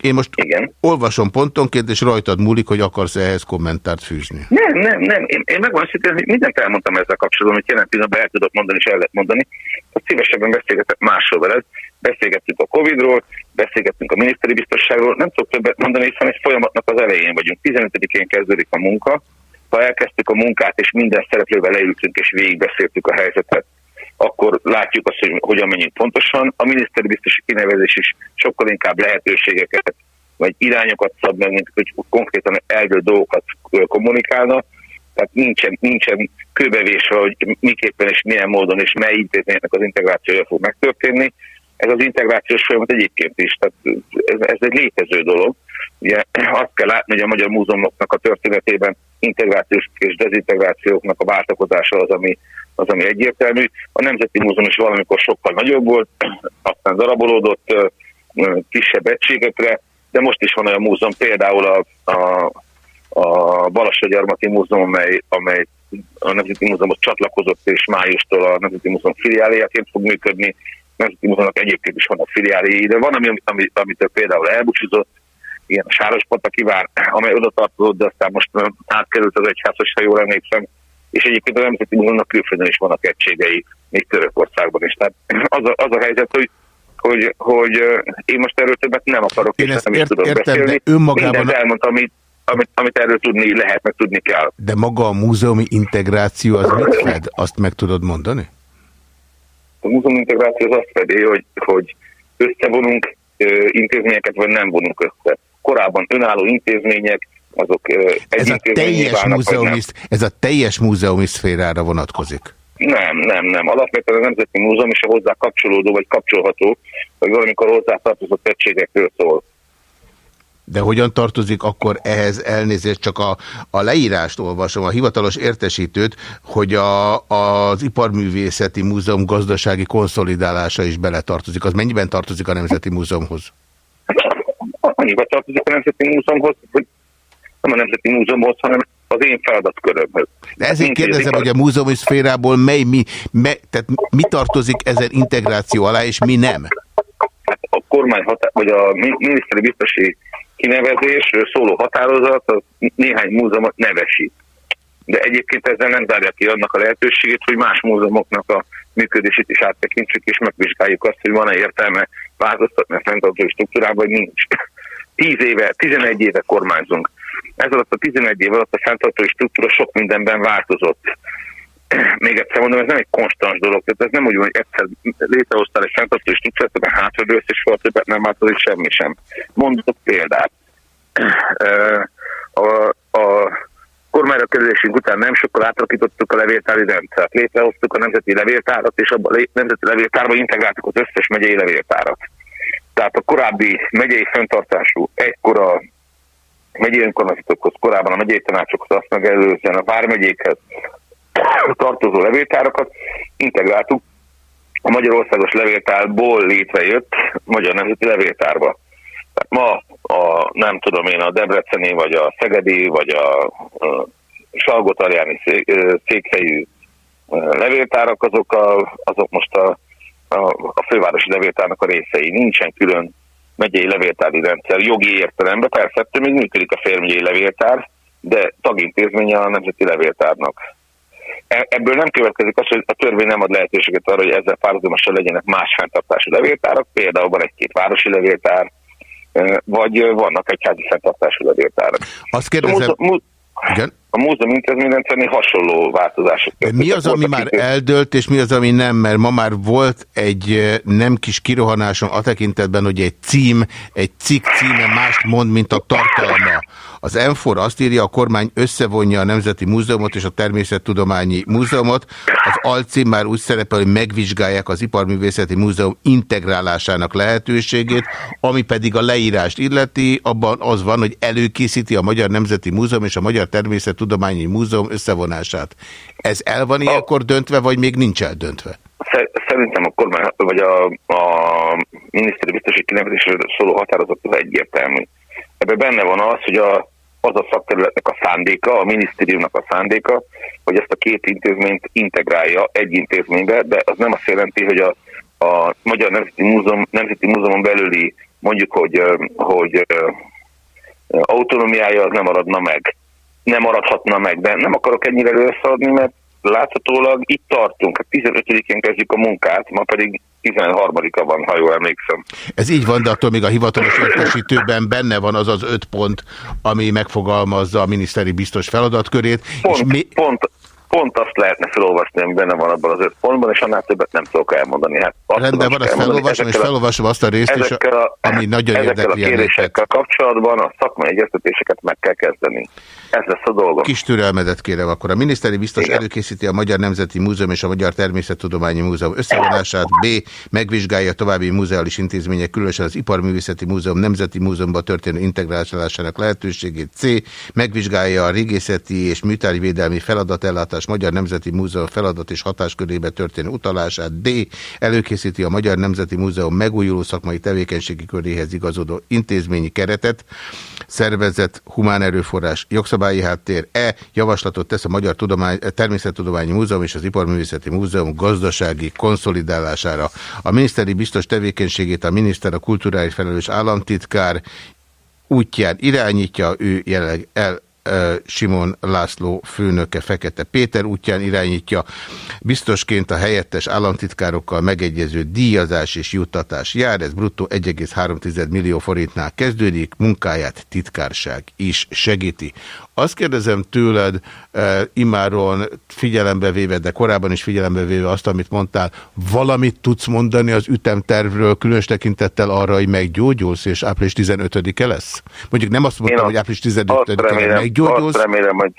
S1: Én most Igen. olvasom pontonként, és rajtad múlik, hogy akarsz -e ehhez kommentárt fűzni.
S3: Nem, nem, nem. Én, én megvan hogy mindent elmondtam ezzel kapcsolatban, hogy jelen pillanatban el tudok mondani, és el lehet mondani. Azt szívesebben beszélgetek másról veled. Beszélgettünk a Covid-ról, beszélgettünk a miniszteri biztosságról. Nem tudok többet mondani, hiszen egy folyamatnak az elején vagyunk. 15-én kezdődik a munka. Ha elkezdtük a munkát, és minden szereplővel leültünk, és végigbeszéltük a helyzetet, akkor látjuk azt, hogy hogyan menjünk pontosan. A miniszteri biztosi kinevezés is sokkal inkább lehetőségeket vagy irányokat szab meg, mint hogy konkrétan eldő dolgokat kommunikálna. Tehát nincsen, nincsen kőbevésve, hogy miképpen és milyen módon és mely intézménynek az integrációja fog megtörténni. Ez az integrációs folyamat egyébként is, tehát ez, ez egy létező dolog. Ugye azt kell látni, hogy a Magyar Múzeumoknak a történetében integrációs és dezintegrációknak a váltakozása az, ami az, ami egyértelmű. A Nemzeti Múzeum is valamikor sokkal nagyobb volt, <clears throat> aztán darabolódott kisebb egységekre, de most is van olyan múzeum, például a, a, a Balassagyarmati Múzeum, amely, amely a Nemzeti Múzeumot csatlakozott, és májustól a Nemzeti Múzeum filiáliaként fog működni. Nemzeti Múzeumnak egyébként is van a filiáliai, de van, ami, ami, amit például elbúcsúzott, ilyen a Sárospataki vár, amely oda tartozott, de aztán most átkerült az egyházas, ha jól emlékszem, és egyébként a Nemzeti Múzeumnak külföldön is vannak egységei, még Törökországban is. Tehát az a, az a helyzet, hogy hogy, hogy én most erről többet nem akarok, én és nem is tudok értem, beszélni. De önmagában... Mindent elmondtam, amit, amit, amit erről tudni lehet, meg tudni kell.
S1: De maga a múzeumi integráció az mit fed? Azt meg tudod mondani?
S3: A múzeumi integráció az azt fedi, hogy, hogy összevonunk intézményeket, vagy nem vonunk össze. Korábban önálló intézmények, azok ez a teljes múzeumi,
S1: Ez a teljes múzeumi szférára vonatkozik.
S3: Nem, nem, nem. Alapvetően a Nemzeti Múzeum és a hozzá kapcsolódó vagy kapcsolható, vagy valamikor hozzá tartozott egységekről szól.
S1: De hogyan tartozik akkor ehhez elnézést, csak a, a leírást olvasom, a hivatalos értesítőt, hogy a, az Iparművészeti Múzeum gazdasági konszolidálása is beletartozik. Az mennyiben tartozik a Nemzeti Múzeumhoz?
S3: Annyiban tartozik a Nemzeti Múzeumhoz, hogy nem a Nemzeti Múzeumhoz, hanem az én feladatkörömhöz.
S1: De ezért kérdezem, hogy a múzeumi szférából mely, mi, me, tehát mi tartozik ezen integráció alá, és mi nem?
S3: Hát a kormány hatá vagy a miniszteri biztosi kinevezés szóló határozat az néhány múzeumot nevesít. De egyébként ezzel nem zárja ki annak a lehetőségét, hogy más múzeumoknak a működését is áttekintsük, és megvizsgáljuk azt, hogy van-e értelme változtatni a fenntartó struktúrában, vagy nincs. 10 éve, 11 éve kormányzunk ez alatt a 11 év alatt a fenntartói struktúra sok mindenben változott. <clears throat> Még egyszer mondom, ez nem egy konstans dolog, tehát ez nem úgy, hogy egyszer létrehoztál egy fenntartói struktúrát, a hátradőlsz, és soha többet nem változik semmi sem. Mondok példát. <clears throat> A, a kormányra kerülésünk után nem sokkal átalakítottuk a levéltári rendszert. Létrehoztuk a Nemzeti Levéltárat, és abban a Nemzeti Levéltárba integráltuk az összes megyei levéltárat. Tehát a korábbi megyei fenntartású, egykora megyei önkormányzatokhoz, korábban a megyei tanácsokhoz, azt megelőzően a vármegyékhez, <coughs> tartozó levéltárakat integráltuk a Magyarországos Levéltárból létrejött Magyar Nemzeti Levéltárba. Tehát ma a, nem tudom én, a Debreceni, vagy a Szegedi, vagy a, a Salgotarjáni székhelyű levéltárak, azok, a, azok most a, a, a fővárosi levéltárnak a részei. Nincsen külön megyei levéltári rendszer jogi értelemben. Persze, ettől még működik a félmegyei levéltár, de tagintézménye a Nemzeti Levéltárnak. E, ebből nem következik az, hogy a törvény nem ad lehetőséget arra, hogy ezzel párhuzamosan legyenek más fenntartású levéltárak, például van egy-két városi levéltár, vagy vannak egy házi fenntartású levéltárak.
S1: Azt kérdezem...
S3: Igen? A múzeum intézményrendszernél hasonló változások.
S1: Mi az, ami már eldölt, és mi az, ami nem? Mert ma már volt egy nem kis kirohanásom a tekintetben, hogy egy cím, egy cikk címe mást mond, mint a tartalma. Az ENFOR azt írja, a kormány összevonja a Nemzeti Múzeumot és a Természettudományi Múzeumot. Az alcím már úgy szerepel, hogy megvizsgálják az Iparművészeti Múzeum integrálásának lehetőségét, ami pedig a leírást illeti, abban az van, hogy előkészíti a Magyar Nemzeti Múzeum és a Magyar Természettudományi Múzeum összevonását. Ez el van ilyenkor döntve, vagy még nincs eldöntve?
S3: Szerintem a kormány, vagy a, a miniszteri biztosi kinevezésről szóló határozat egyértelmű. Ebben benne van az, hogy a, az a szakterületnek a szándéka, a minisztériumnak a szándéka, hogy ezt a két intézményt integrálja egy intézménybe, de az nem azt jelenti, hogy a, a Magyar Nemzeti Múzeum, Nemzeti Múzeumon belüli mondjuk, hogy, hogy autonómiája az nem maradna meg. Nem maradhatna meg, de nem akarok ennyire összeadni, mert láthatólag itt tartunk. 15-én kezdjük a munkát, ma pedig 13-a van, ha jól emlékszem.
S1: Ez így van, de attól még a hivatalos értesítőben benne van az az öt pont, ami megfogalmazza a miniszteri biztos feladatkörét.
S3: Pont, és mi... pont, pont azt lehetne felolvasni, ami benne van abban az öt pontban, és annál többet nem tudok elmondani. Hát
S1: Rendben van, azt felolvasom, és felolvasom azt a részt is, a, ami nagyon
S3: érdekli. Ezekkel a kérésekkel kapcsolatban a szakmai egyeztetéseket meg kell kezdeni. Ez lesz a dolgom.
S1: Kis türelmedet kérem akkor. A miniszteri biztos Igen. előkészíti a Magyar Nemzeti Múzeum és a Magyar Természettudományi Múzeum összevonását, B. megvizsgálja további múzeális intézmények, különösen az Iparművészeti Múzeum Nemzeti Múzeumban történő integrálásának lehetőségét, C. megvizsgálja a régészeti és műtári védelmi feladatellátás Magyar Nemzeti Múzeum feladat és hatáskörébe történő utalását, D. előkészíti a Magyar Nemzeti Múzeum megújuló szakmai tevékenységi köréhez igazodó intézményi keretet, szervezet, humán erőforrás, jogszabály jogszabályi háttér, E. Javaslatot tesz a Magyar Tudomány, Természettudományi Múzeum és az Iparművészeti Múzeum gazdasági konszolidálására. A miniszteri biztos tevékenységét a miniszter, a kulturális felelős államtitkár útján irányítja, ő jelenleg el Simon László főnöke Fekete Péter útján irányítja. Biztosként a helyettes államtitkárokkal megegyező díjazás és juttatás jár, ez bruttó 1,3 millió forintnál kezdődik, munkáját titkárság is segíti. Azt kérdezem tőled, e, imáron figyelembe véve, de korábban is figyelembe véve azt, amit mondtál, valamit tudsz mondani az ütemtervről, különös tekintettel arra, hogy meggyógyulsz, és április 15-e lesz? Mondjuk nem azt mondtam, hogy április 15-e meggyógyulsz.
S3: Azt remélem, hogy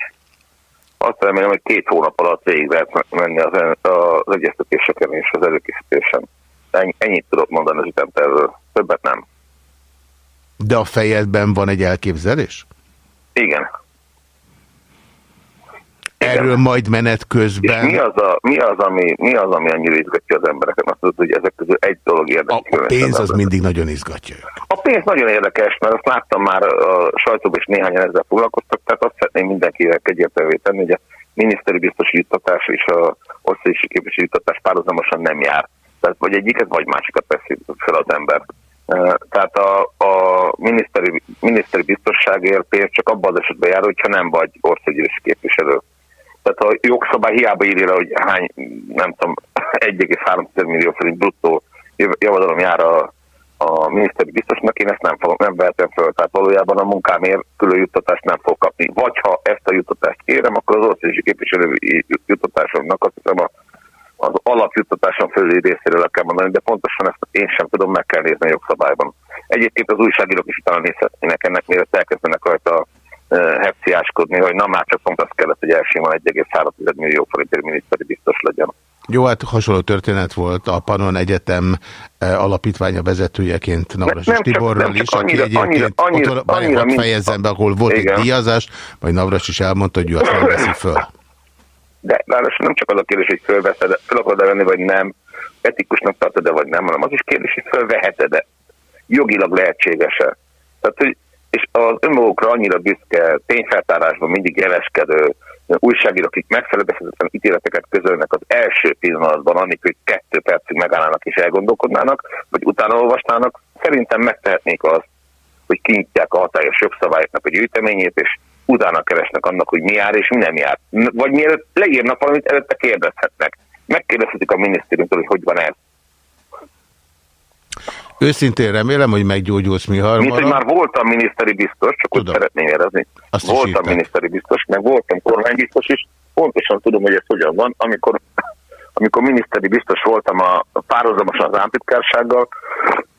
S3: azt remélem, hogy két hónap alatt végig lehet menni az, az egyeztetéseken és az előkészítésen. Ennyit tudok mondani az ütemtervről. Többet nem.
S1: De a fejedben van egy elképzelés?
S3: Igen.
S1: Erről majd menet közben.
S3: mi az, a, mi, az, ami, mi az, ami annyira izgatja az embereket? Azt tudod, hogy ezek közül egy dolog érdekes.
S1: A, a pénz az mindig nagyon izgatja.
S3: A pénz nagyon érdekes, mert azt láttam már a sajtóban, és néhányan ezzel foglalkoztak, tehát azt szeretném mindenkivel egyértelművé tenni, hogy a miniszteri biztosi juttatás és a országosi képviselő juttatás párhuzamosan nem jár. Tehát vagy egyiket, vagy másikat teszi fel az ember. Tehát a, a miniszteri, miniszteri biztosságért pénz csak abban az esetben jár, hogyha nem vagy országgyűlési képviselő. Tehát a jogszabály hiába írja hogy hány, nem tudom, <laughs> 1,3 millió forint bruttó javadalom jár a, a miniszteri biztosnak, én ezt nem, fogom, nem vehetem föl. Tehát valójában a munkámért külön juttatást nem fog kapni. Vagy ha ezt a juttatást kérem, akkor az országos képviselői juttatásomnak azt hiszem a, az alapjuttatáson fölé részéről kell mondani, de pontosan ezt én sem tudom, meg kell nézni a jogszabályban. Egyébként az újságírók is utána nézhetnének ennek, mielőtt elkezdenek rajta hepciáskodni, hogy na már csak pont azt kellett, hogy elsimon 1,3 millió forintért miniszteri biztos legyen.
S1: Jó, hát hasonló történet volt a Panon Egyetem alapítványa vezetőjeként Navras Tiborral is, aki annyira, egyébként annyira, annyira, annyira, fejezzem be, ahol volt Igen. egy díjazás, majd Navras is elmondta, hogy ő azt nem veszi föl.
S3: De ráadásul nem csak az a kérdés, hogy fölveszed, föl akarod venni, vagy nem, etikusnak tartod-e, vagy nem, hanem az is kérdés, hogy fölveheted-e. Jogilag lehetséges-e. Tehát, hogy és az önmagukra annyira büszke, tényfeltárásban mindig jeleskedő újságírók, akik megfelelően ítéleteket közölnek az első pillanatban, amikor hogy kettő percig megállnának és elgondolkodnának, vagy utána olvasnának, szerintem megtehetnék azt, hogy kinyitják a hatályos jogszabályoknak a gyűjteményét, és utána keresnek annak, hogy mi jár és mi nem jár. Vagy mielőtt leírnak valamit, előtte kérdezhetnek. Megkérdezhetik a minisztériumtól, hogy hogy van ez.
S1: Őszintén remélem, hogy meggyógyulsz mi
S3: harmadra. Mint hogy már voltam miniszteri biztos, csak úgy szeretném érezni. Azt voltam miniszteri biztos, meg voltam kormánybiztos is. Pontosan tudom, hogy ez hogyan van. Amikor, amikor miniszteri biztos voltam a párhuzamosan az államtitkársággal,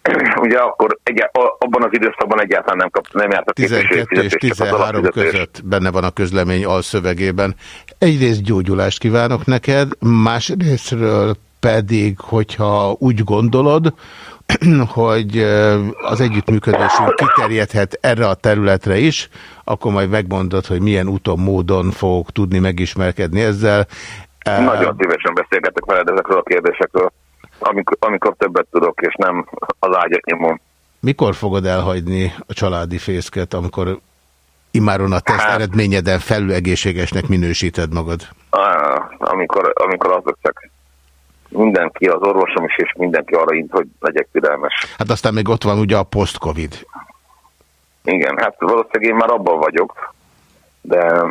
S3: <clears throat> ugye akkor egy, abban az időszakban egyáltalán nem, kap, nem járt a
S1: 12 és 13 között benne van a közlemény alszövegében. Egyrészt gyógyulást kívánok neked, másrésztről pedig, hogyha úgy gondolod, <clears throat> hogy az együttműködésünk kiterjedhet erre a területre is, akkor majd megmondod, hogy milyen úton, módon fogok tudni megismerkedni ezzel.
S3: Nagyon szívesen beszélgetek veled ezekről a kérdésekről, amikor, amikor többet tudok, és nem az ágyat nyomom.
S1: Mikor fogod elhagyni a családi fészket, amikor imáron a teszt hát, eredményeden felül egészségesnek minősíted magad?
S3: Amikor, amikor az leszek mindenki, az orvosom is, és mindenki arra int, hogy legyek türelmes.
S1: Hát aztán még ott van ugye a post-covid.
S3: Igen, hát valószínűleg én már abban vagyok, de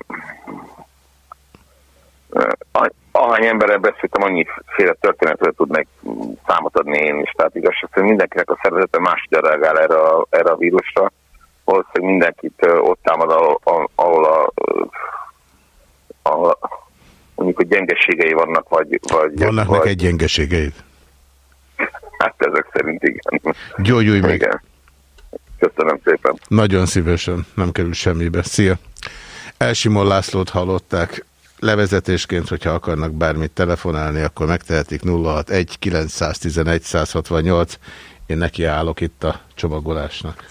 S3: ahány emberrel beszéltem, annyiféle történetről tudnék számot adni én is. Tehát igazság hogy mindenkinek a szervezete máshogy reagál erre a, erre a vírusra. Valószínűleg mindenkit ott támad, ahol, ahol a, ahol a mondjuk, hogy gyengeségei vannak, vagy... vagy
S1: vannak vagy... neked gyengeségeid?
S3: Hát ezek szerint igen.
S1: Gyógyulj meg! Igen.
S3: Köszönöm szépen.
S1: Nagyon szívesen, nem kerül semmibe. Szia! Elsimon Lászlót hallották levezetésként, hogyha akarnak bármit telefonálni, akkor megtehetik 061 911 168. Én neki állok itt a csomagolásnak.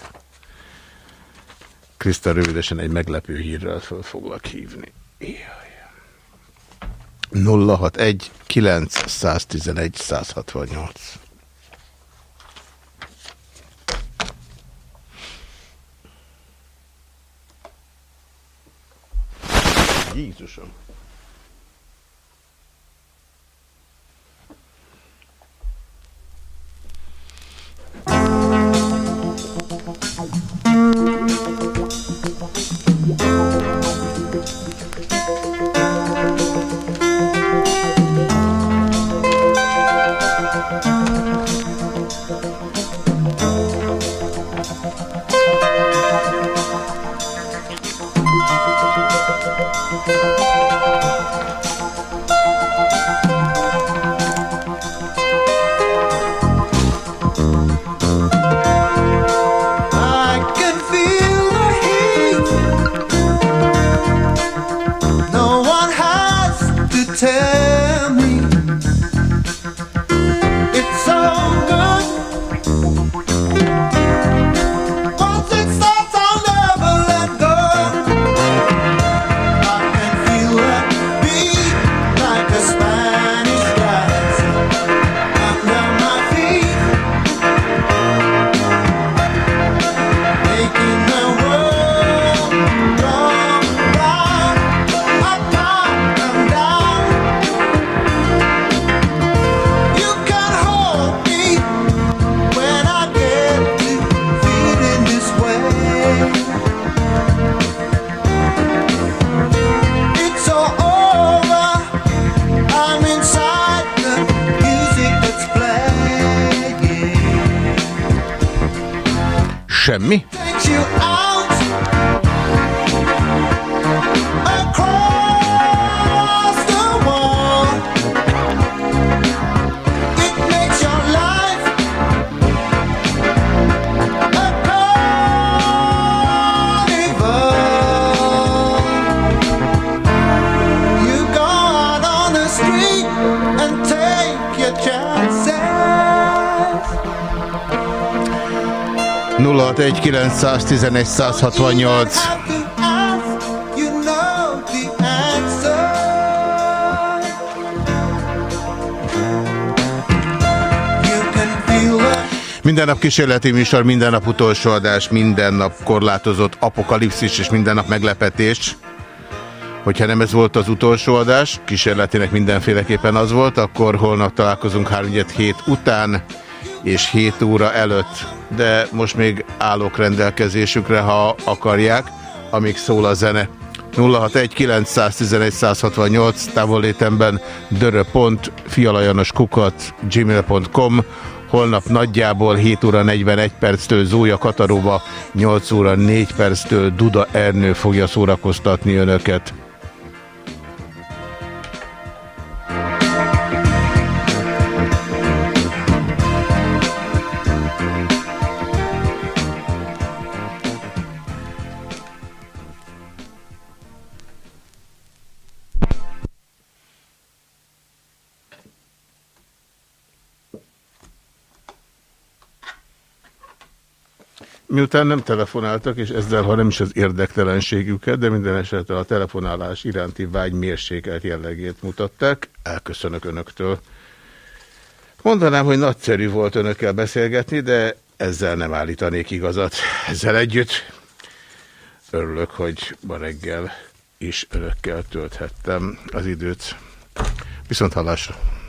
S1: Kriszta rövidesen egy meglepő hírrel föl foglak hívni. Jaj. 061 911 168. Jézusom! Minden nap kísérleti műsor, minden nap utolsó adás, minden nap korlátozott apokalipszis és minden nap meglepetés. Hogyha nem ez volt az utolsó adás, kísérletének mindenféleképpen az volt, akkor holnap találkozunk 3 7 után és 7 óra előtt. De most még állok rendelkezésükre, ha akarják, amíg szól a zene. 061-911-168 távolétemben dörö.fialajanoskukat gmail.com Holnap nagyjából 7 óra 41 perctől Zója Kataróba, 8 óra 4 perctől Duda Ernő fogja szórakoztatni önöket. Miután nem telefonáltak, és ezzel, ha nem is az érdektelenségüket, de minden esetre a telefonálás iránti vágy mérsékelt jellegét mutatták, elköszönök önöktől. Mondanám, hogy nagyszerű volt önökkel beszélgetni, de ezzel nem állítanék igazat. Ezzel együtt örülök, hogy ma reggel is önökkel tölthettem az időt. Viszont hallásra!